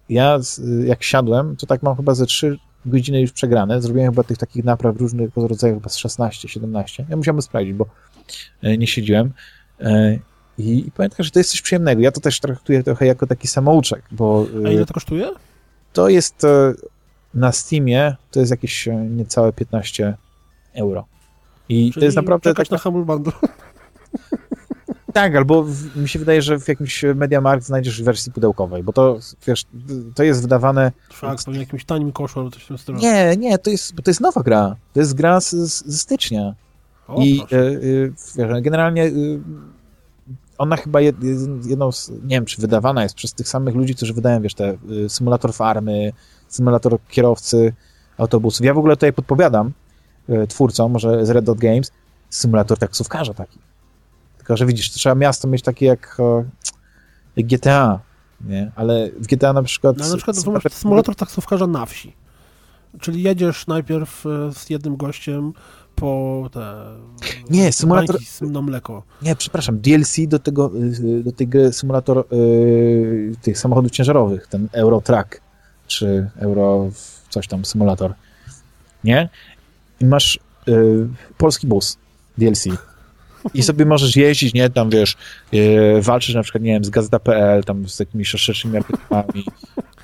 ja jak siadłem, to tak mam chyba ze trzy godziny już przegrane. Zrobiłem chyba tych takich napraw różnych rodzajów, chyba z 16, 17. Ja musiałem sprawdzić, bo e, nie siedziłem. I, I pamiętam, że to jest coś przyjemnego. Ja to też traktuję trochę jako taki samouczek, bo... A ile to kosztuje? To jest na Steamie to jest jakieś e, niecałe 15 euro. I Czyli to jest naprawdę... tak na Humble Bundle. Tak, albo w, mi się wydaje, że w jakimś MediaMarkt znajdziesz w wersji pudełkowej, bo to, wiesz, to jest wydawane... Tak, w jakimś tanim koszu albo coś w tym stylu. Nie, nie, to jest, bo to jest nowa gra. To jest gra z, z stycznia. O, I e, wiesz, generalnie y, ona chyba jed, jedną z, nie wiem, czy wydawana jest przez tych samych ludzi, którzy wydają, wiesz, te y, symulator farmy, symulator kierowcy autobusów. Ja w ogóle tutaj podpowiadam y, twórcom, może z Red Dot Games, symulator taksówkarza taki. Tylko, że widzisz, trzeba miasto mieć takie jak, jak GTA, nie? Ale w GTA na przykład... No, na przykład symulator, symulator taksówkarza na wsi. Czyli jedziesz najpierw e, z jednym gościem po te... Nie, symulator... mleko. Nie, przepraszam, DLC do tego, y, do tej gry symulator yy, tych samochodów ciężarowych, ten Euro Truck, czy Euro coś tam, symulator. Nie? I masz yy, polski bus DLC. I sobie możesz jeździć, nie, tam wiesz, yy, walczysz na przykład, nie wiem, z Gazeta.pl, tam z takimi szerszymi artykułami,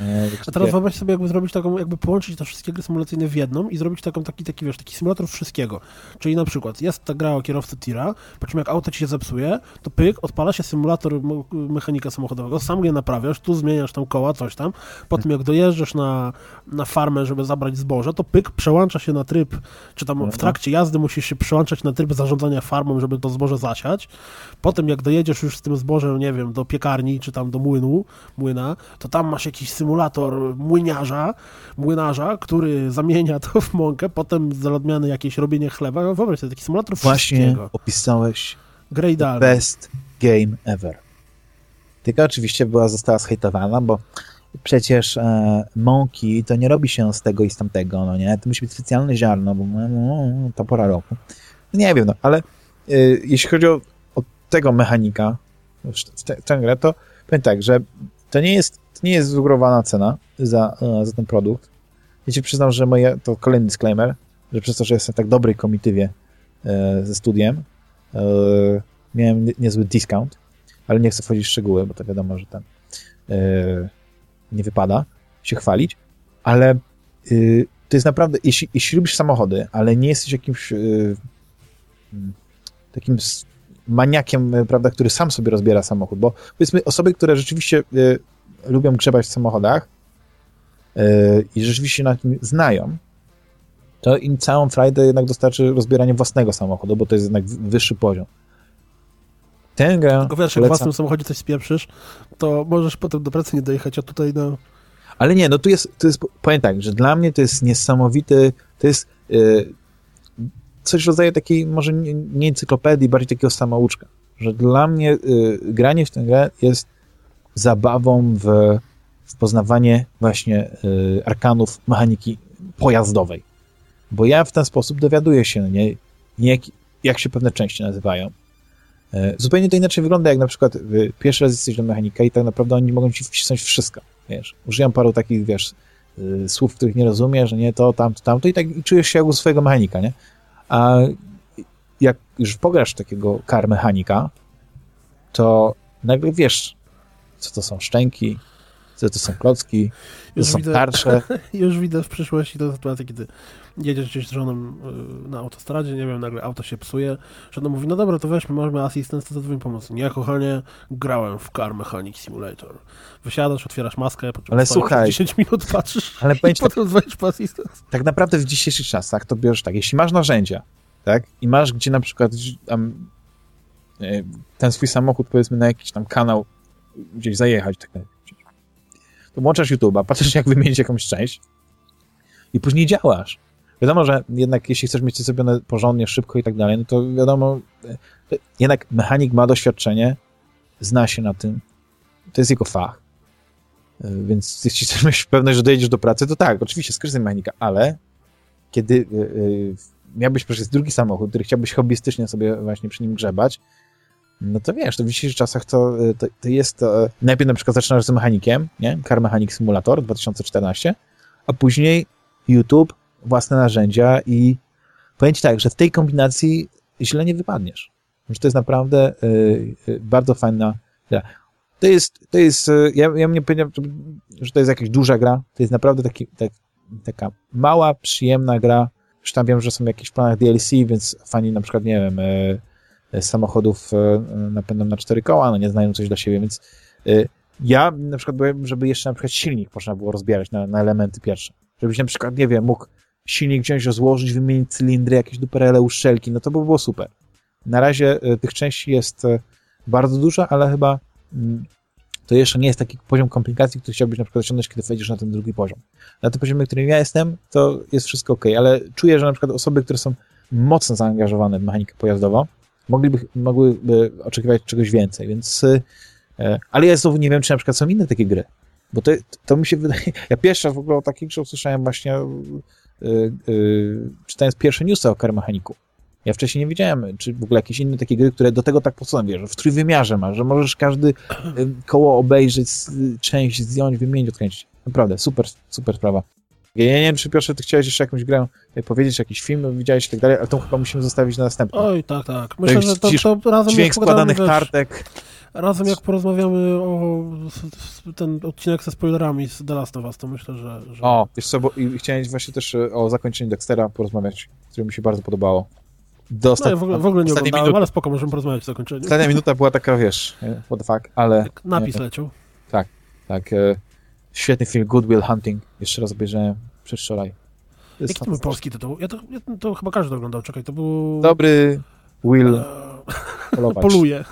E, A teraz wyobraź sobie, jakby zrobić taką, jakby połączyć te wszystkie gry symulacyjne w jedną i zrobić taką, taki, taki, wiesz, taki symulator wszystkiego. Czyli na przykład jest ta gra o kierowcy tira, po czym jak auto ci się zepsuje, to pyk, odpala się symulator mechanika samochodowego, sam je naprawiasz, tu zmieniasz tam koła, coś tam, potem jak dojeżdżasz na, na farmę, żeby zabrać zboże, to pyk, przełącza się na tryb, czy tam w mhm. trakcie jazdy musisz się przełączać na tryb zarządzania farmą, żeby to zboże zasiać, potem jak dojedziesz już z tym zbożem, nie wiem, do piekarni, czy tam do młynu, młyna, to tam masz jakiś symulator młyniarza, młynarza, który zamienia to w mąkę, potem za odmiany jakieś robienie chleba. Wyobraź sobie, taki symulator Właśnie wszystkiego. opisałeś the best game ever. Tylko oczywiście była, została zhejtowana, bo przecież e, mąki to nie robi się z tego i z tamtego, no nie? To musi być specjalne ziarno, bo no, no to pora roku. No nie wiem, no, ale jeśli chodzi o, o tego mechanika, w tę grę, to powiem tak, że to nie jest to nie jest zugorowana cena za, e, za ten produkt. Ja ci przyznam, że moje, to kolejny disclaimer, że przez to, że jestem w tak dobrej komitywie e, ze studiem, e, miałem niezły discount, ale nie chcę wchodzić w szczegóły, bo to wiadomo, że e, nie wypada się chwalić, ale y, to jest naprawdę, jeśli, jeśli lubisz samochody, ale nie jesteś jakimś y, takim maniakiem, prawda, który sam sobie rozbiera samochód, bo powiedzmy osoby, które rzeczywiście y, lubią grzebać w samochodach yy, i rzeczywiście na tym znają, to im całą frajdę jednak dostarczy rozbieranie własnego samochodu, bo to jest jednak wyższy poziom. Tę grę Tylko wiesz, jak w własnym samochodzie coś spieprzysz, to możesz potem do pracy nie dojechać, a tutaj no... Ale nie, no tu jest, tu jest powiem tak, że dla mnie to jest niesamowity, to jest coś w rodzaju takiej, może nie, nie encyklopedii, bardziej takiego samouczka. Że dla mnie y, granie w tę grę jest zabawą w, w poznawanie właśnie y, arkanów mechaniki pojazdowej. Bo ja w ten sposób dowiaduję się, nie, nie jak, jak się pewne części nazywają. E, zupełnie to inaczej wygląda, jak na przykład y, pierwszy raz jesteś do mechanika i tak naprawdę oni mogą ci wcisnąć wszystko, wiesz. Użyją paru takich, wiesz, y, słów, których nie rozumiesz, nie to, tamto, tamto i tak i czujesz się jak u swojego mechanika, nie? A jak już pograsz takiego kar mechanika, to nagle wiesz, co to są szczęki, co to są klocki, to są widzę, tarcze. Już widzę w przyszłości tę sytuację, kiedy jedziesz gdzieś z żoną y, na autostradzie, nie wiem, nagle auto się psuje, żona mówi, no dobra, to weźmy, mamy asystent, to zadzwoń pomocy. Nie, kochanie, grałem w Car Mechanic Simulator. Wysiadasz, otwierasz maskę, po ale słuchaj, 10 minut patrzysz ale i potem dzwonisz po asystent. Tak naprawdę w dzisiejszych czasach to bierzesz tak, jeśli masz narzędzia, tak, i masz gdzie na przykład tam, e, ten swój samochód, powiedzmy, na jakiś tam kanał gdzieś zajechać, tak, to włączasz YouTube'a, patrzysz jak wymienić jakąś część i później działasz. Wiadomo, że jednak jeśli chcesz mieć to zrobione porządnie, szybko i tak dalej, no to wiadomo, e, jednak mechanik ma doświadczenie, zna się na tym, to jest jego fach. E, więc jeśli chcesz mieć pewność, że dojedziesz do pracy, to tak, oczywiście skorzystaj mechanika, ale kiedy yy, miałbyś przecież drugi samochód, który chciałbyś hobbystycznie sobie właśnie przy nim grzebać, no to wiesz, to w dzisiejszych czasach to, to, to jest to, najpierw na przykład zaczynasz z mechanikiem, nie? Car Mechanic Simulator 2014, a później YouTube, własne narzędzia i powiem ci tak, że w tej kombinacji źle nie wypadniesz. Że to jest naprawdę y, y, bardzo fajna gra. To jest, to jest y, ja, ja nie powiedziałem, że to jest jakaś duża gra, to jest naprawdę taki, tak, taka mała, przyjemna gra. Już tam wiem, że są jakieś planach DLC, więc fani na przykład, nie wiem, samochodów napędem na cztery koła, no nie znają coś dla siebie, więc ja na przykład byłem, żeby jeszcze na przykład silnik można było rozbierać na, na elementy pierwsze. Żebyś na przykład, nie wiem, mógł silnik wziąć, rozłożyć, wymienić cylindry, jakieś duperele, uszczelki, no to by było super. Na razie tych części jest bardzo dużo, ale chyba mm, to jeszcze nie jest taki poziom komplikacji, który chciałbyś na przykład osiągnąć, kiedy wejdziesz na ten drugi poziom. Na tym poziomie, którym ja jestem, to jest wszystko ok, ale czuję, że na przykład osoby, które są mocno zaangażowane w mechanikę pojazdową, mogliby, mogłyby oczekiwać czegoś więcej, więc y, ale ja znowu nie wiem, czy na przykład są inne takie gry, bo to, to mi się wydaje, ja pierwsza w ogóle o takich grze usłyszałem właśnie yy, yy, czytając pierwsze newsy o karmechaniku. Ja wcześniej nie wiedziałem, czy w ogóle jakieś inne takie gry, które do tego tak podchodzą, wiesz, w trójwymiarze masz, że możesz każdy y, koło obejrzeć, część zdjąć, wymienić, odkręcić. Naprawdę, super, super sprawa. Ja nie wiem, czy Piotrze, ty chciałeś jeszcze jakąś grę powiedzieć, jakiś film widziałeś i tak dalej, ale to chyba musimy zostawić na następny. Oj, tak, tak. Myślę, że to, to razem Dźwięk składanych kartek. Razem jak porozmawiamy o ten odcinek ze spoilerami z The Last of Us, to myślę, że... że... O, wiesz co, bo i chciałem właśnie też e, o zakończeniu Dextera porozmawiać, które mi się bardzo podobało. Do no, ja w ogóle, w ogóle nie oglądałem, minut... ale spoko, możemy porozmawiać o zakończeniu. Ostatnia minuta była taka, wiesz, what the fuck, ale... Tak, napis nie, leciał. Tak, tak. E, świetny film Good Will Hunting, jeszcze raz obejrzałem przedwczoraj. Jaki to był polski tytuł? Ja to, ja to chyba każdy oglądał, czekaj, to był... Dobry Will e... polować. Poluje.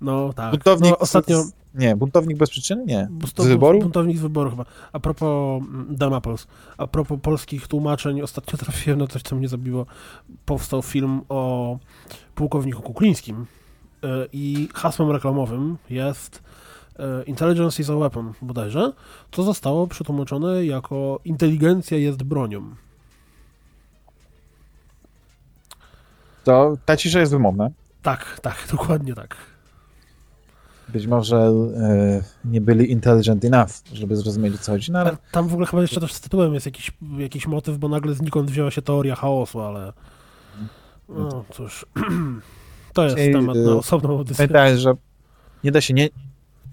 No tak. Buntownik no, ostatnio... Z, nie, buntownik bez przyczyny? Nie. Z wyboru? Buntownik z wyboru chyba. A propos mm, Damaples, a propos polskich tłumaczeń, ostatnio trafiłem na coś, co mnie zabiło. Powstał film o pułkowniku Kuklińskim e, i hasłem reklamowym jest Intelligence is a weapon, bodajże, co zostało przetłumaczone jako inteligencja jest bronią. To ta cisza jest wymowna. Tak, tak, dokładnie tak. Być może e, nie byli intelligent enough, żeby zrozumieć, co chodzi, no ale... Tam w ogóle chyba jeszcze też z tytułem jest jakiś, jakiś motyw, bo nagle znikąd wzięła się teoria chaosu, ale... No cóż, to jest Czyli, temat na e, osobną audycję. Pamiętaj, że nie da się nie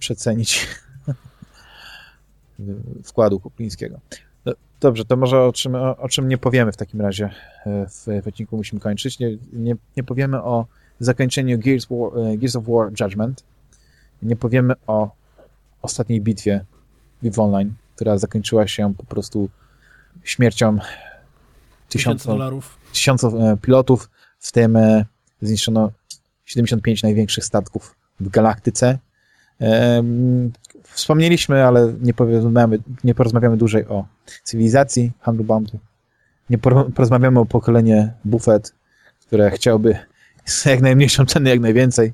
przecenić wkładu Kuplińskiego. No, dobrze, to może o czym, o, o, czym nie powiemy w takim razie e, w, w odcinku musimy kończyć. Nie, nie, nie powiemy o zakończeniu Gears, War, Gears of War Judgment, nie powiemy o ostatniej bitwie w Online, która zakończyła się po prostu śmiercią tysiąców dolarów. Tysiąców e, pilotów, w tym e, zniszczono 75 największych statków w galaktyce. Wspomnieliśmy, ale nie porozmawiamy, nie porozmawiamy dłużej o cywilizacji, handlu bomby. Nie porozmawiamy o pokolenie Buffett, które chciałby jak najmniejszą cenę, jak najwięcej.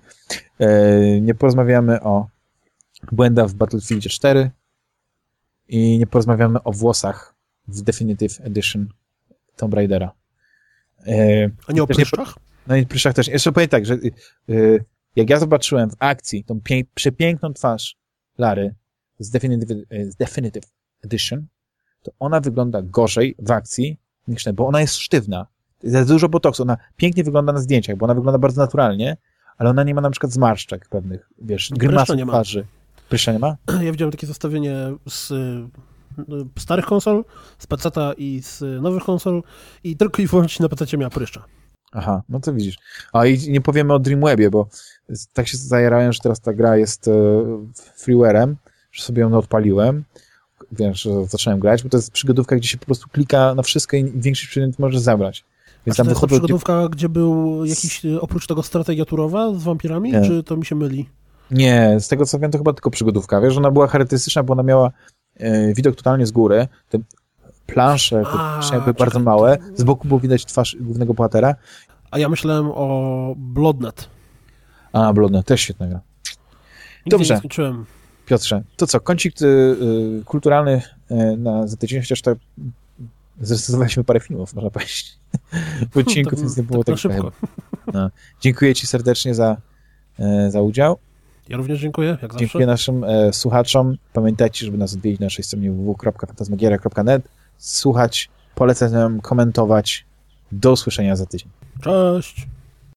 Nie porozmawiamy o błędach w Battlefield 4 i nie porozmawiamy o włosach w Definitive Edition Tomb Raidera. A nie o pryszczach? No i pryszczach też. Jeszcze powiem tak, że jak ja zobaczyłem w akcji tą przepiękną twarz Lary z Definitive, z Definitive Edition, to ona wygląda gorzej w akcji niż ten, bo ona jest sztywna. Jest dużo botoksu. Ona pięknie wygląda na zdjęciach, bo ona wygląda bardzo naturalnie, ale ona nie ma na przykład zmarszczek pewnych, wiesz, grymasów twarzy. Pryszcza nie ma? Ja widziałem takie zestawienie z y, starych konsol, z peceta i z nowych konsol i tylko i wyłącznie na pececie miała pryszcza. Aha, no to widzisz. A i nie powiemy o Dreamwebie, bo tak się zajerałem, że teraz ta gra jest e, freeware'em, że sobie ją odpaliłem wiesz, zacząłem grać, bo to jest przygodówka, gdzie się po prostu klika na wszystko i większość przedmiotów możesz zabrać. Więc tam to jest przygodówka, gdzie był jakiś, y, oprócz tego strategia turowa z wampirami, nie. czy to mi się myli? Nie, z tego co wiem, to chyba tylko przygodówka. Wiesz, ona była charakterystyczna, bo ona miała e, widok totalnie z góry, te plansze te były bardzo małe, z boku było widać twarz głównego bohatera. A ja myślałem o Bloodnet. A, Bloodnet, też świetna gra. Dobrze. nie skończyłem. Piotrze, to co, kącik y, y, kulturalny y, na za tydzień, chociaż to zrecenzowaliśmy parę filmów, można powiedzieć. W odcinku, więc nie było tak, tak szybko. No. Dziękuję Ci serdecznie za, y, za udział. Ja również dziękuję, jak zawsze. Dziękuję naszym e, słuchaczom. Pamiętajcie, żeby nas odwiedzić na naszej stronie www.fantasmagiera.net słuchać, polecać nam, komentować. Do usłyszenia za tydzień. Cześć!